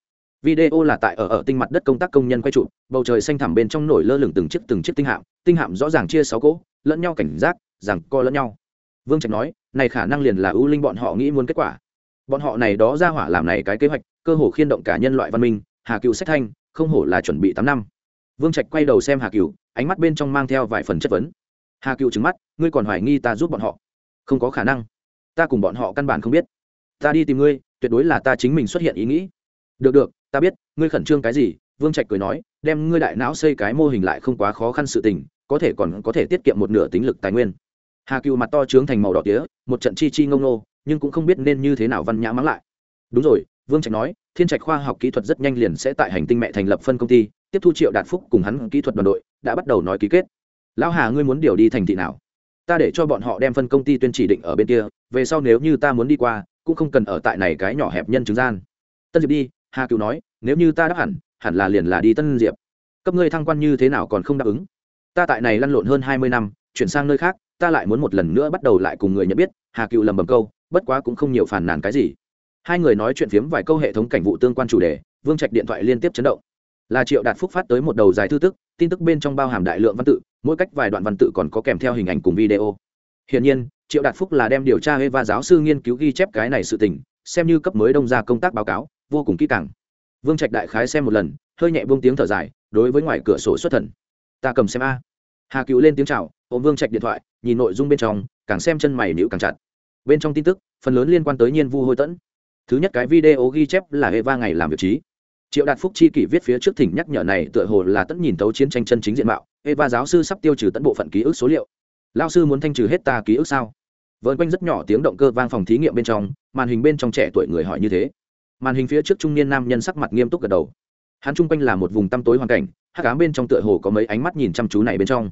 Video là tại ở ở tinh mặt đất công tác công nhân quay trụ bầu trời xanh thẳm bên trong nổi lơ lửng từng chiếc từng chiếc tinh hạm tinh hạm rõ ràng chia sáu cỗ, lẫn nhau cảnh giác, rằng co lẫn nhau. Vương trạch nói, này khả năng liền là ưu linh bọn họ nghĩ muốn kết quả bọn họ này đó ra hỏa làm này cái kế hoạch, cơ hồ khiên động cả nhân loại văn minh, hà cựu sách thanh, không hổ là chuẩn bị tám năm. Vương trạch quay đầu xem hà cựu, ánh mắt bên trong mang theo vài phần chất vấn. Hà cựu trứng mắt, ngươi còn hoài nghi ta giúp bọn họ? Không có khả năng. Ta cùng bọn họ căn bản không biết. Ta đi tìm ngươi, tuyệt đối là ta chính mình xuất hiện ý nghĩ. Được được, ta biết, ngươi khẩn trương cái gì? Vương trạch cười nói, đem ngươi đại não xây cái mô hình lại không quá khó khăn sự tình, có thể còn có thể tiết kiệm một nửa tính lực tài nguyên. Hà cựu mặt to trướng thành màu đỏ tía, một trận chi chi ngông nô nhưng cũng không biết nên như thế nào văn nhã mắng lại. Đúng rồi, vương trạch nói, thiên trạch khoa học kỹ thuật rất nhanh liền sẽ tại hành tinh mẹ thành lập phân công ty, tiếp thu triệu đạt phúc cùng hắn kỹ thuật đoàn đội, đã bắt đầu nói ký kết. Lão hà ngươi muốn điều đi thành thị nào? Ta để cho bọn họ đem phân công ty tuyên chỉ định ở bên kia, về sau nếu như ta muốn đi qua, cũng không cần ở tại này cái nhỏ hẹp nhân chứng gian. Tân diệp đi, hà cựu nói, nếu như ta đáp hẳn hẳn là liền là đi tân diệp. Cấp ngươi thăng quan như thế nào còn không đáp ứng. Ta tại này lăn lộn hơn hai mươi năm, chuyển sang nơi khác, ta lại muốn một lần nữa bắt đầu lại cùng người nhận biết, hà cựu lầm bầm câu bất quá cũng không nhiều phản nàn cái gì. Hai người nói chuyện phiếm vài câu hệ thống cảnh vụ tương quan chủ đề, vương trạch điện thoại liên tiếp chấn động. Là triệu đạt phúc phát tới một đầu dài thư tức, tin tức bên trong bao hàm đại lượng văn tự, mỗi cách vài đoạn văn tự còn có kèm theo hình ảnh cùng video. Hiển nhiên, triệu đạt phúc là đem điều tra và giáo sư nghiên cứu ghi chép cái này sự tình, xem như cấp mới đông ra công tác báo cáo, vô cùng kỹ càng. Vương trạch đại khái xem một lần, hơi nhẹ buông tiếng thở dài, đối với ngoài cửa sổ xuất thần. Ta cầm xem a. Hà cựu lên tiếng chào, ôm vương trạch điện thoại, nhìn nội dung bên trong, càng xem chân mày nhịu càng chặt bên trong tin tức, phần lớn liên quan tới nhiên vu hôi tẫn. Thứ nhất cái video ghi chép là eva ngày làm việc trí. Triệu đạt phúc chi kỷ viết phía trước thỉnh nhắc nhở này tựa hồ là tẫn nhìn tấu chiến tranh chân chính diện mạo, eva giáo sư sắp tiêu trừ tận bộ phận ký ức số liệu. Lao sư muốn thanh trừ hết ta ký ức sao? Vợn quanh rất nhỏ tiếng động cơ vang phòng thí nghiệm bên trong, màn hình bên trong trẻ tuổi người hỏi như thế. Màn hình phía trước trung niên nam nhân sắc mặt nghiêm túc gật đầu. Hắn chung quanh là một vùng tăm tối hoàn cảnh, hắc ám bên trong tựa hồ có mấy ánh mắt nhìn chăm chú này bên trong.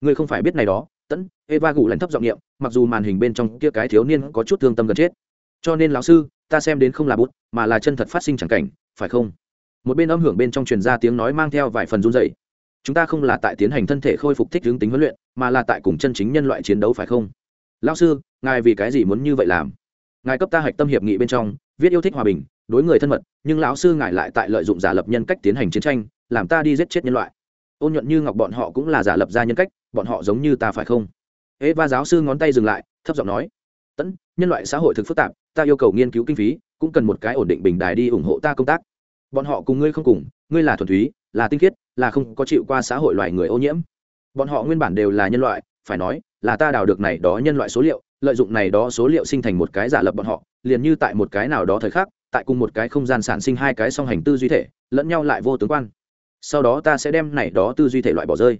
Ngươi không phải biết này đó tẫn, eva gù lạnh thấp giọng niệm, mặc dù màn hình bên trong kia cái thiếu niên có chút thương tâm gần chết. Cho nên lão sư, ta xem đến không là bút, mà là chân thật phát sinh chẳng cảnh, phải không? Một bên âm hưởng bên trong truyền ra tiếng nói mang theo vài phần run dày chúng ta không là tại tiến hành thân thể khôi phục thích hướng tính huấn luyện, mà là tại cùng chân chính nhân loại chiến đấu phải không? Lão sư, ngài vì cái gì muốn như vậy làm? Ngài cấp ta hạch tâm hiệp nghị bên trong, viết yêu thích hòa bình, đối người thân mật, nhưng lão sư ngài lại tại lợi dụng giả lập nhân cách tiến hành chiến tranh, làm ta đi giết chết nhân loại. Ôn nhuận như ngọc bọn họ cũng là giả lập ra nhân cách bọn họ giống như ta phải không? Ế va giáo sư ngón tay dừng lại, thấp giọng nói tẫn nhân loại xã hội thực phức tạp, ta yêu cầu nghiên cứu kinh phí, cũng cần một cái ổn định bình đài đi ủng hộ ta công tác. Bọn họ cùng ngươi không cùng, ngươi là thuần túy, là tinh khiết, là không có chịu qua xã hội loài người ô nhiễm. Bọn họ nguyên bản đều là nhân loại, phải nói, là ta đào được này đó nhân loại số liệu, lợi dụng này đó số liệu sinh thành một cái giả lập bọn họ, liền như tại một cái nào đó thời khắc, tại cùng một cái không gian sản sinh hai cái song hành tư duy thể, lẫn nhau lại vô tướng quan. Sau đó ta sẽ đem này đó tư duy thể loại bỏ rơi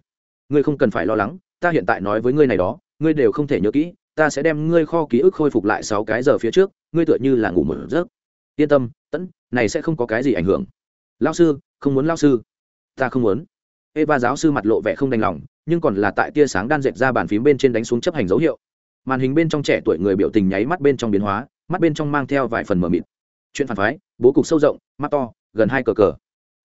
ngươi không cần phải lo lắng, ta hiện tại nói với ngươi này đó, ngươi đều không thể nhớ kỹ, ta sẽ đem ngươi kho ký ức khôi phục lại sáu cái giờ phía trước, ngươi tựa như là ngủ một giấc. Yên tâm tẫn này sẽ không có cái gì ảnh hưởng. Lao sư, không muốn lao sư. Ta không muốn. Eva giáo sư mặt lộ vẻ không đành lòng, nhưng còn là tại tia sáng đan dệt ra bàn phím bên trên đánh xuống chấp hành dấu hiệu. Màn hình bên trong trẻ tuổi người biểu tình nháy mắt bên trong biến hóa, mắt bên trong mang theo vài phần mờ mịt. Chuyện phản phái, bố cục sâu rộng, mắt to, gần hai cờ cờ.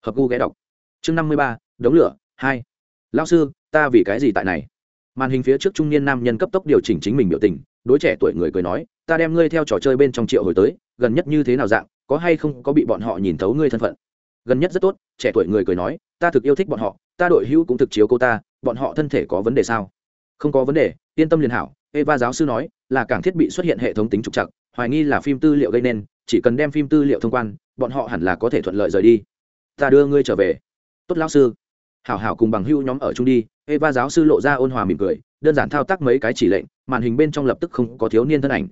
Hợp gu ghé đọc. Chương năm mươi ba, đống lửa, hai. Lao sư ta vì cái gì tại này? Màn hình phía trước trung niên nam nhân cấp tốc điều chỉnh chính mình biểu tình, đối trẻ tuổi người cười nói, ta đem ngươi theo trò chơi bên trong triệu hồi tới, gần nhất như thế nào dạng, có hay không có bị bọn họ nhìn thấu ngươi thân phận? Gần nhất rất tốt, trẻ tuổi người cười nói, ta thực yêu thích bọn họ, ta đội hữu cũng thực chiếu cô ta, bọn họ thân thể có vấn đề sao? Không có vấn đề, yên tâm liền hảo, eva giáo sư nói, là cảng thiết bị xuất hiện hệ thống tính trục chặt hoài nghi là phim tư liệu gây nên, chỉ cần đem phim tư liệu thông quan, bọn họ hẳn là có thể thuận lợi rời đi. Ta đưa ngươi trở về. Tốt lão sư. Hảo hảo cùng bằng hưu nhóm ở chung đi eva giáo sư lộ ra ôn hòa mỉm cười, đơn giản thao tác mấy cái chỉ lệnh, màn hình bên trong lập tức không có thiếu niên thân ảnh.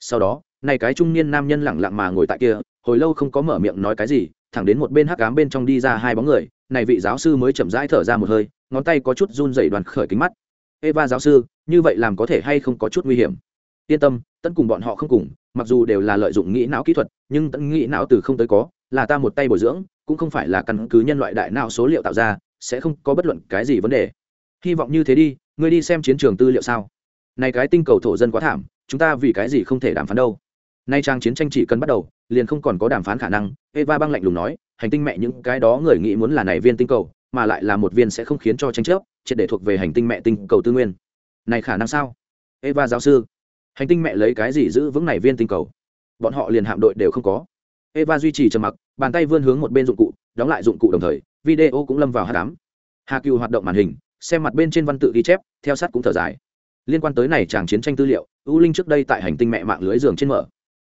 Sau đó, này cái trung niên nam nhân lẳng lặng mà ngồi tại kia, hồi lâu không có mở miệng nói cái gì, thẳng đến một bên hắc ám bên trong đi ra hai bóng người, này vị giáo sư mới chậm rãi thở ra một hơi, ngón tay có chút run rẩy đoàn khởi kính mắt. Eva giáo sư, như vậy làm có thể hay không có chút nguy hiểm? Yên tâm, tận cùng bọn họ không cùng, mặc dù đều là lợi dụng nghĩ não kỹ thuật, nhưng tận nghĩ não từ không tới có, là ta một tay bồi dưỡng, cũng không phải là căn cứ nhân loại đại não số liệu tạo ra, sẽ không có bất luận cái gì vấn đề hy vọng như thế đi, ngươi đi xem chiến trường tư liệu sao. Này cái tinh cầu thổ dân quá thảm, chúng ta vì cái gì không thể đàm phán đâu. Nay trang chiến tranh chỉ cần bắt đầu, liền không còn có đàm phán khả năng, eva băng lạnh lùng nói, hành tinh mẹ những cái đó người nghĩ muốn là này viên tinh cầu, mà lại là một viên sẽ không khiến cho tranh chấp, triệt để thuộc về hành tinh mẹ tinh cầu tư nguyên. Này khả năng sao? Eva giáo sư, hành tinh mẹ lấy cái gì giữ vững này viên tinh cầu? Bọn họ liền hạm đội đều không có. Eva duy trì trầm mặc, bàn tay vươn hướng một bên dụng cụ, đóng lại dụng cụ đồng thời, video cũng lâm vào hát đám hà cựu hoạt động màn hình xem mặt bên trên văn tự ghi chép, theo sát cũng thở dài. Liên quan tới này chàng chiến tranh tư liệu, u linh trước đây tại hành tinh mẹ mạng lưới giường trên mở.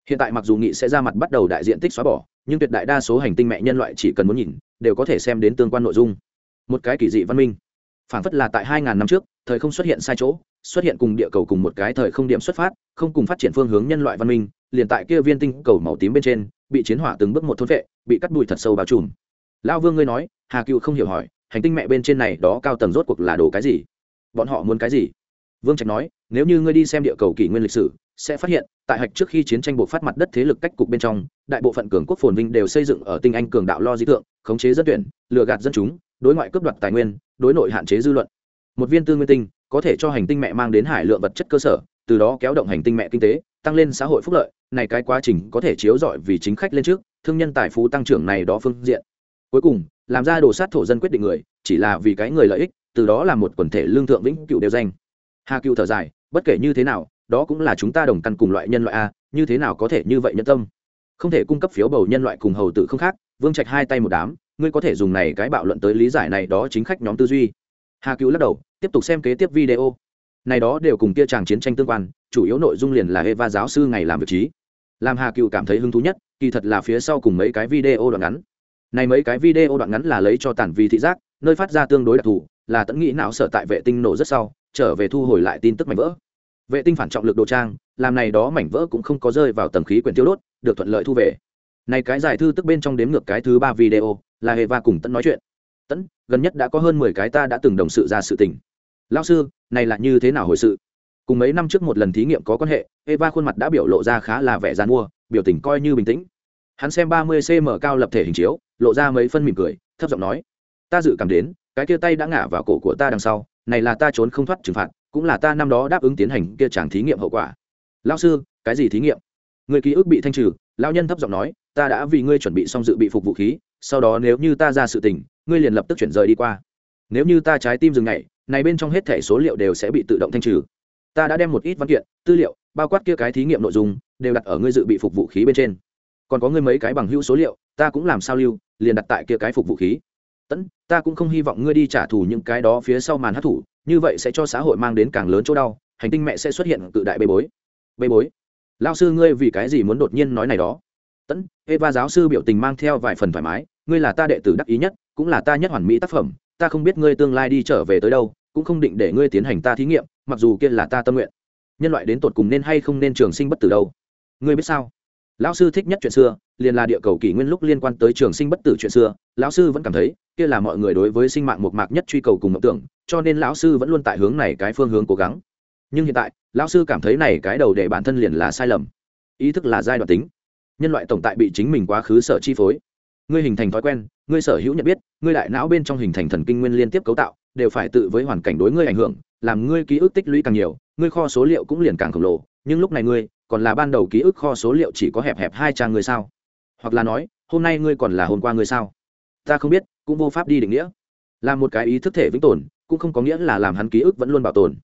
Hiện tại mặc dù nghị sẽ ra mặt bắt đầu đại diện tích xóa bỏ, nhưng tuyệt đại đa số hành tinh mẹ nhân loại chỉ cần muốn nhìn, đều có thể xem đến tương quan nội dung. Một cái kỳ dị văn minh. Phản phất là tại 2.000 năm trước, thời không xuất hiện sai chỗ, xuất hiện cùng địa cầu cùng một cái thời không điểm xuất phát, không cùng phát triển phương hướng nhân loại văn minh, liền tại kia viên tinh cầu màu tím bên trên, bị chiến hỏa từng bước một thôn vệ, bị cắt đùi thật sâu bao trùm. Lão vương ngươi nói, hà cựu không hiểu hỏi hành tinh mẹ bên trên này đó cao tầng rốt cuộc là đồ cái gì? Bọn họ muốn cái gì? Vương trạch nói, nếu như ngươi đi xem địa cầu kỷ nguyên lịch sử, sẽ phát hiện, tại hạch trước khi chiến tranh buộc phát mặt đất thế lực cách cục bên trong, đại bộ phận cường quốc phồn vinh đều xây dựng ở tinh anh cường đạo lo di tượng khống chế dân tuyển, lừa gạt dân chúng, đối ngoại cướp đoạt tài nguyên, đối nội hạn chế dư luận. Một viên tư nguyên tinh có thể cho hành tinh mẹ mang đến hải lượng vật chất cơ sở, từ đó kéo động hành tinh mẹ kinh tế, tăng lên xã hội phúc lợi. Này cái quá trình có thể chiếu rọi vì chính khách lên trước, thương nhân tài phú tăng trưởng này đó phương diện cuối cùng, làm ra đồ sát thổ dân quyết định người, chỉ là vì cái người lợi ích, từ đó là một quần thể lương thượng vĩnh cựu đều danh. Hà cựu thở dài, bất kể như thế nào, đó cũng là chúng ta đồng căn cùng loại nhân loại a, như thế nào có thể như vậy nhân tâm? Không thể cung cấp phiếu bầu nhân loại cùng hầu tự không khác, vương trạch hai tay một đám, ngươi có thể dùng này cái bạo luận tới lý giải này đó chính khách nhóm tư duy. Hà cựu lắc đầu, tiếp tục xem kế tiếp video. Này đó đều cùng kia chàng chiến tranh tương quan, chủ yếu nội dung liền là eva giáo sư ngày làm việc trí. Làm hà cựu cảm thấy hứng thú nhất, kỳ thật là phía sau cùng mấy cái video đoạn ngắn này mấy cái video đoạn ngắn là lấy cho tản vì thị giác, nơi phát ra tương đối đặc thù, là tẫn nghĩ não sở tại vệ tinh nổ rất sau, trở về thu hồi lại tin tức mảnh vỡ. Vệ tinh phản trọng lực đồ trang, làm này đó mảnh vỡ cũng không có rơi vào tầng khí quyển tiêu đốt, được thuận lợi thu về. Này cái giải thư tức bên trong đếm ngược cái thứ ba video, là hệ va cùng tẫn nói chuyện. Tẫn gần nhất đã có hơn mười cái ta đã từng đồng sự ra sự tình. Lao sư, này là như thế nào hồi sự? Cùng mấy năm trước một lần thí nghiệm có quan hệ eva khuôn mặt đã biểu lộ ra khá là vẻ g mua, biểu tình coi như bình tĩnh. Hắn xem ba mươi cm cao lập thể hình chiếu lộ ra mấy phân mỉm cười, thấp giọng nói, ta dự cảm đến, cái kia tay đã ngả vào cổ của ta đằng sau, này là ta trốn không thoát trừng phạt, cũng là ta năm đó đáp ứng tiến hành kia chàng thí nghiệm hậu quả. Lao sư, cái gì thí nghiệm? Người ký ức bị thanh trừ lao nhân thấp giọng nói, ta đã vì ngươi chuẩn bị xong dự bị phục vũ khí, sau đó nếu như ta ra sự tình, ngươi liền lập tức chuyển rời đi qua. Nếu như ta trái tim dừng ngày này bên trong hết thẻ số liệu đều sẽ bị tự động thanh trừ. Ta đã đem một ít văn kiện, tư liệu, bao quát kia cái thí nghiệm nội dung, đều đặt ở ngươi dự bị phục vũ khí bên trên. Còn có ngươi mấy cái bằng hữu số liệu, ta cũng làm sao lưu liền đặt tại kia cái phục vũ khí. Tẫn ta cũng không hy vọng ngươi đi trả thù những cái đó phía sau màn hát thủ như vậy sẽ cho xã hội mang đến càng lớn chỗ đau, hành tinh mẹ sẽ xuất hiện cự đại bê bối. Bê bối? Lao sư ngươi vì cái gì muốn đột nhiên nói này đó? Tẫn eva giáo sư biểu tình mang theo vài phần thoải mái, ngươi là ta đệ tử đắc ý nhất, cũng là ta nhất hoàn mỹ tác phẩm, ta không biết ngươi tương lai đi trở về tới đâu, cũng không định để ngươi tiến hành ta thí nghiệm, mặc dù kia là ta tâm nguyện. Nhân loại đến tột cùng nên hay không nên trường sinh bất tử đâu? Ngươi biết sao? Lão sư thích nhất chuyện xưa, liền là địa cầu kỷ nguyên lúc liên quan tới trường sinh bất tử chuyện xưa. Lão sư vẫn cảm thấy, kia là mọi người đối với sinh mạng một mạc nhất truy cầu cùng mộng tưởng, cho nên lão sư vẫn luôn tại hướng này cái phương hướng cố gắng. Nhưng hiện tại, lão sư cảm thấy này cái đầu để bản thân liền là sai lầm. Ý thức là giai đoạn tính. Nhân loại tổng tại bị chính mình quá khứ sở chi phối. Ngươi hình thành thói quen, ngươi sở hữu nhận biết, ngươi đại não bên trong hình thành thần kinh nguyên liên tiếp cấu tạo, đều phải tự với hoàn cảnh đối ngươi ảnh hưởng, làm ngươi ký ức tích lũy càng nhiều, ngươi kho số liệu cũng liền càng khổng lồ. Nhưng lúc này ngươi còn là ban đầu ký ức kho số liệu chỉ có hẹp hẹp hai trang người sao? Hoặc là nói, hôm nay ngươi còn là hôm qua ngươi sao? Ta không biết, cũng vô pháp đi định nghĩa. Là một cái ý thức thể vĩnh tồn, cũng không có nghĩa là làm hắn ký ức vẫn luôn bảo tồn.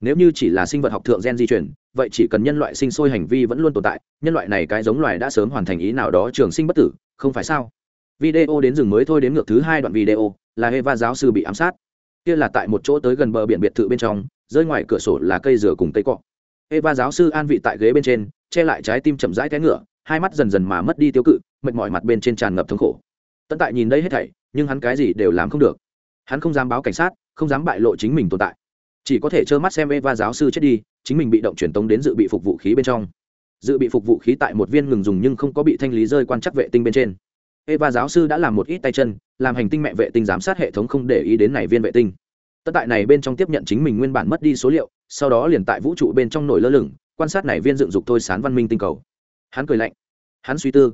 Nếu như chỉ là sinh vật học thượng gen di chuyển vậy chỉ cần nhân loại sinh sôi hành vi vẫn luôn tồn tại, nhân loại này cái giống loài đã sớm hoàn thành ý nào đó trường sinh bất tử, không phải sao? Video đến rừng mới thôi đến ngược thứ hai đoạn video, là eva giáo sư bị ám sát. Kia là tại một chỗ tới gần bờ biển biệt thự bên trong, rơi ngoài cửa sổ là cây rửa cùng cây cọ eva giáo sư an vị tại ghế bên trên, che lại trái tim chậm rãi té ngựa, hai mắt dần dần mà mất đi tiêu cự, mệt mỏi mặt bên trên tràn ngập thống khổ. Tận tại nhìn đây hết thảy, nhưng hắn cái gì đều làm không được. Hắn không dám báo cảnh sát, không dám bại lộ chính mình tồn tại. Chỉ có thể trơ mắt xem eva giáo sư chết đi, chính mình bị động truyền tống đến dự bị phục vũ khí bên trong. Dự bị phục vũ khí tại một viên ngừng dùng nhưng không có bị thanh lý rơi quan chắc vệ tinh bên trên. Eva giáo sư đã làm một ít tay chân, làm hành tinh mẹ vệ tinh giám sát hệ thống không để ý đến này viên vệ tinh. Tất tại này bên trong tiếp nhận chính mình nguyên bản mất đi số liệu sau đó liền tại vũ trụ bên trong nổi lơ lửng, quan sát này viên dựng dục thôi sán văn minh tinh cầu. Hắn cười lạnh, hắn suy tư,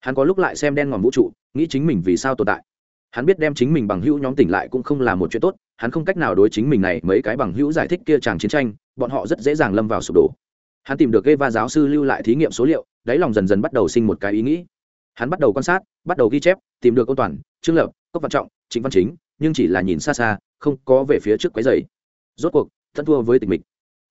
hắn có lúc lại xem đen ngòm vũ trụ, nghĩ chính mình vì sao tồn tại. Hắn biết đem chính mình bằng hữu nhóm tỉnh lại cũng không là một chuyện tốt, hắn không cách nào đối chính mình này mấy cái bằng hữu giải thích kia chàng chiến tranh, bọn họ rất dễ dàng lâm vào sụp đổ. Hắn tìm được eva giáo sư lưu lại thí nghiệm số liệu, đáy lòng dần dần bắt đầu sinh một cái ý nghĩ. Hắn bắt đầu quan sát, bắt đầu ghi chép, tìm được ô toàn trương lập, cốc văn trọng chính văn chính, nhưng chỉ là nhìn xa xa, không có về phía trước quái dày rốt cuộc tận thua với tịch mịch.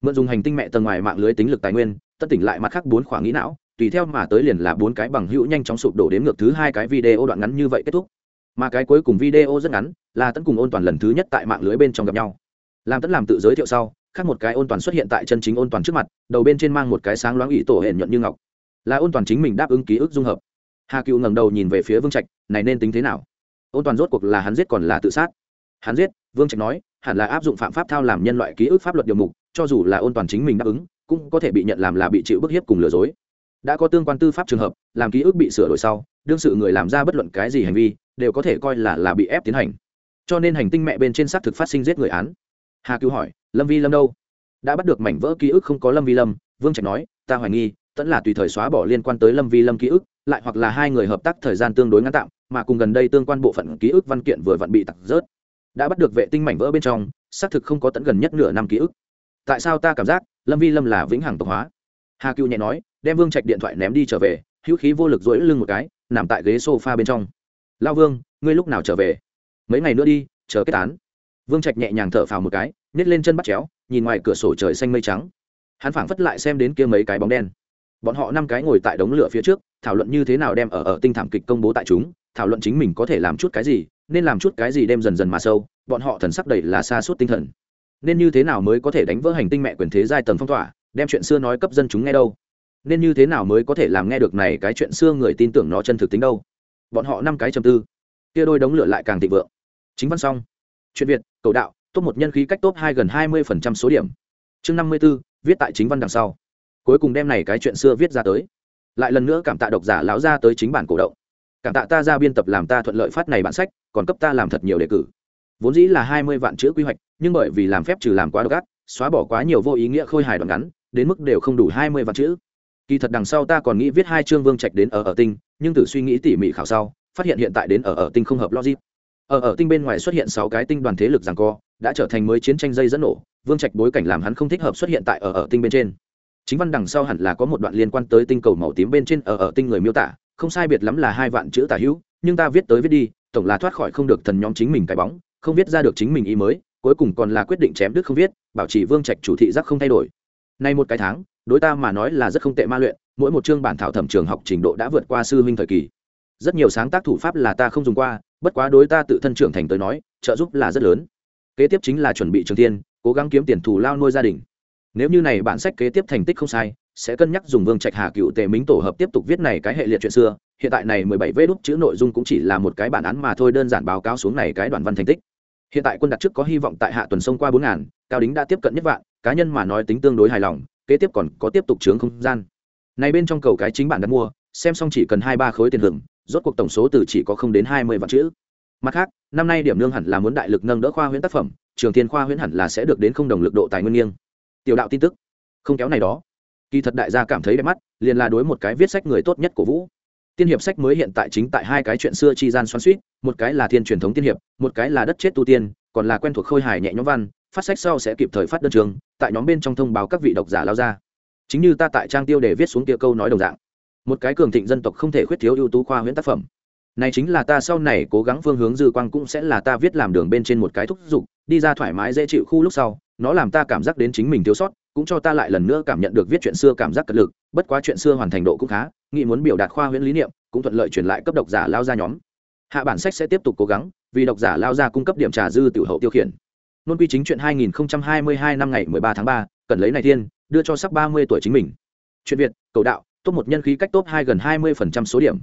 Mượn dùng hành tinh mẹ tầng ngoài mạng lưới tính lực tài nguyên, tất tỉnh lại mặt khác bốn khoảng nghĩ não, tùy theo mà tới liền là bốn cái bằng hữu nhanh chóng sụp đổ đến ngược thứ hai cái video đoạn ngắn như vậy kết thúc. Mà cái cuối cùng video rất ngắn, là tấn cùng ôn toàn lần thứ nhất tại mạng lưới bên trong gặp nhau. Làm tấn làm tự giới thiệu sau, khác một cái ôn toàn xuất hiện tại chân chính ôn toàn trước mặt, đầu bên trên mang một cái sáng loáng ủy tổ hển nhuận như ngọc. Là ôn toàn chính mình đáp ứng ký ức dung hợp. Hà cựu ngẩng đầu nhìn về phía vương trạch, này nên tính thế nào? Ôn toàn rốt cuộc là hắn giết còn là tự sát. Hắn giết, vương trạch nói hẳn là áp dụng phạm pháp thao làm nhân loại ký ức pháp luật điều mục, cho dù là ôn toàn chính mình đáp ứng, cũng có thể bị nhận làm là bị chịu bức hiếp cùng lừa dối. Đã có tương quan tư pháp trường hợp, làm ký ức bị sửa đổi sau, đương sự người làm ra bất luận cái gì hành vi, đều có thể coi là là bị ép tiến hành. Cho nên hành tinh mẹ bên trên xác thực phát sinh giết người án. Hà cứu hỏi, lâm vi lâm đâu? Đã bắt được mảnh vỡ ký ức không có lâm vi lâm, vương trạch nói, ta hoài nghi, tẫn là tùy thời xóa bỏ liên quan tới lâm vi lâm ký ức, lại hoặc là hai người hợp tác thời gian tương đối ngắn tạm, mà cùng gần đây tương quan bộ phận ký ức văn kiện vừa vặn bị tặc rớt đã bắt được vệ tinh mảnh vỡ bên trong, xác thực không có tận gần nhất nửa năm ký ức. Tại sao ta cảm giác lâm vi lâm là vĩnh hằng tộc hóa? Hà cựu nhẹ nói, đem vương trạch điện thoại ném đi trở về, hữu khí vô lực dỗi lưng một cái, nằm tại ghế s o f a bên trong. Lao vương, ngươi lúc nào trở về? Mấy ngày nữa đi, chờ kết án. Vương trạch nhẹ nhàng thở phào một cái nhét lên chân bắt chéo, nhìn ngoài cửa sổ trời xanh mây trắng. Hắn phảng phất lại xem đến kia mấy cái bóng đen. Bọn họ năm cái ngồi tại đống lửa phía trước, thảo luận như thế nào đem ở ở tinh thảm kịch công bố tại chúng, thảo luận chính mình có thể làm chút cái gì nên làm chút cái gì đem dần dần mà sâu, bọn họ thần sắc đầy là xa suốt tinh thần. Nên như thế nào mới có thể đánh vỡ hành tinh mẹ quyền thế giai tầng phong tỏa, đem chuyện xưa nói cấp dân chúng nghe đâu? Nên như thế nào mới có thể làm nghe được này cái chuyện xưa người tin tưởng nó chân thực tính đâu? Bọn họ năm cái trầm tư. Kia đôi đống lửa lại càng thịnh vượng. Chính văn xong. Chuyện việt, cầu đạo, top một nhân khí cách top hai gần hai mươi phần trăm số điểm. Chương năm mươi b ố viết tại chính văn đằng sau. Cuối cùng đem này cái chuyện xưa viết ra tới. Lại lần nữa cảm tạ độc giả lão ra tới chính bản cổ động cảm tạ ta ra biên tập làm ta thuận lợi phát này bản sách, còn cấp ta làm thật nhiều đề cử. Vốn dĩ là hai mươi vạn chữ quy hoạch, nhưng bởi vì làm phép trừ làm quá độc ác, xóa bỏ quá nhiều vô ý nghĩa khôi hài đoạn ngắn, đến mức đều không đủ hai mươi vạn chữ. Kỳ thật đằng sau ta còn nghĩ viết hai chương vương trạch đến ở ở tinh, nhưng từ suy nghĩ tỉ mỉ khảo sau, phát hiện hiện tại đến ở ở tinh không hợp logic. Ở ở tinh bên ngoài xuất hiện sáu cái tinh đoàn thế lực rằng co, đã trở thành mới chiến tranh dây dẫn nổ, vương trạch bối cảnh làm hắn không thích hợp xuất hiện tại ở ở tinh bên trên. Chính văn đằng sau hẳn là có một đoạn liên quan tới tinh cầu màu tím bên trên ở ở tinh người miêu tả không sai biệt lắm là hai vạn chữ tả hữu, nhưng ta viết tới viết đi, tổng là thoát khỏi không được thần nhóm chính mình cái bóng, không viết ra được chính mình ý mới, cuối cùng còn là quyết định chém đứt không viết, bảo trì vương trạch chủ thị giác không thay đổi. Nay một cái tháng, đối ta mà nói là rất không tệ ma luyện, mỗi một chương bản thảo thẩm trường học trình độ đã vượt qua sư huynh thời kỳ. Rất nhiều sáng tác thủ pháp là ta không dùng qua, bất quá đối ta tự thân trưởng thành tới nói, trợ giúp là rất lớn. Kế tiếp chính là chuẩn bị trường tiên, cố gắng kiếm tiền thù lao nuôi gia đình. Nếu như này bản sách kế tiếp thành tích không sai sẽ cân nhắc dùng vương trạch hà cựu tề minh tổ hợp tiếp tục viết này cái hệ liệt chuyện xưa. Hiện tại này mười bảy vê đúc chữ nội dung cũng chỉ là một cái bản án mà thôi, đơn giản báo cáo xuống này cái đoạn văn thành tích. Hiện tại quân đặt trước có hy vọng tại hạ tuần sông qua bốn ngàn, cao đính đã tiếp cận nhất vạn, cá nhân mà nói tính tương đối hài lòng, kế tiếp còn có tiếp tục chướng không gian. Này bên trong cầu cái chính bản đặt mua, xem xong chỉ cần hai ba khối tiền hưởng, rốt cuộc tổng số từ chỉ có không đến hai mươi vạn chữ. Mặt khác, năm nay điểm lương hẳn là muốn đại lực nâng đỡ khoa huyễn tác phẩm, trường thiên khoa huyễn hẳn là sẽ được đến không đồng lực độ tài nguyên nghiêng. Tiểu đạo tin tức. Không kéo này đó kỳ thật đại gia cảm thấy đẹp mắt, liền là đối một cái viết sách người tốt nhất của vũ. Tiên hiệp sách mới hiện tại chính tại hai cái chuyện xưa chi gian xoắn suýt một cái là thiên truyền thống tiên hiệp, một cái là đất chết tu tiên, còn là quen thuộc khôi hài nhẹ nhõm văn, phát sách sau sẽ kịp thời phát đơn trường, tại nhóm bên trong thông báo các vị độc giả lao ra. Chính như ta tại trang tiêu để viết xuống kia câu nói đồng dạng. Một cái cường thịnh dân tộc không thể khuyết thiếu ưu tú khoa huyễn tác phẩm. Này chính là ta sau này cố gắng phương hướng dư quang cũng sẽ là ta viết làm đường bên trên một cái thúc giục, đi ra thoải mái dễ chịu khu lúc sau, nó làm ta cảm giác đến chính mình thiếu sót cũng cho ta lại lần nữa cảm nhận được viết chuyện xưa cảm giác cật lực bất quá chuyện xưa hoàn thành độ cũng khá nghĩ muốn biểu đạt khoa huyễn lý niệm cũng thuận lợi truyền lại cấp độc giả lao ra nhóm. Hạ bản sách sẽ tiếp tục cố gắng vì độc giả lao ra cung cấp điểm trà dư tiểu hậu tiêu khiển. Nôn quy chính chuyện 2022 năm ngày 13 tháng 3, cần lấy này thiên đưa cho sắp 30 tuổi chính mình. Chuyện việt cầu đạo top một nhân khí cách top hai gần 20% số điểm.